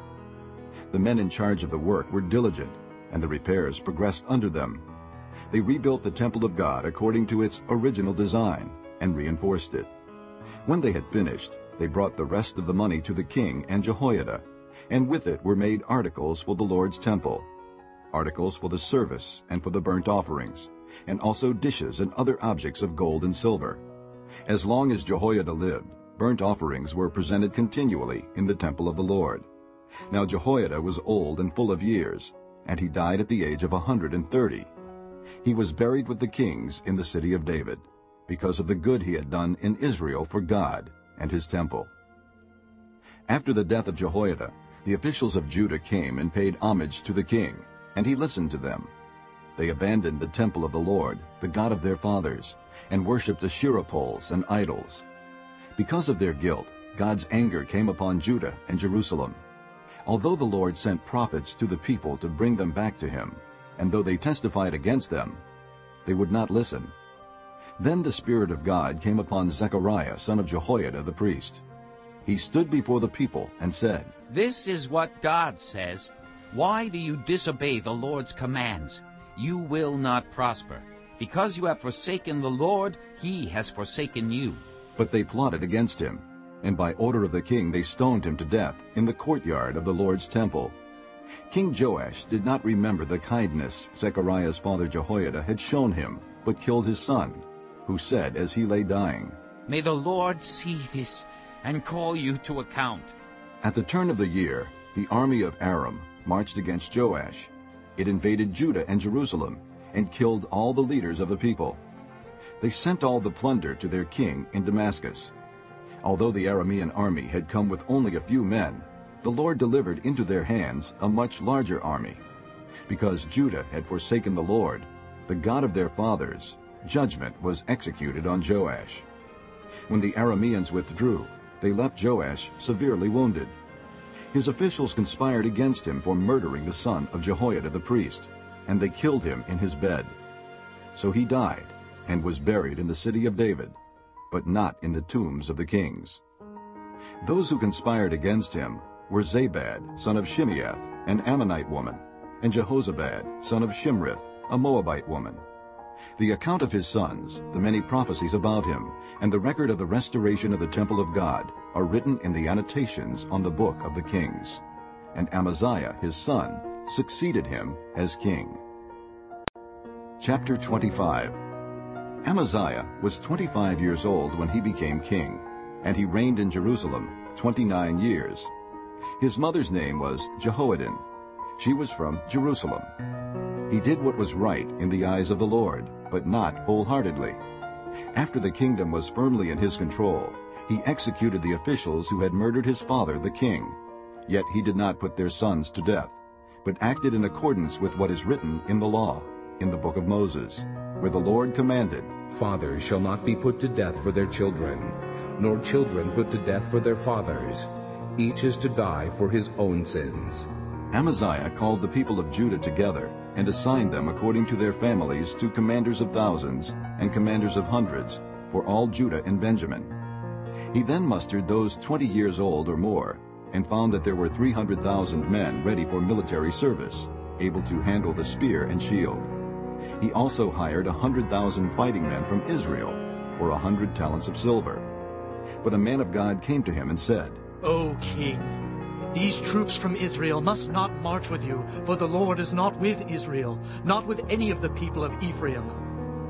The men in charge of the work were diligent, and the repairs progressed under them. They rebuilt the temple of God according to its original design and reinforced it. When they had finished, they brought the rest of the money to the king and Jehoiada, and with it were made articles for the Lord's temple, articles for the service and for the burnt offerings, and also dishes and other objects of gold and silver. As long as Jehoiada lived, burnt offerings were presented continually in the temple of the Lord. Now Jehoiada was old and full of years, and he died at the age of a hundred and thirty. He was buried with the kings in the city of David, because of the good he had done in Israel for God and his temple. After the death of Jehoiada, the officials of Judah came and paid homage to the king, and he listened to them. They abandoned the temple of the Lord, the God of their fathers, and worshipped Asherah poles and idols. Because of their guilt, God's anger came upon Judah and Jerusalem. Although the Lord sent prophets to the people to bring them back to him, and though they testified against them, they would not listen. Then the Spirit of God came upon Zechariah, son of Jehoiada the priest. He stood before the people and said, This is what God says. Why do you disobey the Lord's commands? You will not prosper. Because you have forsaken the Lord, he has forsaken you. But they plotted against him, and by order of the king they stoned him to death in the courtyard of the Lord's temple. King Joash did not remember the kindness Zechariah's father Jehoiada had shown him, but killed his son, who said as he lay dying, May the Lord see this and call you to account. At the turn of the year, the army of Aram marched against Joash. It invaded Judah and Jerusalem and killed all the leaders of the people. They sent all the plunder to their king in Damascus. Although the Aramean army had come with only a few men, the Lord delivered into their hands a much larger army. Because Judah had forsaken the Lord, the God of their fathers, judgment was executed on Joash. When the Arameans withdrew, they left Joash severely wounded. His officials conspired against him for murdering the son of Jehoiada the priest, and they killed him in his bed. So he died and was buried in the city of David, but not in the tombs of the kings. Those who conspired against him were Zabad, son of Shimeath, an Ammonite woman, and Jehozabad, son of Shimrith, a Moabite woman. The account of his sons, the many prophecies about him, and the record of the restoration of the temple of God are written in the annotations on the book of the kings. And Amaziah, his son, succeeded him as king. Chapter 25 Amaziah was 25 years old when he became king, and he reigned in Jerusalem 29 years. His mother's name was Jehoaddan. She was from Jerusalem. He did what was right in the eyes of the Lord, but not wholeheartedly. After the kingdom was firmly in his control, he executed the officials who had murdered his father, the king. Yet he did not put their sons to death, but acted in accordance with what is written in the law, in the book of Moses, where the Lord commanded, Fathers shall not be put to death for their children, nor children put to death for their fathers. Each is to die for his own sins. Amaziah called the people of Judah together and assigned them according to their families to commanders of thousands and commanders of hundreds for all Judah and Benjamin. He then mustered those 20 years old or more and found that there were 300,000 men ready for military service, able to handle the spear and shield. He also hired a 100,000 fighting men from Israel for a hundred talents of silver. But a man of God came to him and said, O king, these troops from Israel must not march with you, for the Lord is not with Israel, not with any of the people of Ephraim.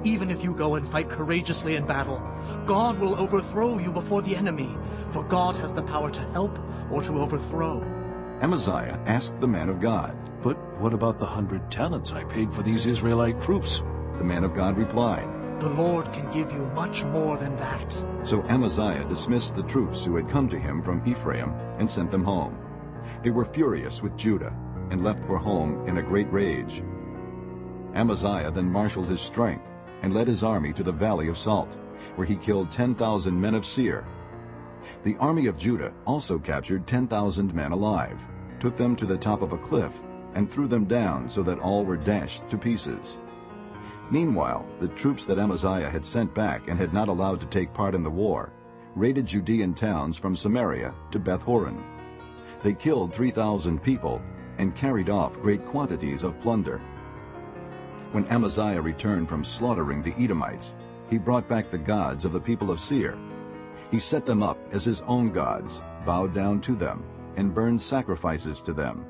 Even if you go and fight courageously in battle, God will overthrow you before the enemy, for God has the power to help or to overthrow. Amaziah asked the man of God, But what about the hundred talents I paid for these Israelite troops? The man of God replied, The Lord can give you much more than that. So Amaziah dismissed the troops who had come to him from Ephraim and sent them home. They were furious with Judah and left for home in a great rage. Amaziah then marshaled his strength and led his army to the valley of Salt, where he killed 10,000 men of Seir. The army of Judah also captured 10,000 men alive, took them to the top of a cliff, and threw them down so that all were dashed to pieces. Meanwhile, the troops that Amaziah had sent back and had not allowed to take part in the war raided Judean towns from Samaria to Beth-horon. They killed 3,000 people and carried off great quantities of plunder. When Amaziah returned from slaughtering the Edomites, he brought back the gods of the people of Seir. He set them up as his own gods, bowed down to them, and burned sacrifices to them.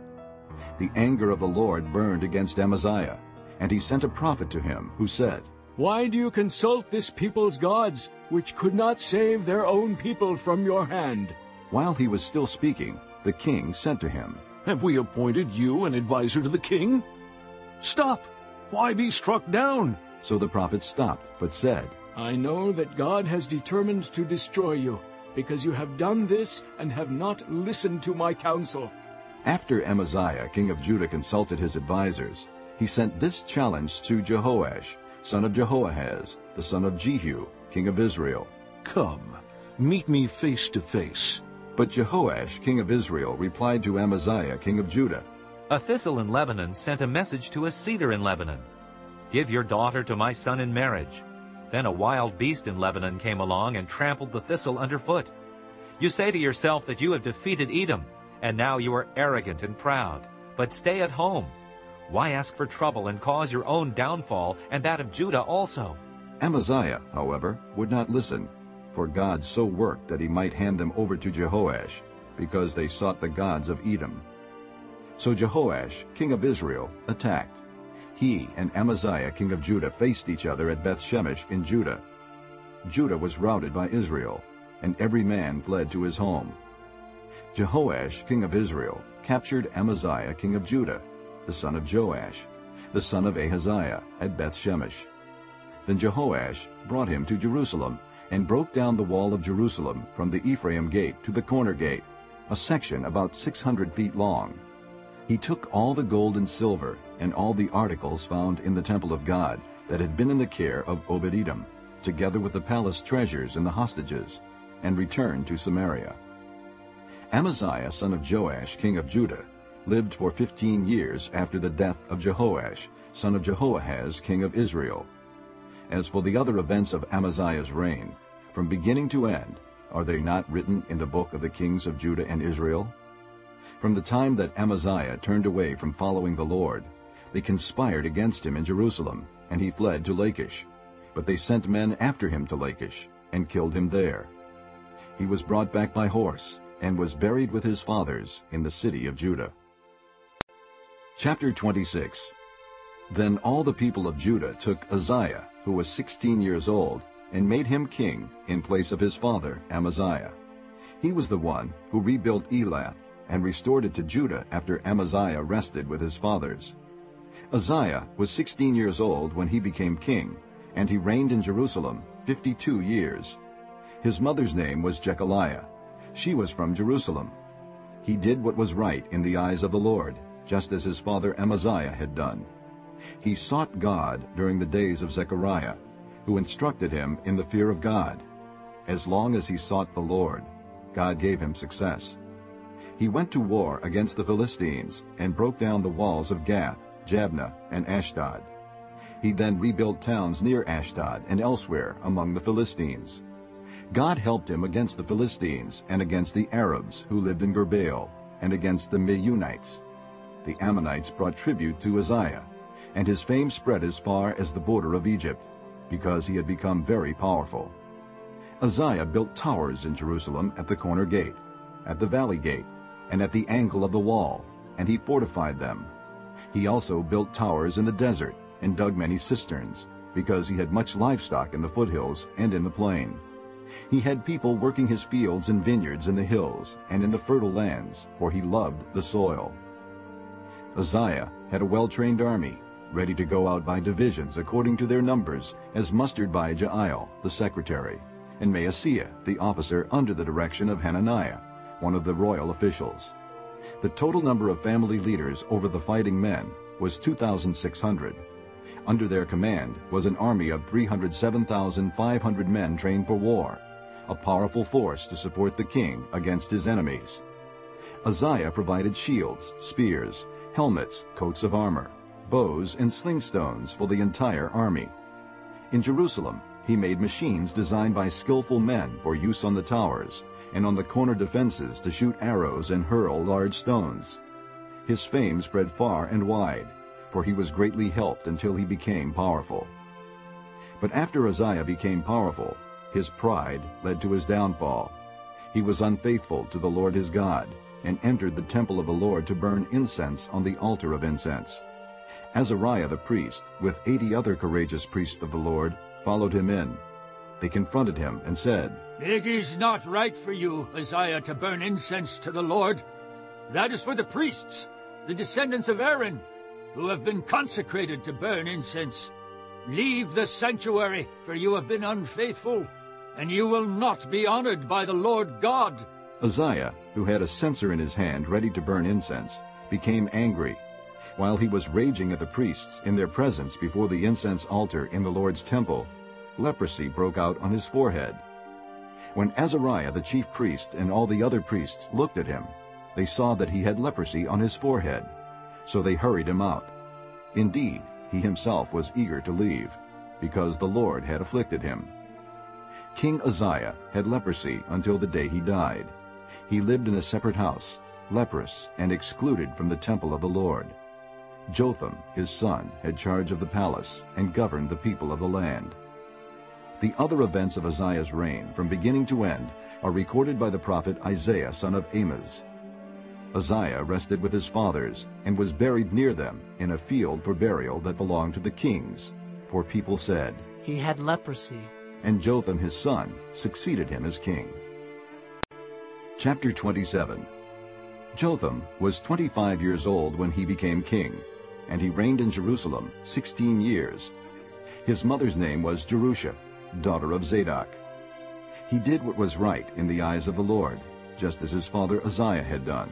The anger of the Lord burned against Amaziah, and he sent a prophet to him, who said, Why do you consult this people's gods, which could not save their own people from your hand? While he was still speaking, the king sent to him, Have we appointed you an adviser to the king? Stop! Why be struck down? So the prophet stopped, but said, I know that God has determined to destroy you, because you have done this and have not listened to my counsel. After Amaziah, king of Judah, consulted his advisers, he sent this challenge to Jehoash, son of Jehoahaz, the son of Jehu, king of Israel. Come, meet me face to face. But Jehoash, king of Israel, replied to Amaziah, king of Judah, A thistle in Lebanon sent a message to a cedar in Lebanon. Give your daughter to my son in marriage. Then a wild beast in Lebanon came along and trampled the thistle underfoot. You say to yourself that you have defeated Edom, and now you are arrogant and proud. But stay at home. Why ask for trouble and cause your own downfall and that of Judah also? Amaziah, however, would not listen, for God so worked that he might hand them over to Jehoash, because they sought the gods of Edom. So Jehoash, king of Israel, attacked. He and Amaziah, king of Judah, faced each other at Beth-Shemesh in Judah. Judah was routed by Israel, and every man fled to his home. Jehoash, king of Israel, captured Amaziah, king of Judah, the son of Joash, the son of Ahaziah, at Beth-Shemesh. Then Jehoash brought him to Jerusalem, and broke down the wall of Jerusalem from the Ephraim gate to the corner gate, a section about 600 feet long. He took all the gold and silver and all the articles found in the temple of God that had been in the care of Obed-Edom, together with the palace treasures and the hostages, and returned to Samaria. Amaziah, son of Joash, king of Judah, lived for fifteen years after the death of Jehoash, son of Jehoahaz, king of Israel. As for the other events of Amaziah's reign, from beginning to end, are they not written in the book of the kings of Judah and Israel? From the time that Amaziah turned away from following the Lord, they conspired against him in Jerusalem, and he fled to Lachish. But they sent men after him to Lachish, and killed him there. He was brought back by horse, and was buried with his fathers in the city of Judah. Chapter 26 Then all the people of Judah took Uzziah, who was sixteen years old, and made him king in place of his father Amaziah. He was the one who rebuilt Elath and restored it to Judah after Amaziah rested with his fathers. Uzziah was sixteen years old when he became king, and he reigned in Jerusalem fifty-two years. His mother's name was Jekoliah. She was from Jerusalem. He did what was right in the eyes of the Lord, just as his father Amaziah had done. He sought God during the days of Zechariah, who instructed him in the fear of God. As long as he sought the Lord, God gave him success. He went to war against the Philistines and broke down the walls of Gath, Jabneh, and Ashdod. He then rebuilt towns near Ashdod and elsewhere among the Philistines. God helped him against the Philistines and against the Arabs who lived in Gur Baal and against the Meunites. The Ammonites brought tribute to Uzziah, and his fame spread as far as the border of Egypt, because he had become very powerful. Uzziah built towers in Jerusalem at the corner gate, at the valley gate, and at the angle of the wall, and he fortified them. He also built towers in the desert and dug many cisterns, because he had much livestock in the foothills and in the plain. He had people working his fields and vineyards in the hills and in the fertile lands, for he loved the soil. Uzziah had a well-trained army, ready to go out by divisions according to their numbers, as mustered by Jeiel, the secretary, and Maaseiah, the officer under the direction of Hananiah, one of the royal officials. The total number of family leaders over the fighting men was 2,600. Under their command was an army of 307,500 men trained for war, a powerful force to support the king against his enemies. Uzziah provided shields, spears, helmets, coats of armor, bows, and slingstones for the entire army. In Jerusalem, he made machines designed by skillful men for use on the towers and on the corner defenses to shoot arrows and hurl large stones. His fame spread far and wide, for he was greatly helped until he became powerful. But after Uzziah became powerful, his pride led to his downfall. He was unfaithful to the Lord his God, and entered the temple of the Lord to burn incense on the altar of incense. Azariah the priest, with eighty other courageous priests of the Lord, followed him in. They confronted him and said, It is not right for you, Uzziah, to burn incense to the Lord. That is for the priests, the descendants of Aaron, who have been consecrated to burn incense. Leave the sanctuary, for you have been unfaithful, and you will not be honored by the Lord God. Uzziah, who had a censer in his hand ready to burn incense, became angry. While he was raging at the priests in their presence before the incense altar in the Lord's temple, leprosy broke out on his forehead. When Azariah the chief priest and all the other priests looked at him, they saw that he had leprosy on his forehead. So they hurried him out. Indeed, he himself was eager to leave, because the Lord had afflicted him. King Uzziah had leprosy until the day he died. He lived in a separate house, leprous and excluded from the temple of the Lord. Jotham, his son, had charge of the palace and governed the people of the land. The other events of Uzziah's reign, from beginning to end, are recorded by the prophet Isaiah son of Amoz. Uzziah rested with his fathers and was buried near them in a field for burial that belonged to the kings. For people said, He had leprosy. And Jotham his son succeeded him as king. Chapter 27 Jotham was 25 years old when he became king, and he reigned in Jerusalem 16 years. His mother's name was Jerusha, daughter of Zadok. He did what was right in the eyes of the Lord, just as his father Uzziah had done.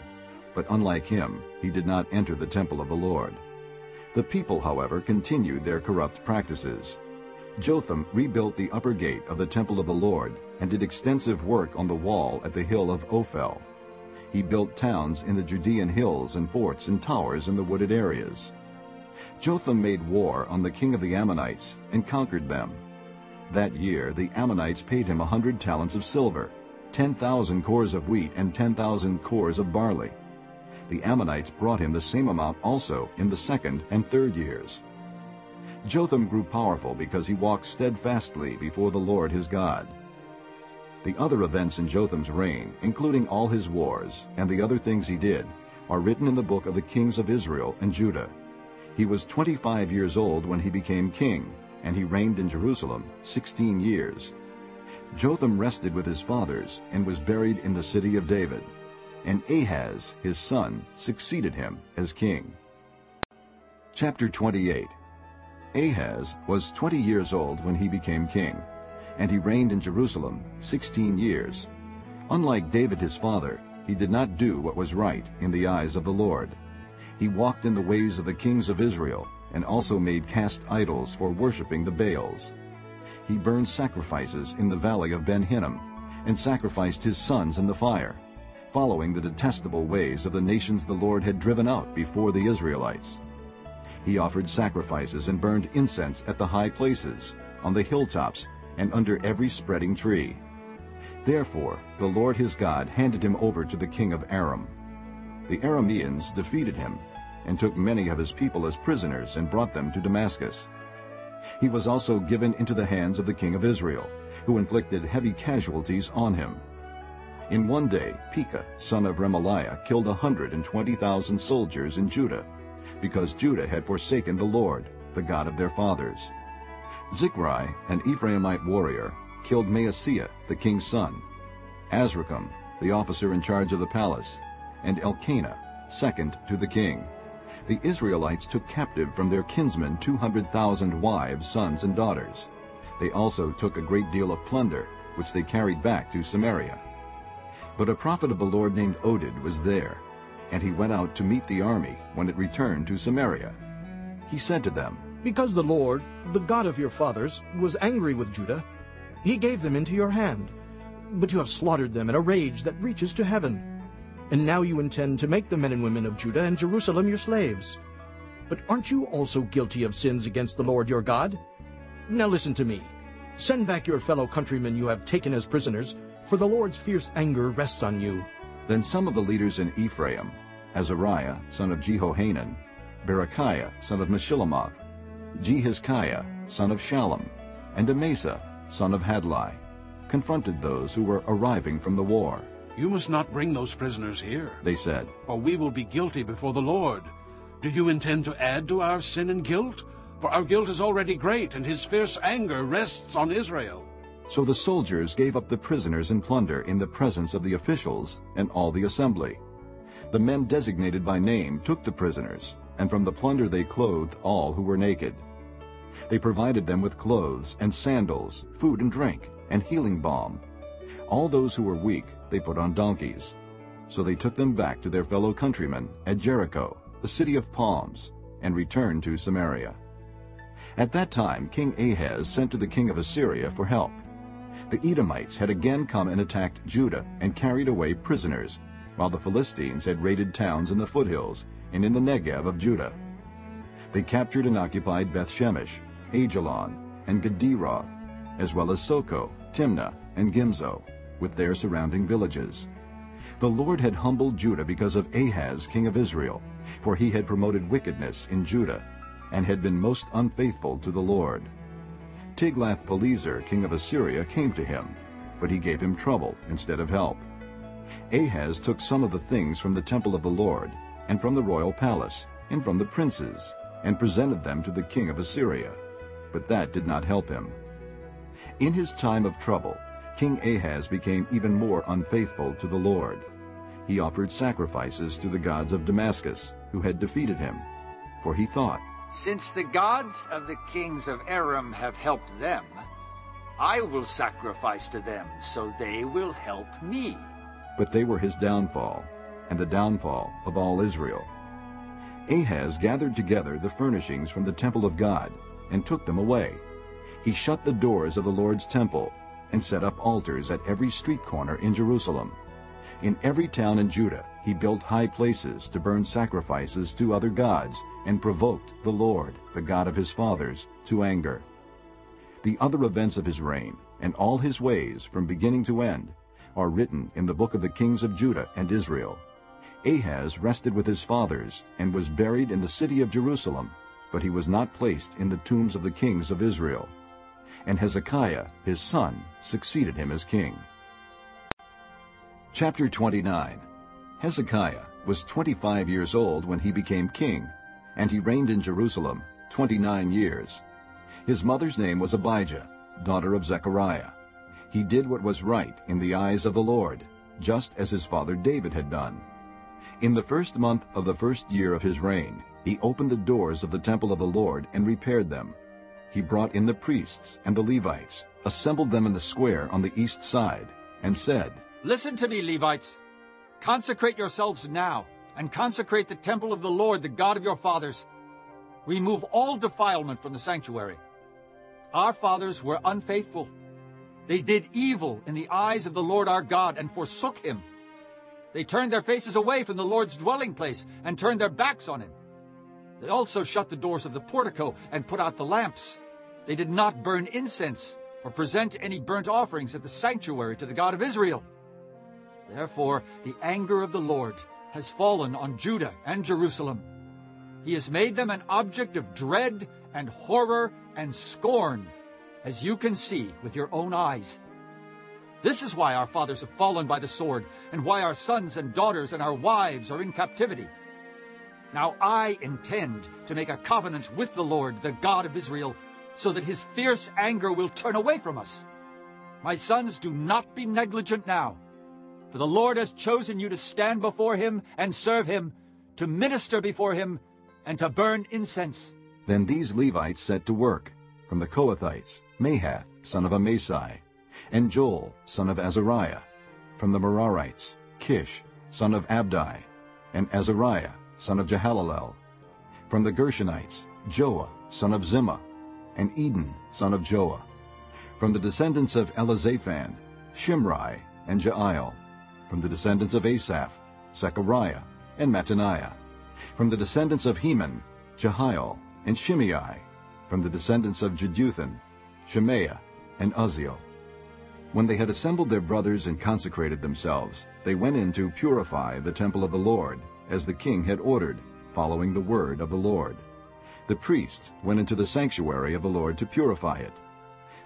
But unlike him, he did not enter the temple of the Lord. The people, however, continued their corrupt practices. Jotham rebuilt the upper gate of the temple of the Lord and did extensive work on the wall at the hill of Ophel. He built towns in the Judean hills and forts and towers in the wooded areas. Jotham made war on the king of the Ammonites and conquered them. That year the Ammonites paid him a hundred talents of silver, ten thousand cors of wheat, and ten thousand cors of barley the Ammonites brought him the same amount also in the second and third years. Jotham grew powerful because he walked steadfastly before the Lord his God. The other events in Jotham's reign, including all his wars and the other things he did, are written in the book of the kings of Israel and Judah. He was 25 years old when he became king, and he reigned in Jerusalem 16 years. Jotham rested with his fathers and was buried in the city of David and Ahaz, his son, succeeded him as king. Chapter 28 Ahaz was 20 years old when he became king, and he reigned in Jerusalem 16 years. Unlike David his father, he did not do what was right in the eyes of the Lord. He walked in the ways of the kings of Israel, and also made cast idols for worshipping the Baals. He burned sacrifices in the valley of Ben Hinnom, and sacrificed his sons in the fire following the detestable ways of the nations the Lord had driven out before the Israelites. He offered sacrifices and burned incense at the high places, on the hilltops, and under every spreading tree. Therefore the Lord his God handed him over to the king of Aram. The Arameans defeated him, and took many of his people as prisoners and brought them to Damascus. He was also given into the hands of the king of Israel, who inflicted heavy casualties on him. In one day, Pekah, son of Remaliah, killed hundred and twenty thousand soldiers in Judah, because Judah had forsaken the Lord, the God of their fathers. Zikri, an Ephraimite warrior, killed Maaseiah, the king's son, Azrikam, the officer in charge of the palace, and Elkanah, second to the king. The Israelites took captive from their kinsmen 200,000 wives, sons, and daughters. They also took a great deal of plunder, which they carried back to Samaria. But a prophet of the Lord named Oded was there, and he went out to meet the army when it returned to Samaria. He said to them, Because the Lord, the God of your fathers, was angry with Judah, he gave them into your hand. But you have slaughtered them in a rage that reaches to heaven. And now you intend to make the men and women of Judah and Jerusalem your slaves. But aren't you also guilty of sins against the Lord your God? Now listen to me. Send back your fellow countrymen you have taken as prisoners, for the Lord's fierce anger rests on you. Then some of the leaders in Ephraim, Azariah, son of Jehohanan, Berekiah son of Meshillemoth, Jehizkiah son of Shallum, and Amasa son of Hadlai, confronted those who were arriving from the war. You must not bring those prisoners here, they said, or we will be guilty before the Lord. Do you intend to add to our sin and guilt? For our guilt is already great, and his fierce anger rests on Israel. So the soldiers gave up the prisoners and plunder in the presence of the officials and all the assembly. The men designated by name took the prisoners, and from the plunder they clothed all who were naked. They provided them with clothes and sandals, food and drink, and healing balm. All those who were weak they put on donkeys. So they took them back to their fellow countrymen at Jericho, the city of palms, and returned to Samaria. At that time King Ahaz sent to the king of Assyria for help. The Edomites had again come and attacked Judah and carried away prisoners, while the Philistines had raided towns in the foothills and in the Negev of Judah. They captured and occupied Beth-Shemesh, Aijalon, and Gederoth, as well as Socoh, Timnah, and Gimzo, with their surrounding villages. The Lord had humbled Judah because of Ahaz king of Israel, for he had promoted wickedness in Judah and had been most unfaithful to the Lord. Tiglath-Pileser, king of Assyria, came to him, but he gave him trouble instead of help. Ahaz took some of the things from the temple of the Lord, and from the royal palace, and from the princes, and presented them to the king of Assyria. But that did not help him. In his time of trouble, King Ahaz became even more unfaithful to the Lord. He offered sacrifices to the gods of Damascus, who had defeated him, for he thought, since the gods of the kings of Aram have helped them, I will sacrifice to them, so they will help me. But they were his downfall, and the downfall of all Israel. Ahaz gathered together the furnishings from the temple of God, and took them away. He shut the doors of the Lord's temple, and set up altars at every street corner in Jerusalem. In every town in Judah he built high places to burn sacrifices to other gods, and provoked the Lord, the God of his fathers, to anger. The other events of his reign, and all his ways from beginning to end, are written in the book of the kings of Judah and Israel. Ahaz rested with his fathers, and was buried in the city of Jerusalem, but he was not placed in the tombs of the kings of Israel. And Hezekiah, his son, succeeded him as king. Chapter 29 Hezekiah was 25 years old when he became king, and he reigned in Jerusalem 29 years. His mother's name was Abijah, daughter of Zechariah. He did what was right in the eyes of the Lord, just as his father David had done. In the first month of the first year of his reign, he opened the doors of the temple of the Lord and repaired them. He brought in the priests and the Levites, assembled them in the square on the east side, and said, Listen to me, Levites. Consecrate yourselves now, and consecrate the temple of the Lord, the God of your fathers. Remove all defilement from the sanctuary. Our fathers were unfaithful. They did evil in the eyes of the Lord our God and forsook him. They turned their faces away from the Lord's dwelling place and turned their backs on him. They also shut the doors of the portico and put out the lamps. They did not burn incense or present any burnt offerings at the sanctuary to the God of Israel. Therefore the anger of the Lord has fallen on Judah and Jerusalem. He has made them an object of dread and horror and scorn, as you can see with your own eyes. This is why our fathers have fallen by the sword, and why our sons and daughters and our wives are in captivity. Now I intend to make a covenant with the Lord, the God of Israel, so that his fierce anger will turn away from us. My sons, do not be negligent now, for the Lord has chosen you to stand before him and serve him, to minister before him, and to burn incense. Then these Levites set to work, from the Kohathites, Mahath, son of Amasai, and Joel, son of Azariah, from the Merarites, Kish, son of Abdi, and Azariah, son of Jehallelel, from the Gershonites, Joah, son of Zimmah, and Eden, son of Joah, from the descendants of Elizaphan, Shimri, and Jeiel, from the descendants of Asaph, Zechariah, and Mattaniah. From the descendants of Heman, Jehiel, and Shimei. From the descendants of Jeduthun, Shemaiah, and Uzziel. When they had assembled their brothers and consecrated themselves, they went in to purify the temple of the Lord, as the king had ordered, following the word of the Lord. The priests went into the sanctuary of the Lord to purify it.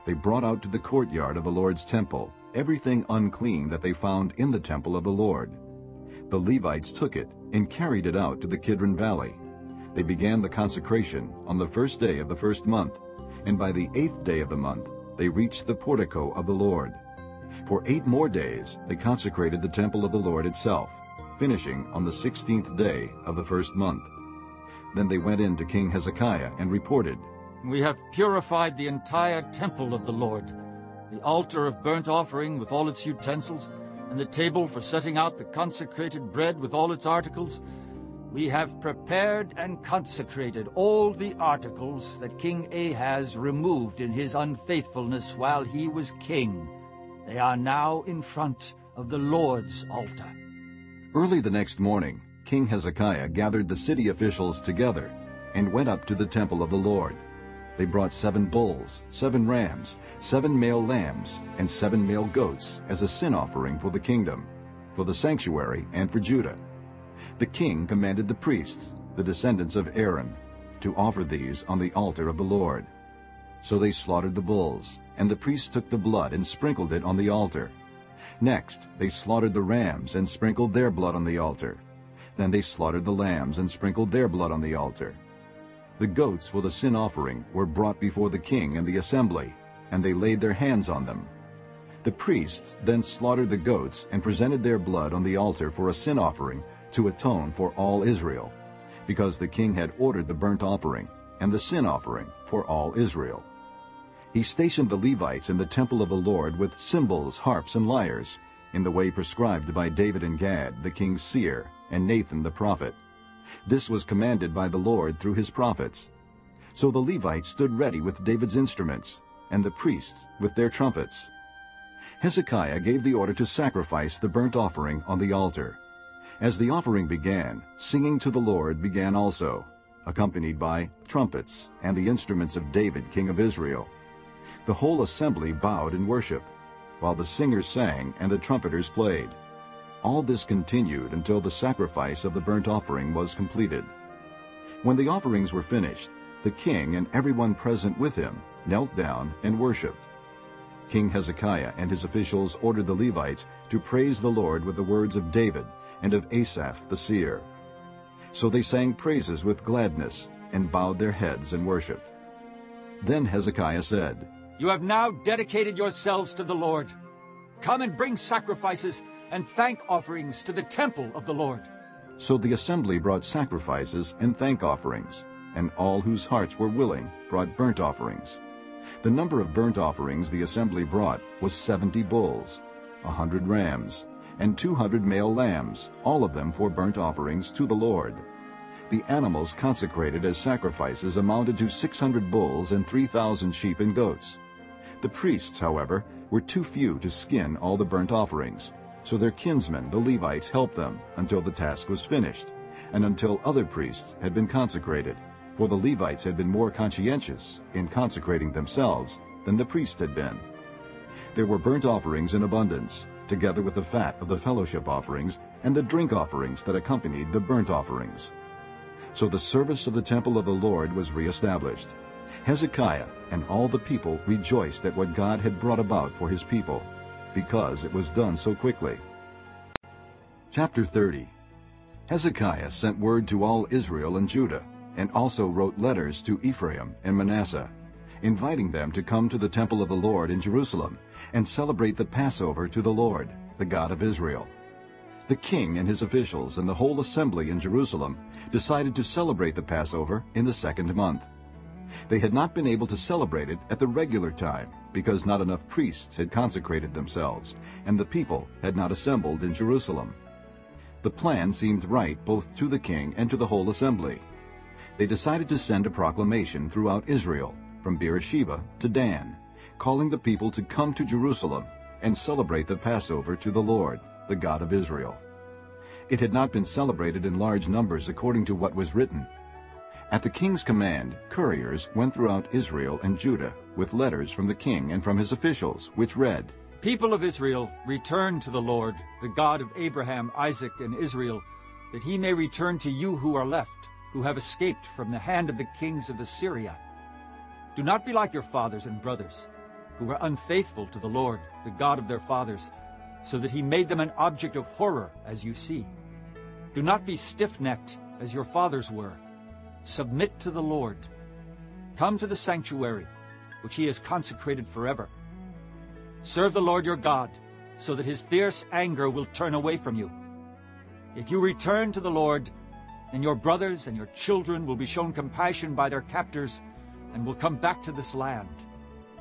They brought out to the courtyard of the Lord's temple everything unclean that they found in the temple of the Lord. The Levites took it and carried it out to the Kidron Valley. They began the consecration on the first day of the first month, and by the eighth day of the month they reached the portico of the Lord. For eight more days they consecrated the temple of the Lord itself, finishing on the sixteenth day of the first month. Then they went in to King Hezekiah and reported, We have purified the entire temple of the Lord, the altar of burnt offering with all its utensils, and the table for setting out the consecrated bread with all its articles. We have prepared and consecrated all the articles that King Ahaz removed in his unfaithfulness while he was king. They are now in front of the Lord's altar. Early the next morning, King Hezekiah gathered the city officials together and went up to the temple of the Lord. They brought seven bulls, seven rams, seven male lambs, and seven male goats as a sin offering for the kingdom, for the sanctuary, and for Judah. The king commanded the priests, the descendants of Aaron, to offer these on the altar of the Lord. So they slaughtered the bulls, and the priests took the blood and sprinkled it on the altar. Next they slaughtered the rams and sprinkled their blood on the altar. Then they slaughtered the lambs and sprinkled their blood on the altar. The goats for the sin offering were brought before the king and the assembly, and they laid their hands on them. The priests then slaughtered the goats and presented their blood on the altar for a sin offering to atone for all Israel, because the king had ordered the burnt offering and the sin offering for all Israel. He stationed the Levites in the temple of the Lord with cymbals, harps, and lyres, in the way prescribed by David and Gad, the king's seer, and Nathan the prophet. This was commanded by the Lord through his prophets. So the Levites stood ready with David's instruments, and the priests with their trumpets. Hezekiah gave the order to sacrifice the burnt offering on the altar. As the offering began, singing to the Lord began also, accompanied by trumpets and the instruments of David king of Israel. The whole assembly bowed in worship, while the singers sang and the trumpeters played. All this continued until the sacrifice of the burnt offering was completed. When the offerings were finished, the king and everyone present with him knelt down and worshipped. King Hezekiah and his officials ordered the Levites to praise the Lord with the words of David and of Asaph the seer. So they sang praises with gladness and bowed their heads and worshipped. Then Hezekiah said, You have now dedicated yourselves to the Lord. Come and bring sacrifices and thank offerings to the temple of the Lord. So the assembly brought sacrifices and thank offerings, and all whose hearts were willing brought burnt offerings. The number of burnt offerings the assembly brought was seventy bulls, a hundred rams, and two hundred male lambs, all of them for burnt offerings to the Lord. The animals consecrated as sacrifices amounted to six hundred bulls and three thousand sheep and goats. The priests, however, were too few to skin all the burnt offerings, so their kinsmen, the Levites, helped them until the task was finished, and until other priests had been consecrated, for the Levites had been more conscientious in consecrating themselves than the priests had been. There were burnt offerings in abundance, together with the fat of the fellowship offerings and the drink offerings that accompanied the burnt offerings. So the service of the temple of the Lord was reestablished. Hezekiah and all the people rejoiced at what God had brought about for his people, because it was done so quickly. Chapter 30 Hezekiah sent word to all Israel and Judah, and also wrote letters to Ephraim and Manasseh, inviting them to come to the temple of the Lord in Jerusalem and celebrate the Passover to the Lord, the God of Israel. The king and his officials and the whole assembly in Jerusalem decided to celebrate the Passover in the second month. They had not been able to celebrate it at the regular time because not enough priests had consecrated themselves, and the people had not assembled in Jerusalem. The plan seemed right both to the king and to the whole assembly. They decided to send a proclamation throughout Israel, from Beersheba to Dan, calling the people to come to Jerusalem and celebrate the Passover to the Lord, the God of Israel. It had not been celebrated in large numbers according to what was written. At the king's command, couriers went throughout Israel and Judah with letters from the king and from his officials, which read, People of Israel, return to the Lord, the God of Abraham, Isaac, and Israel, that he may return to you who are left. who have escaped from the hand of the kings of Assyria. Do not be like your fathers and brothers, who were unfaithful to the Lord, the God of their fathers, so that he made them an object of horror, as you see. Do not be stiff-necked, as your fathers were. Submit to the Lord. Come to the sanctuary, which he has consecrated forever. Serve the Lord your God, so that his fierce anger will turn away from you. If you return to the Lord, then your brothers and your children will be shown compassion by their captors and will come back to this land.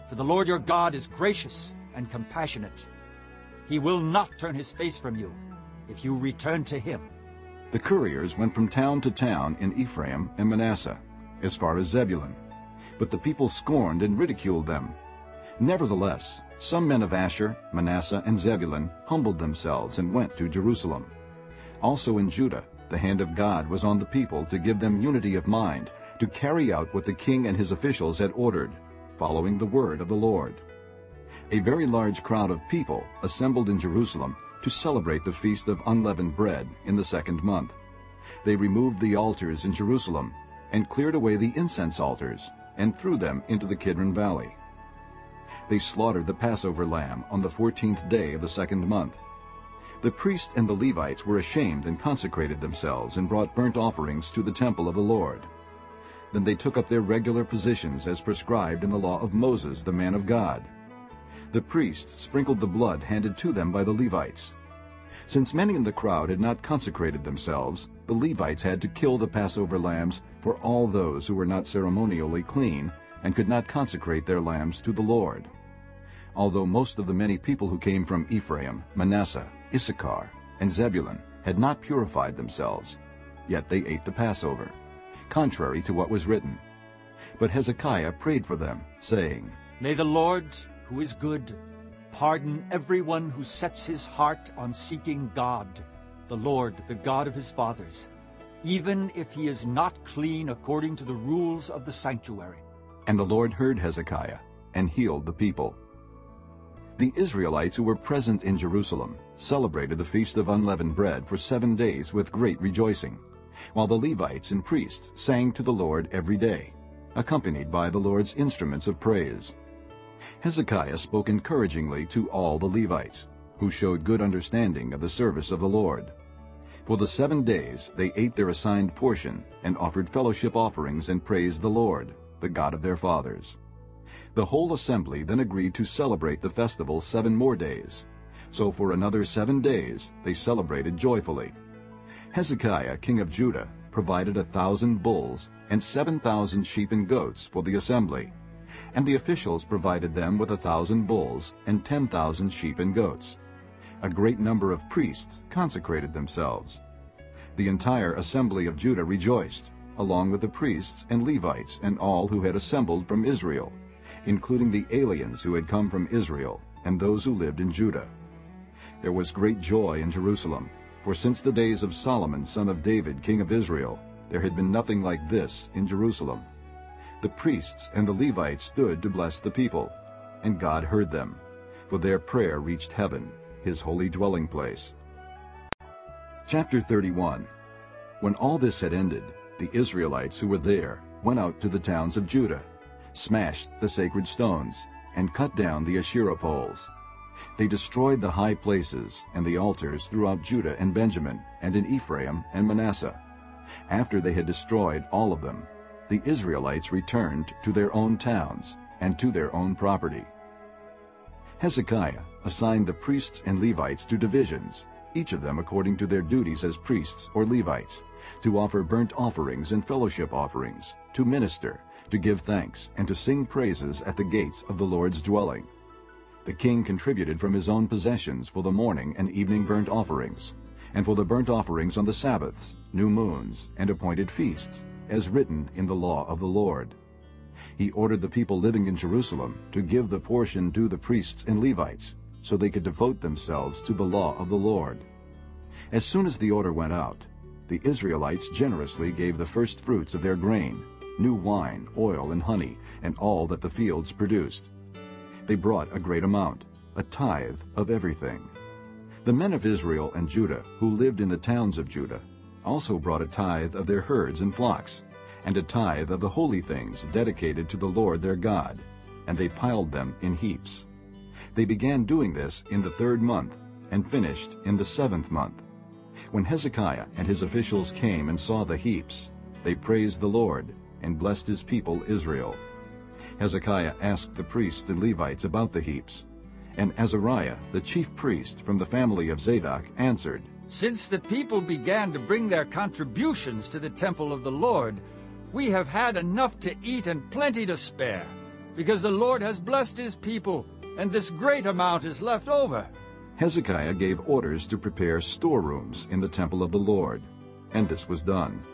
For the Lord your God is gracious and compassionate. He will not turn his face from you if you return to him. The couriers went from town to town in Ephraim and Manasseh, as far as Zebulun. But the people scorned and ridiculed them. Nevertheless, some men of Asher, Manasseh, and Zebulun humbled themselves and went to Jerusalem. Also in Judah, the hand of God was on the people to give them unity of mind, to carry out what the king and his officials had ordered, following the word of the Lord. A very large crowd of people assembled in Jerusalem to celebrate the feast of unleavened bread in the second month. They removed the altars in Jerusalem and cleared away the incense altars and threw them into the Kidron Valley. They slaughtered the Passover lamb on the fourteenth day of the second month. The priests and the Levites were ashamed and consecrated themselves and brought burnt offerings to the temple of the Lord. Then they took up their regular positions as prescribed in the law of Moses, the man of God. The priests sprinkled the blood handed to them by the Levites. Since many in the crowd had not consecrated themselves, the Levites had to kill the Passover lambs for all those who were not ceremonially clean and could not consecrate their lambs to the Lord. Although most of the many people who came from Ephraim, Manasseh, Issachar, and Zebulun had not purified themselves, yet they ate the Passover, contrary to what was written. But Hezekiah prayed for them, saying, May the Lord, who is good, pardon everyone who sets his heart on seeking God, the Lord, the God of his fathers, even if he is not clean according to the rules of the sanctuary. And the Lord heard Hezekiah and healed the people. The Israelites who were present in Jerusalem celebrated the Feast of Unleavened Bread for seven days with great rejoicing, while the Levites and priests sang to the Lord every day, accompanied by the Lord's instruments of praise. Hezekiah spoke encouragingly to all the Levites, who showed good understanding of the service of the Lord. For the seven days they ate their assigned portion and offered fellowship offerings and praised the Lord, the God of their fathers. The whole assembly then agreed to celebrate the festival seven more days. So for another seven days they celebrated joyfully. Hezekiah, king of Judah, provided a thousand bulls and seven thousand sheep and goats for the assembly, and the officials provided them with a thousand bulls and ten thousand sheep and goats. A great number of priests consecrated themselves. The entire assembly of Judah rejoiced, along with the priests and Levites and all who had assembled from Israel, including the aliens who had come from Israel and those who lived in Judah. There was great joy in Jerusalem, for since the days of Solomon son of David, king of Israel, there had been nothing like this in Jerusalem. The priests and the Levites stood to bless the people, and God heard them, for their prayer reached heaven, his holy dwelling place. Chapter 31 When all this had ended, the Israelites who were there went out to the towns of Judah, smashed the sacred stones, and cut down the Asherah poles. They destroyed the high places and the altars throughout Judah and Benjamin, and in Ephraim and Manasseh. After they had destroyed all of them, the Israelites returned to their own towns and to their own property. Hezekiah assigned the priests and Levites to divisions, each of them according to their duties as priests or Levites, to offer burnt offerings and fellowship offerings, to minister, to give thanks, and to sing praises at the gates of the Lord's dwelling. The king contributed from his own possessions for the morning and evening burnt offerings, and for the burnt offerings on the Sabbaths, new moons, and appointed feasts, as written in the law of the Lord. He ordered the people living in Jerusalem to give the portion due the priests and Levites, so they could devote themselves to the law of the Lord. As soon as the order went out, the Israelites generously gave the first fruits of their grain, new wine, oil, and honey, and all that the fields produced. They brought a great amount, a tithe of everything. The men of Israel and Judah who lived in the towns of Judah also brought a tithe of their herds and flocks, and a tithe of the holy things dedicated to the Lord their God, and they piled them in heaps. They began doing this in the third month, and finished in the seventh month. When Hezekiah and his officials came and saw the heaps, they praised the Lord and blessed his people Israel. Hezekiah asked the priests and Levites about the heaps, and Azariah, the chief priest from the family of Zadok, answered, Since the people began to bring their contributions to the temple of the Lord, we have had enough to eat and plenty to spare, because the Lord has blessed his people, and this great amount is left over. Hezekiah gave orders to prepare storerooms in the temple of the Lord, and this was done.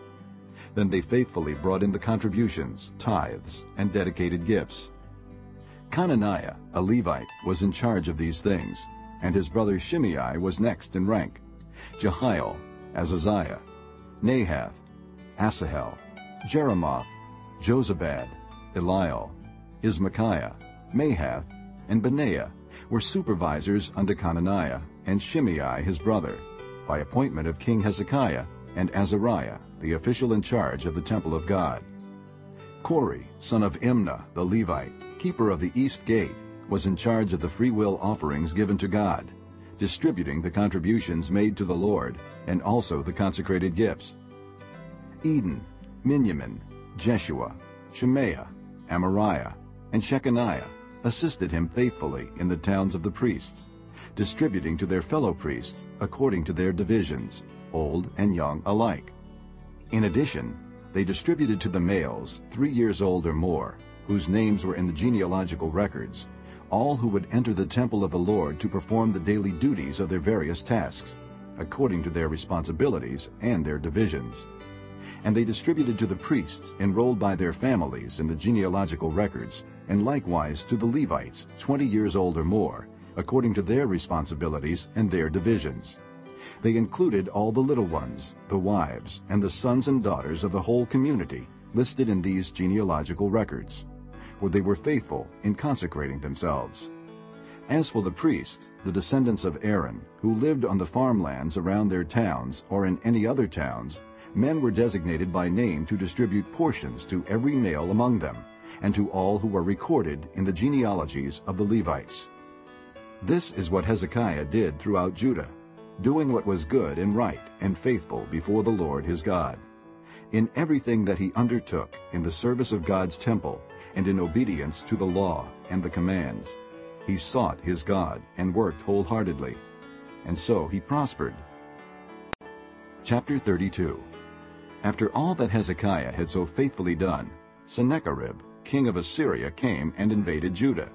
Then they faithfully brought in the contributions, tithes, and dedicated gifts. Conaniah, a Levite, was in charge of these things, and his brother Shimei was next in rank. Jehiel, Azaziah, Nahath, Asahel, Jerimoth, Jozabad, Eliel, Ismakiah, Mahath, and Benaiah were supervisors under Conaniah and Shimei his brother, by appointment of King Hezekiah and Azariah, the official in charge of the temple of God. Kore, son of Imnah the Levite, keeper of the east gate, was in charge of the freewill offerings given to God, distributing the contributions made to the Lord, and also the consecrated gifts. Eden, Miniamin, Jeshua, Shemaiah, Amariah, and Shecaniah assisted him faithfully in the towns of the priests, distributing to their fellow priests according to their divisions, old and young alike. In addition, they distributed to the males, three years old or more, whose names were in the genealogical records, all who would enter the temple of the Lord to perform the daily duties of their various tasks, according to their responsibilities and their divisions. And they distributed to the priests enrolled by their families in the genealogical records, and likewise to the Levites, twenty years old or more, according to their responsibilities and their divisions. They included all the little ones, the wives, and the sons and daughters of the whole community listed in these genealogical records, for they were faithful in consecrating themselves. As for the priests, the descendants of Aaron, who lived on the farmlands around their towns or in any other towns, men were designated by name to distribute portions to every male among them, and to all who were recorded in the genealogies of the Levites. This is what Hezekiah did throughout Judah, doing what was good and right and faithful before the Lord his God. In everything that he undertook in the service of God's temple and in obedience to the law and the commands, he sought his God and worked wholeheartedly. And so he prospered. Chapter 32 After all that Hezekiah had so faithfully done, Sennacherib, king of Assyria, came and invaded Judah.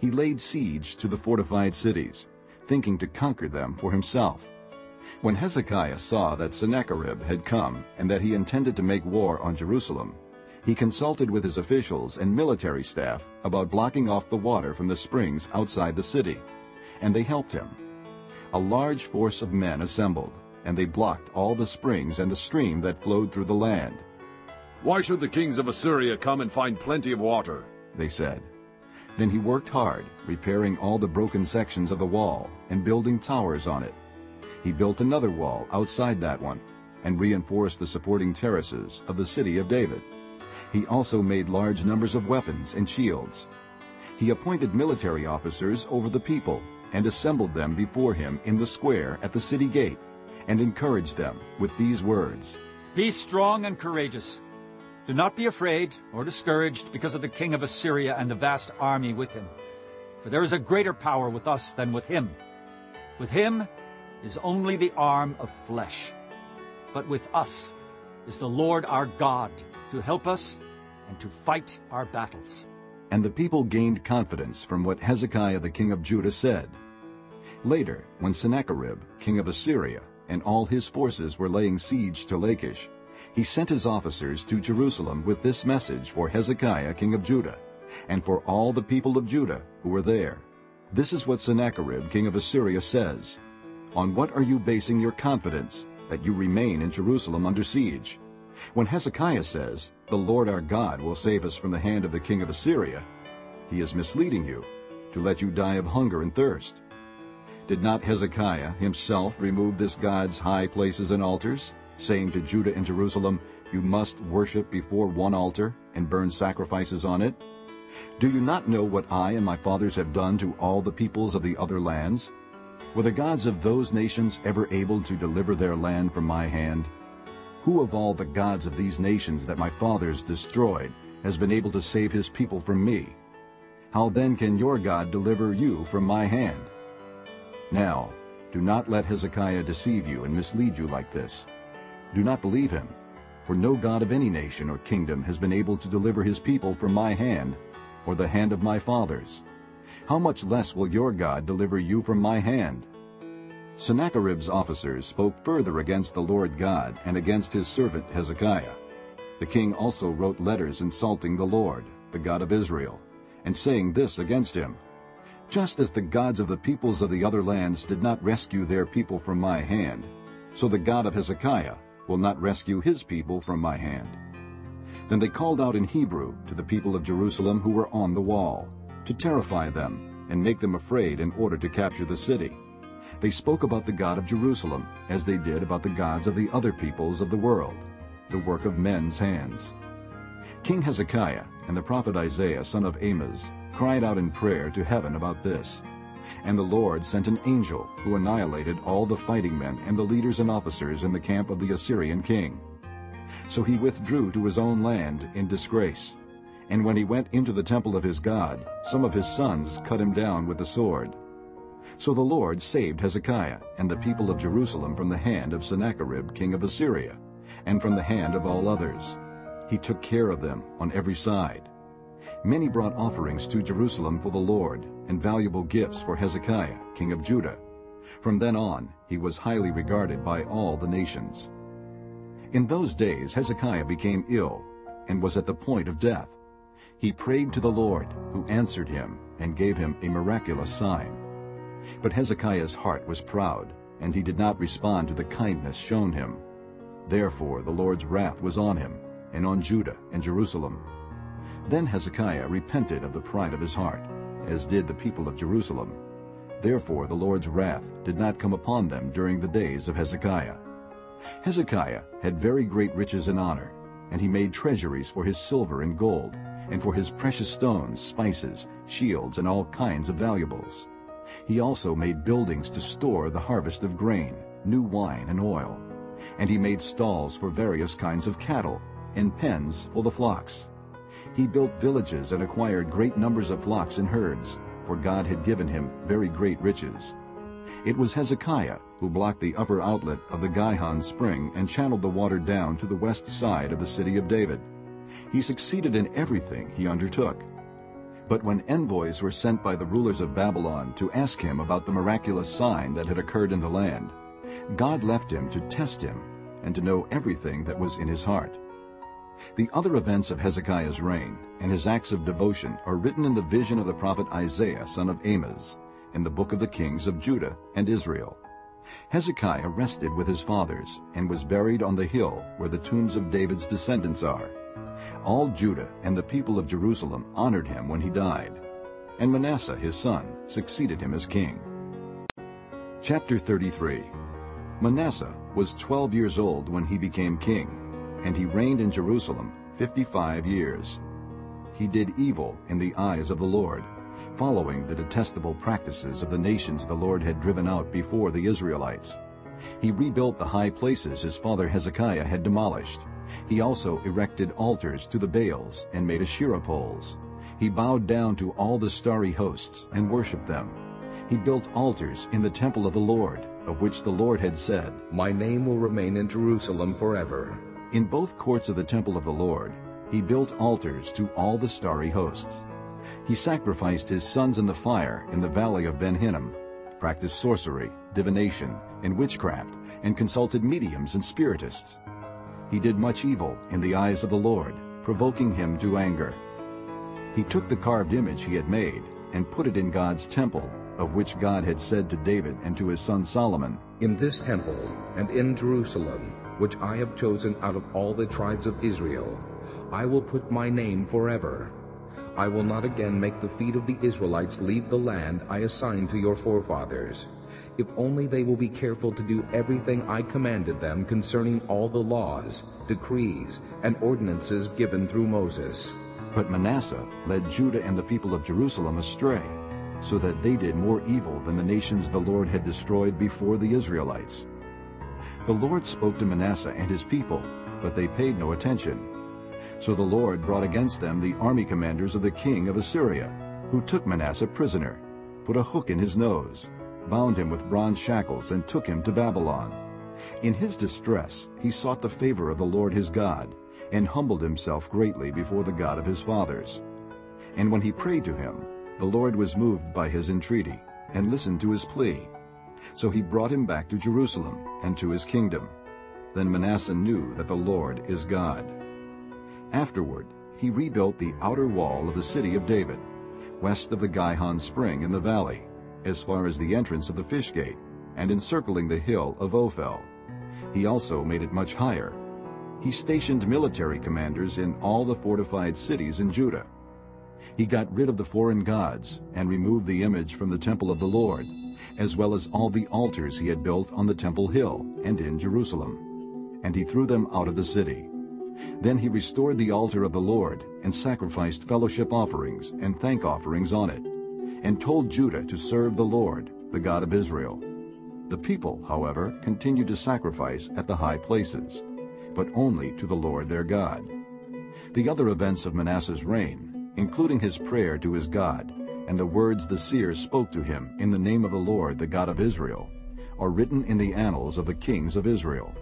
He laid siege to the fortified cities, thinking to conquer them for himself. When Hezekiah saw that Sennacherib had come and that he intended to make war on Jerusalem, he consulted with his officials and military staff about blocking off the water from the springs outside the city, and they helped him. A large force of men assembled, and they blocked all the springs and the stream that flowed through the land. Why should the kings of Assyria come and find plenty of water? They said. Then he worked hard, repairing all the broken sections of the wall and building towers on it. He built another wall outside that one and reinforced the supporting terraces of the city of David. He also made large numbers of weapons and shields. He appointed military officers over the people and assembled them before him in the square at the city gate and encouraged them with these words, Be strong and courageous. Do not be afraid or discouraged because of the king of Assyria and the vast army with him. For there is a greater power with us than with him. With him is only the arm of flesh. But with us is the Lord our God to help us and to fight our battles. And the people gained confidence from what Hezekiah the king of Judah said. Later, when Sennacherib, king of Assyria, and all his forces were laying siege to Lachish, he sent his officers to Jerusalem with this message for Hezekiah king of Judah, and for all the people of Judah who were there. This is what Sennacherib king of Assyria says, On what are you basing your confidence, that you remain in Jerusalem under siege? When Hezekiah says, The Lord our God will save us from the hand of the king of Assyria, he is misleading you, to let you die of hunger and thirst. Did not Hezekiah himself remove this God's high places and altars, saying to Judah and Jerusalem, You must worship before one altar and burn sacrifices on it? Do you not know what I and my fathers have done to all the peoples of the other lands? Were the gods of those nations ever able to deliver their land from my hand? Who of all the gods of these nations that my fathers destroyed has been able to save his people from me? How then can your God deliver you from my hand? Now, do not let Hezekiah deceive you and mislead you like this. Do not believe him, for no God of any nation or kingdom has been able to deliver his people from my hand or the hand of my fathers. How much less will your God deliver you from my hand? Sennacherib's officers spoke further against the Lord God and against his servant Hezekiah. The king also wrote letters insulting the Lord, the God of Israel, and saying this against him, Just as the gods of the peoples of the other lands did not rescue their people from my hand, so the God of Hezekiah will not rescue his people from my hand. Then they called out in Hebrew to the people of Jerusalem who were on the wall, to terrify them and make them afraid in order to capture the city. They spoke about the God of Jerusalem as they did about the gods of the other peoples of the world, the work of men's hands. King Hezekiah and the prophet Isaiah son of Amoz cried out in prayer to heaven about this. And the Lord sent an angel who annihilated all the fighting men and the leaders and officers in the camp of the Assyrian king. So he withdrew to his own land in disgrace. And when he went into the temple of his God, some of his sons cut him down with the sword. So the Lord saved Hezekiah and the people of Jerusalem from the hand of Sennacherib king of Assyria, and from the hand of all others. He took care of them on every side. Many brought offerings to Jerusalem for the Lord, and valuable gifts for Hezekiah king of Judah. From then on he was highly regarded by all the nations. In those days Hezekiah became ill and was at the point of death. He prayed to the Lord, who answered him and gave him a miraculous sign. But Hezekiah's heart was proud, and he did not respond to the kindness shown him. Therefore the Lord's wrath was on him, and on Judah and Jerusalem. Then Hezekiah repented of the pride of his heart, as did the people of Jerusalem. Therefore the Lord's wrath did not come upon them during the days of Hezekiah. Hezekiah had very great riches and honor, and he made treasuries for his silver and gold, and for his precious stones, spices, shields, and all kinds of valuables. He also made buildings to store the harvest of grain, new wine, and oil. And he made stalls for various kinds of cattle, and pens for the flocks. He built villages and acquired great numbers of flocks and herds, for God had given him very great riches. It was Hezekiah who blocked the upper outlet of the Gihon spring and channeled the water down to the west side of the city of David. He succeeded in everything he undertook. But when envoys were sent by the rulers of Babylon to ask him about the miraculous sign that had occurred in the land, God left him to test him and to know everything that was in his heart. The other events of Hezekiah's reign and his acts of devotion are written in the vision of the prophet Isaiah son of Amoz, in the book of the kings of Judah and Israel. Hezekiah rested with his fathers and was buried on the hill where the tombs of David's descendants are. All Judah and the people of Jerusalem honored him when he died, and Manasseh his son succeeded him as king. Chapter 33 Manasseh was twelve years old when he became king, and he reigned in Jerusalem fifty-five years. He did evil in the eyes of the Lord, following the detestable practices of the nations the Lord had driven out before the Israelites. He rebuilt the high places his father Hezekiah had demolished. He also erected altars to the Baals and made Asherah poles. He bowed down to all the starry hosts and worshipped them. He built altars in the temple of the Lord, of which the Lord had said, My name will remain in Jerusalem forever. In both courts of the temple of the Lord, he built altars to all the starry hosts. He sacrificed his sons in the fire in the valley of Ben Hinnom, practiced sorcery, divination, and witchcraft, and consulted mediums and spiritists. He did much evil in the eyes of the Lord, provoking him to anger. He took the carved image he had made and put it in God's temple, of which God had said to David and to his son Solomon, In this temple and in Jerusalem, which I have chosen out of all the tribes of Israel, I will put my name forever. I will not again make the feet of the Israelites leave the land I assigned to your forefathers, if only they will be careful to do everything I commanded them concerning all the laws, decrees, and ordinances given through Moses. But Manasseh led Judah and the people of Jerusalem astray, so that they did more evil than the nations the Lord had destroyed before the Israelites. The Lord spoke to Manasseh and his people, but they paid no attention. So the Lord brought against them the army commanders of the king of Assyria, who took Manasseh prisoner, put a hook in his nose, bound him with bronze shackles, and took him to Babylon. In his distress he sought the favor of the Lord his God, and humbled himself greatly before the God of his fathers. And when he prayed to him, the Lord was moved by his entreaty, and listened to his plea. So he brought him back to Jerusalem and to his kingdom. Then Manasseh knew that the Lord is God. Afterward he rebuilt the outer wall of the city of David, west of the Gihon spring in the valley, as far as the entrance of the fish gate, and encircling the hill of Ophel. He also made it much higher. He stationed military commanders in all the fortified cities in Judah. He got rid of the foreign gods and removed the image from the temple of the Lord, as well as all the altars he had built on the temple hill and in Jerusalem. And he threw them out of the city. Then he restored the altar of the Lord and sacrificed fellowship offerings and thank offerings on it, and told Judah to serve the Lord, the God of Israel. The people, however, continued to sacrifice at the high places, but only to the Lord their God. The other events of Manasseh's reign, including his prayer to his God, and the words the seers spoke to him in the name of the Lord, the God of Israel, are written in the annals of the kings of Israel.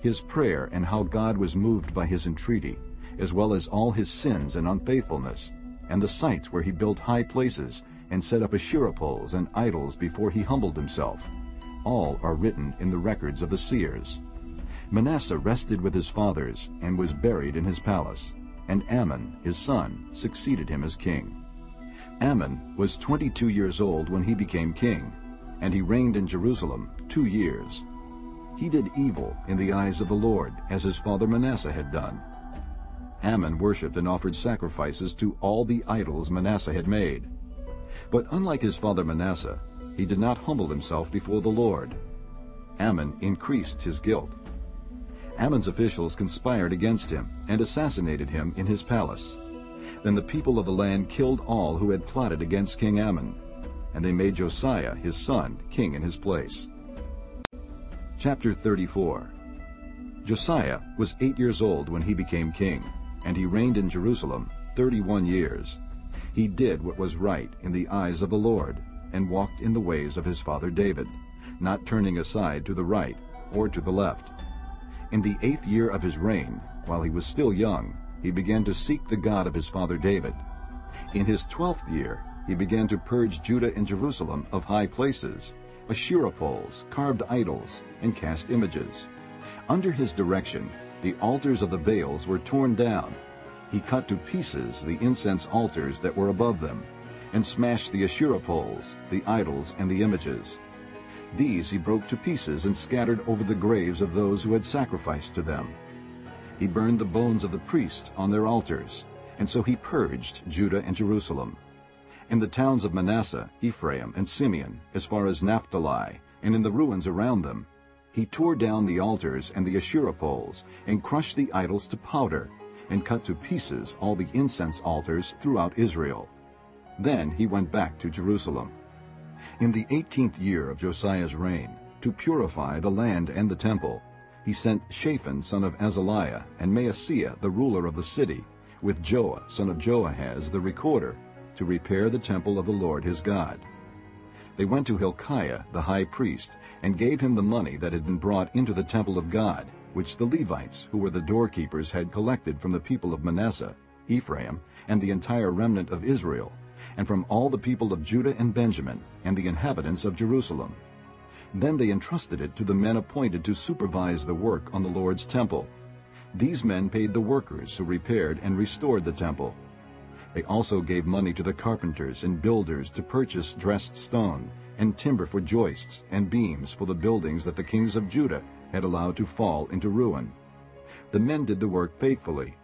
His prayer and how God was moved by his entreaty, as well as all his sins and unfaithfulness, and the sites where he built high places and set up Asherah poles and idols before he humbled himself, all are written in the records of the seers. Manasseh rested with his fathers and was buried in his palace, and Amon, his son, succeeded him as king. Amon was 22 years old when he became king, and he reigned in Jerusalem two years. He did evil in the eyes of the Lord, as his father Manasseh had done. Amon worshipped and offered sacrifices to all the idols Manasseh had made. But unlike his father Manasseh, he did not humble himself before the Lord. Amon increased his guilt. Amon's officials conspired against him and assassinated him in his palace. Then the people of the land killed all who had plotted against King Amon, and they made Josiah, his son, king in his place. Chapter 34 Josiah was eight years old when he became king, and he reigned in Jerusalem thirty-one years. He did what was right in the eyes of the Lord, and walked in the ways of his father David, not turning aside to the right or to the left. In the eighth year of his reign, while he was still young, he began to seek the God of his father David. In his twelfth year, he began to purge Judah and Jerusalem of high places, Asherah poles, carved idols, and cast images. Under his direction, the altars of the Baals were torn down. He cut to pieces the incense altars that were above them, and smashed the Asherah poles, the idols, and the images. These he broke to pieces and scattered over the graves of those who had sacrificed to them. He burned the bones of the priests on their altars, and so he purged Judah and Jerusalem. In the towns of Manasseh, Ephraim, and Simeon, as far as Naphtali, and in the ruins around them, he tore down the altars and the Asherah poles, and crushed the idols to powder, and cut to pieces all the incense altars throughout Israel. Then he went back to Jerusalem. In the eighteenth year of Josiah's reign, to purify the land and the temple, he sent Shaphan son of Azaliah and Maaseiah the ruler of the city, with Joah son of Joahaz the recorder, to repair the temple of the Lord his God. They went to Hilkiah the high priest, and gave him the money that had been brought into the temple of God, which the Levites, who were the doorkeepers, had collected from the people of Manasseh, Ephraim, and the entire remnant of Israel, and from all the people of Judah and Benjamin, and the inhabitants of Jerusalem. Then they entrusted it to the men appointed to supervise the work on the Lord's temple. These men paid the workers who repaired and restored the temple. They also gave money to the carpenters and builders to purchase dressed stone and timber for joists and beams for the buildings that the kings of Judah had allowed to fall into ruin. The men did the work faithfully.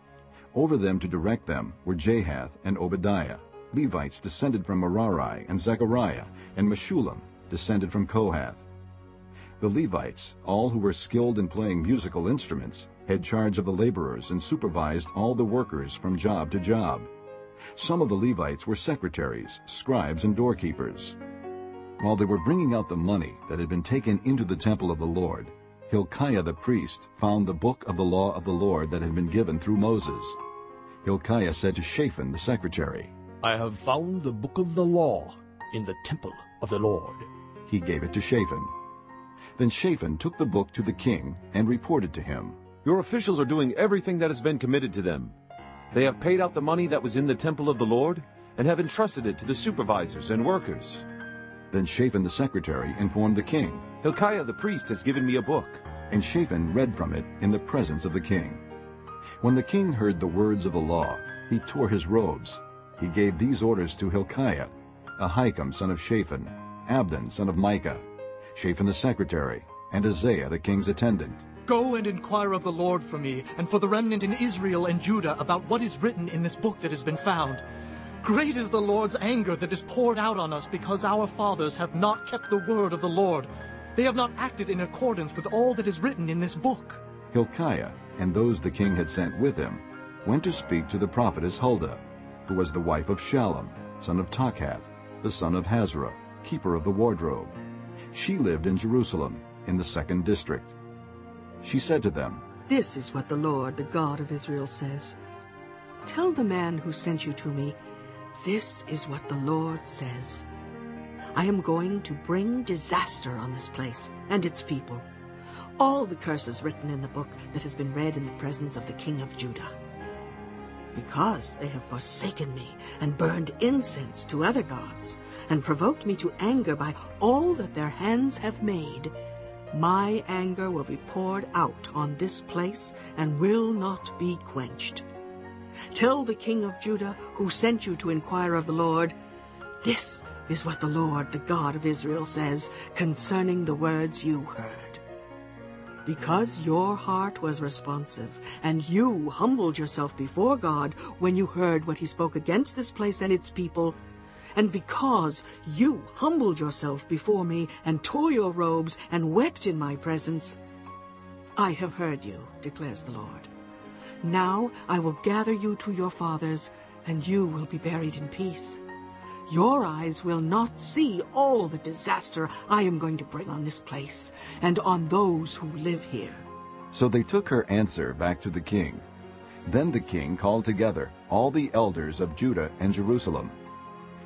Over them to direct them were Jahath and Obadiah, Levites descended from Merari and Zechariah and Meshullam, descended from Kohath. The Levites, all who were skilled in playing musical instruments, had charge of the laborers and supervised all the workers from job to job. Some of the Levites were secretaries, scribes, and doorkeepers. While they were bringing out the money that had been taken into the temple of the Lord, Hilkiah the priest found the book of the law of the Lord that had been given through Moses. Hilkiah said to Shaphan the secretary, I have found the book of the law in the temple of the Lord. He gave it to Shaphan. Then Shaphan took the book to the king and reported to him. Your officials are doing everything that has been committed to them. They have paid out the money that was in the temple of the Lord and have entrusted it to the supervisors and workers. Then Shaphan the secretary informed the king. Hilkiah the priest has given me a book. And Shaphan read from it in the presence of the king. When the king heard the words of the law, he tore his robes. He gave these orders to Hilkiah, Ahikam son of Shaphan, Abdon son of Micah, Shaphan the secretary, and Asaiah the king's attendant. Go and inquire of the Lord for me, and for the remnant in Israel and Judah, about what is written in this book that has been found. Great is the Lord's anger that is poured out on us, because our fathers have not kept the word of the Lord. They have not acted in accordance with all that is written in this book. Hilkiah and those the king had sent with him went to speak to the prophetess Huldah, who was the wife of Shallum, son of Tokhath, the son of Hasrah, keeper of the wardrobe. She lived in Jerusalem, in the second district. She said to them, This is what the Lord, the God of Israel, says. Tell the man who sent you to me, This is what the Lord says. I am going to bring disaster on this place and its people. All the curses written in the book that has been read in the presence of the king of Judah. Because they have forsaken me and burned incense to other gods, and provoked me to anger by all that their hands have made, my anger will be poured out on this place and will not be quenched. Tell the king of Judah, who sent you to inquire of the Lord, This is what the Lord, the God of Israel, says concerning the words you heard. Because your heart was responsive, and you humbled yourself before God when you heard what he spoke against this place and its people, and because you humbled yourself before me and tore your robes and wept in my presence, I have heard you, declares the Lord. Now I will gather you to your fathers, and you will be buried in peace. Your eyes will not see all the disaster I am going to bring on this place and on those who live here. So they took her answer back to the king. Then the king called together all the elders of Judah and Jerusalem.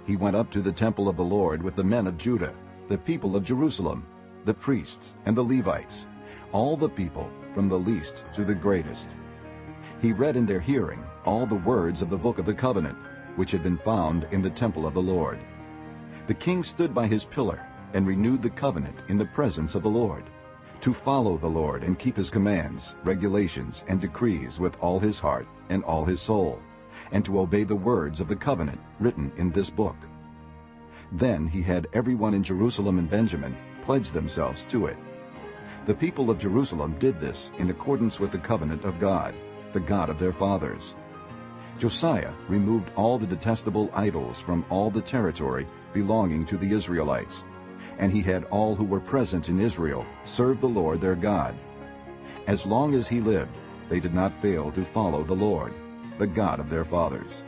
He went up to the temple of the Lord with the men of Judah, the people of Jerusalem, the priests and the Levites, all the people from the least to the greatest. He read in their hearing all the words of the book of the covenant, which had been found in the temple of the Lord. The king stood by his pillar and renewed the covenant in the presence of the Lord, to follow the Lord and keep his commands, regulations, and decrees with all his heart and all his soul, and to obey the words of the covenant written in this book. Then he had everyone in Jerusalem and Benjamin pledge themselves to it. The people of Jerusalem did this in accordance with the covenant of God, the God of their fathers. Josiah removed all the detestable idols from all the territory belonging to the Israelites, and he had all who were present in Israel serve the Lord their God. As long as he lived, they did not fail to follow the Lord, the God of their fathers.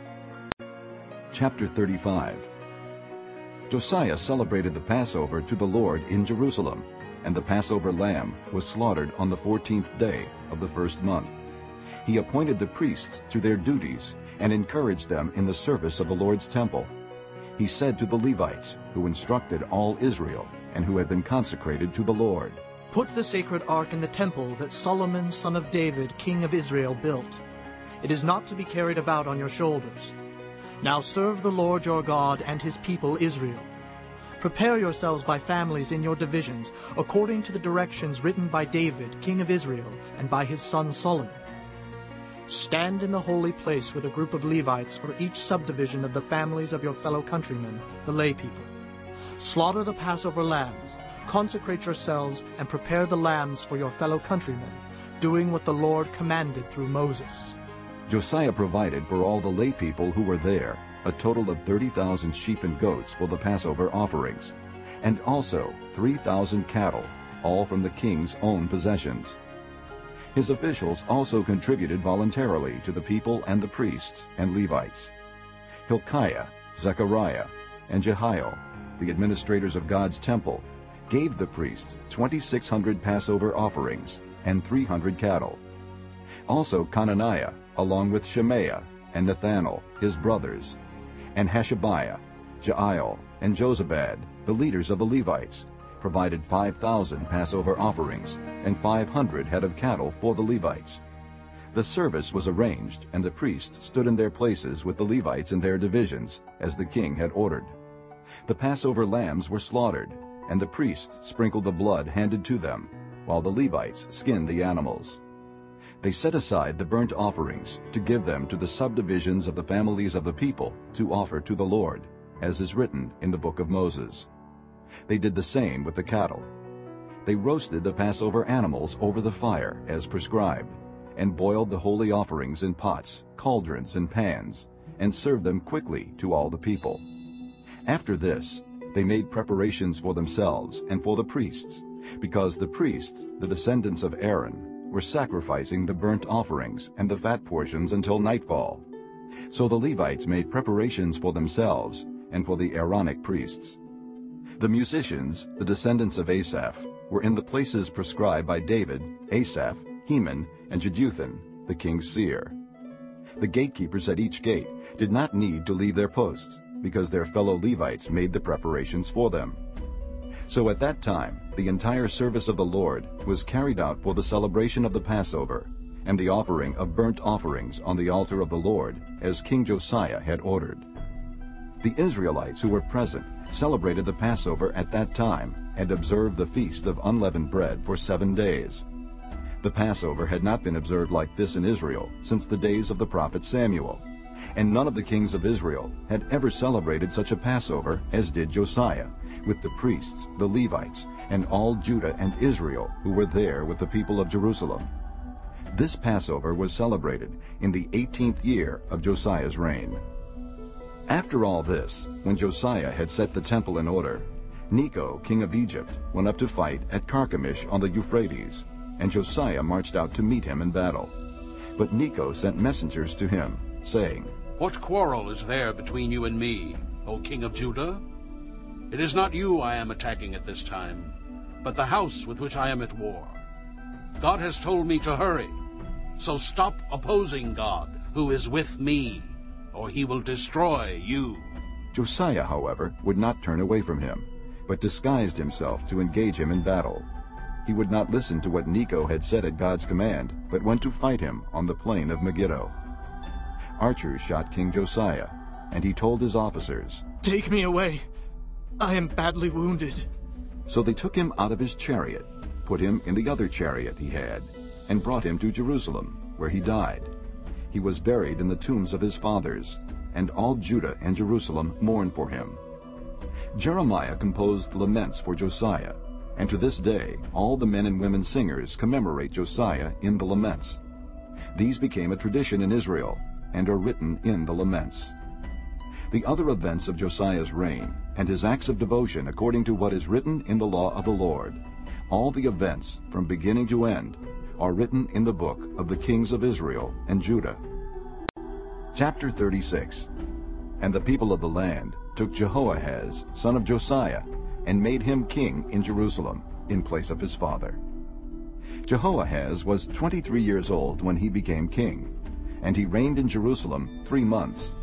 Chapter 35 Josiah celebrated the Passover to the Lord in Jerusalem, and the Passover lamb was slaughtered on the fourteenth day of the first month. He appointed the priests to their duties and encouraged them in the service of the Lord's temple. He said to the Levites, who instructed all Israel and who had been consecrated to the Lord, Put the sacred ark in the temple that Solomon son of David, king of Israel, built. It is not to be carried about on your shoulders. Now serve the Lord your God and his people Israel. Prepare yourselves by families in your divisions, according to the directions written by David, king of Israel, and by his son Solomon. Stand in the holy place with a group of Levites for each subdivision of the families of your fellow countrymen, the lay people. Slaughter the Passover lambs, consecrate yourselves, and prepare the lambs for your fellow countrymen, doing what the Lord commanded through Moses. Josiah provided for all the lay people who were there a total of 30,000 sheep and goats for the Passover offerings, and also 3,000 cattle, all from the king's own possessions. His officials also contributed voluntarily to the people and the priests and Levites. Hilkiah, Zechariah, and Jehiel, the administrators of God's temple, gave the priests 2,600 Passover offerings and 300 cattle. Also Conaniah, along with Shemaiah and Nethanel, his brothers, and Hashabiah, Jeiel, and Jozabad, the leaders of the Levites, provided 5,000 Passover offerings and 500 head of cattle for the Levites. The service was arranged, and the priests stood in their places with the Levites in their divisions, as the king had ordered. The Passover lambs were slaughtered, and the priests sprinkled the blood handed to them, while the Levites skinned the animals. They set aside the burnt offerings to give them to the subdivisions of the families of the people to offer to the Lord, as is written in the book of Moses. They did the same with the cattle. They roasted the Passover animals over the fire as prescribed, and boiled the holy offerings in pots, cauldrons, and pans, and served them quickly to all the people. After this, they made preparations for themselves and for the priests, because the priests, the descendants of Aaron, were sacrificing the burnt offerings and the fat portions until nightfall. So the Levites made preparations for themselves and for the Aaronic priests. The musicians, the descendants of Asaph, were in the places prescribed by David, Asaph, Heman, and Jeduthun, the king's seer. The gatekeepers at each gate did not need to leave their posts, because their fellow Levites made the preparations for them. So at that time, the entire service of the Lord was carried out for the celebration of the Passover, and the offering of burnt offerings on the altar of the Lord, as King Josiah had ordered. The Israelites who were present celebrated the Passover at that time and observed the feast of unleavened bread for seven days. The Passover had not been observed like this in Israel since the days of the prophet Samuel, and none of the kings of Israel had ever celebrated such a Passover as did Josiah, with the priests, the Levites, and all Judah and Israel who were there with the people of Jerusalem. This Passover was celebrated in the 18th year of Josiah's reign. After all this, when Josiah had set the temple in order, Necho, king of Egypt, went up to fight at Carchemish on the Euphrates, and Josiah marched out to meet him in battle. But Necho sent messengers to him, saying, What quarrel is there between you and me, O king of Judah? It is not you I am attacking at this time, but the house with which I am at war. God has told me to hurry, so stop opposing God, who is with me, or he will destroy you. Josiah, however, would not turn away from him, but disguised himself to engage him in battle. He would not listen to what Necho had said at God's command, but went to fight him on the plain of Megiddo. Archers shot King Josiah, and he told his officers, Take me away. I am badly wounded. So they took him out of his chariot, put him in the other chariot he had, and brought him to Jerusalem, where he died. He was buried in the tombs of his fathers, and all Judah and Jerusalem mourned for him. Jeremiah composed laments for Josiah, and to this day all the men and women singers commemorate Josiah in the laments. These became a tradition in Israel and are written in the laments. The other events of Josiah's reign and his acts of devotion according to what is written in the law of the Lord, all the events from beginning to end, are written in the book of the kings of Israel and Judah. Chapter 36 And the people of the land took Jehoahaz, son of Josiah, and made him king in Jerusalem in place of his father. Jehoahaz was 23 years old when he became king, and he reigned in Jerusalem three months.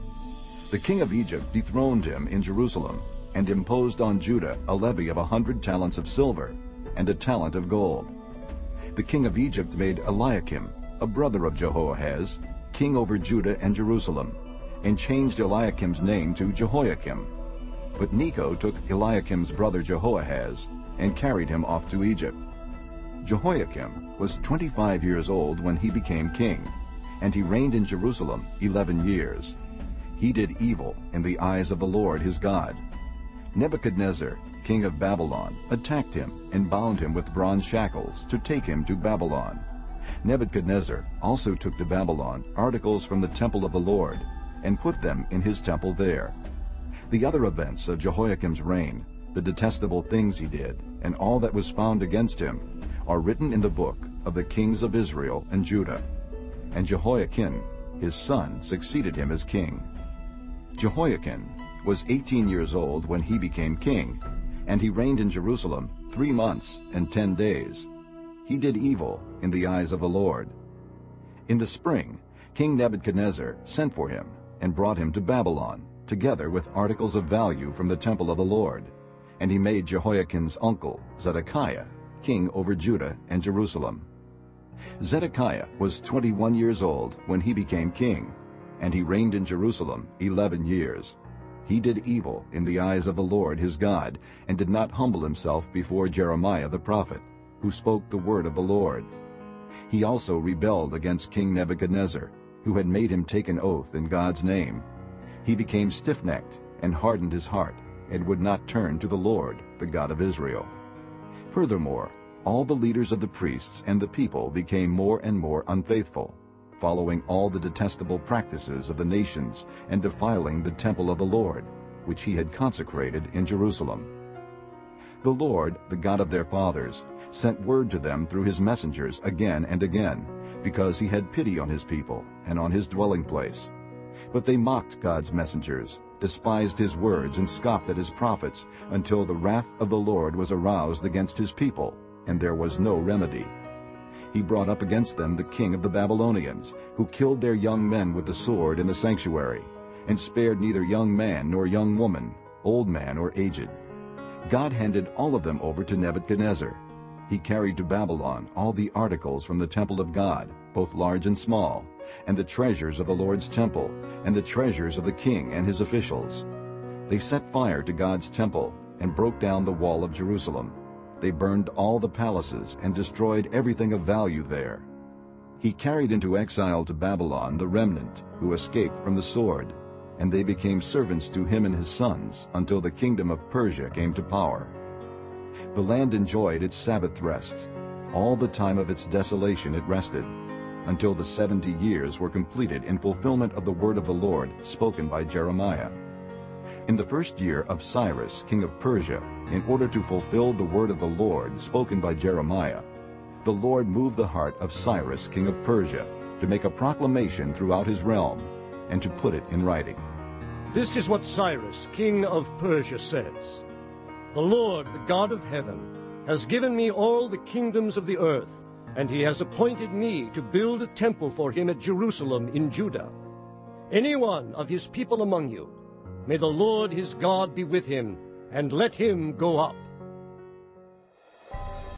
The king of Egypt dethroned him in Jerusalem and imposed on Judah a levy of a hundred talents of silver and a talent of gold. The king of Egypt made Eliakim, a brother of Jehoahaz, king over Judah and Jerusalem, and changed Eliakim's name to Jehoiakim. But Necho took Eliakim's brother Jehoahaz and carried him off to Egypt. Jehoiakim was 25 years old when he became king, and he reigned in Jerusalem 11 years. He did evil in the eyes of the Lord his God. Nebuchadnezzar, king of Babylon, attacked him and bound him with bronze shackles to take him to Babylon. Nebuchadnezzar also took to Babylon articles from the temple of the Lord and put them in his temple there. The other events of Jehoiakim's reign, the detestable things he did, and all that was found against him, are written in the book of the kings of Israel and Judah. And Jehoiachin, his son, succeeded him as king. Jehoiachin was 18 years old when he became king, and he reigned in Jerusalem three months and ten days. He did evil in the eyes of the Lord. In the spring, King Nebuchadnezzar sent for him and brought him to Babylon, together with articles of value from the temple of the Lord. And he made Jehoiachin's uncle, Zedekiah, king over Judah and Jerusalem. Zedekiah was 21 years old when he became king, and he reigned in Jerusalem 11 years. He did evil in the eyes of the Lord his God, and did not humble himself before Jeremiah the prophet, who spoke the word of the Lord. He also rebelled against King Nebuchadnezzar, who had made him take an oath in God's name. He became stiff-necked and hardened his heart, and would not turn to the Lord, the God of Israel. Furthermore, all the leaders of the priests and the people became more and more unfaithful, following all the detestable practices of the nations and defiling the temple of the Lord, which he had consecrated in Jerusalem. The Lord, the God of their fathers, sent word to them through his messengers again and again, because he had pity on his people and on his dwelling place. But they mocked God's messengers, despised his words, and scoffed at his prophets, until the wrath of the Lord was aroused against his people, and there was no remedy. He brought up against them the king of the Babylonians, who killed their young men with the sword in the sanctuary, and spared neither young man nor young woman, old man or aged. God handed all of them over to Nebuchadnezzar. He carried to Babylon all the articles from the temple of God, both large and small, and the treasures of the Lord's temple, and the treasures of the king and his officials. They set fire to God's temple and broke down the wall of Jerusalem. They burned all the palaces and destroyed everything of value there. He carried into exile to Babylon the remnant who escaped from the sword, and they became servants to him and his sons until the kingdom of Persia came to power. The land enjoyed its Sabbath rests. All the time of its desolation it rested, until the seventy years were completed in fulfillment of the word of the Lord spoken by Jeremiah. In the first year of Cyrus, king of Persia, in order to fulfill the word of the Lord spoken by Jeremiah, the Lord moved the heart of Cyrus, king of Persia, to make a proclamation throughout his realm, and to put it in writing. This is what Cyrus, king of Persia, says. The Lord, the God of heaven, has given me all the kingdoms of the earth, and he has appointed me to build a temple for him at Jerusalem in Judah. Any one of his people among you, may the Lord his God be with him, and let him go up.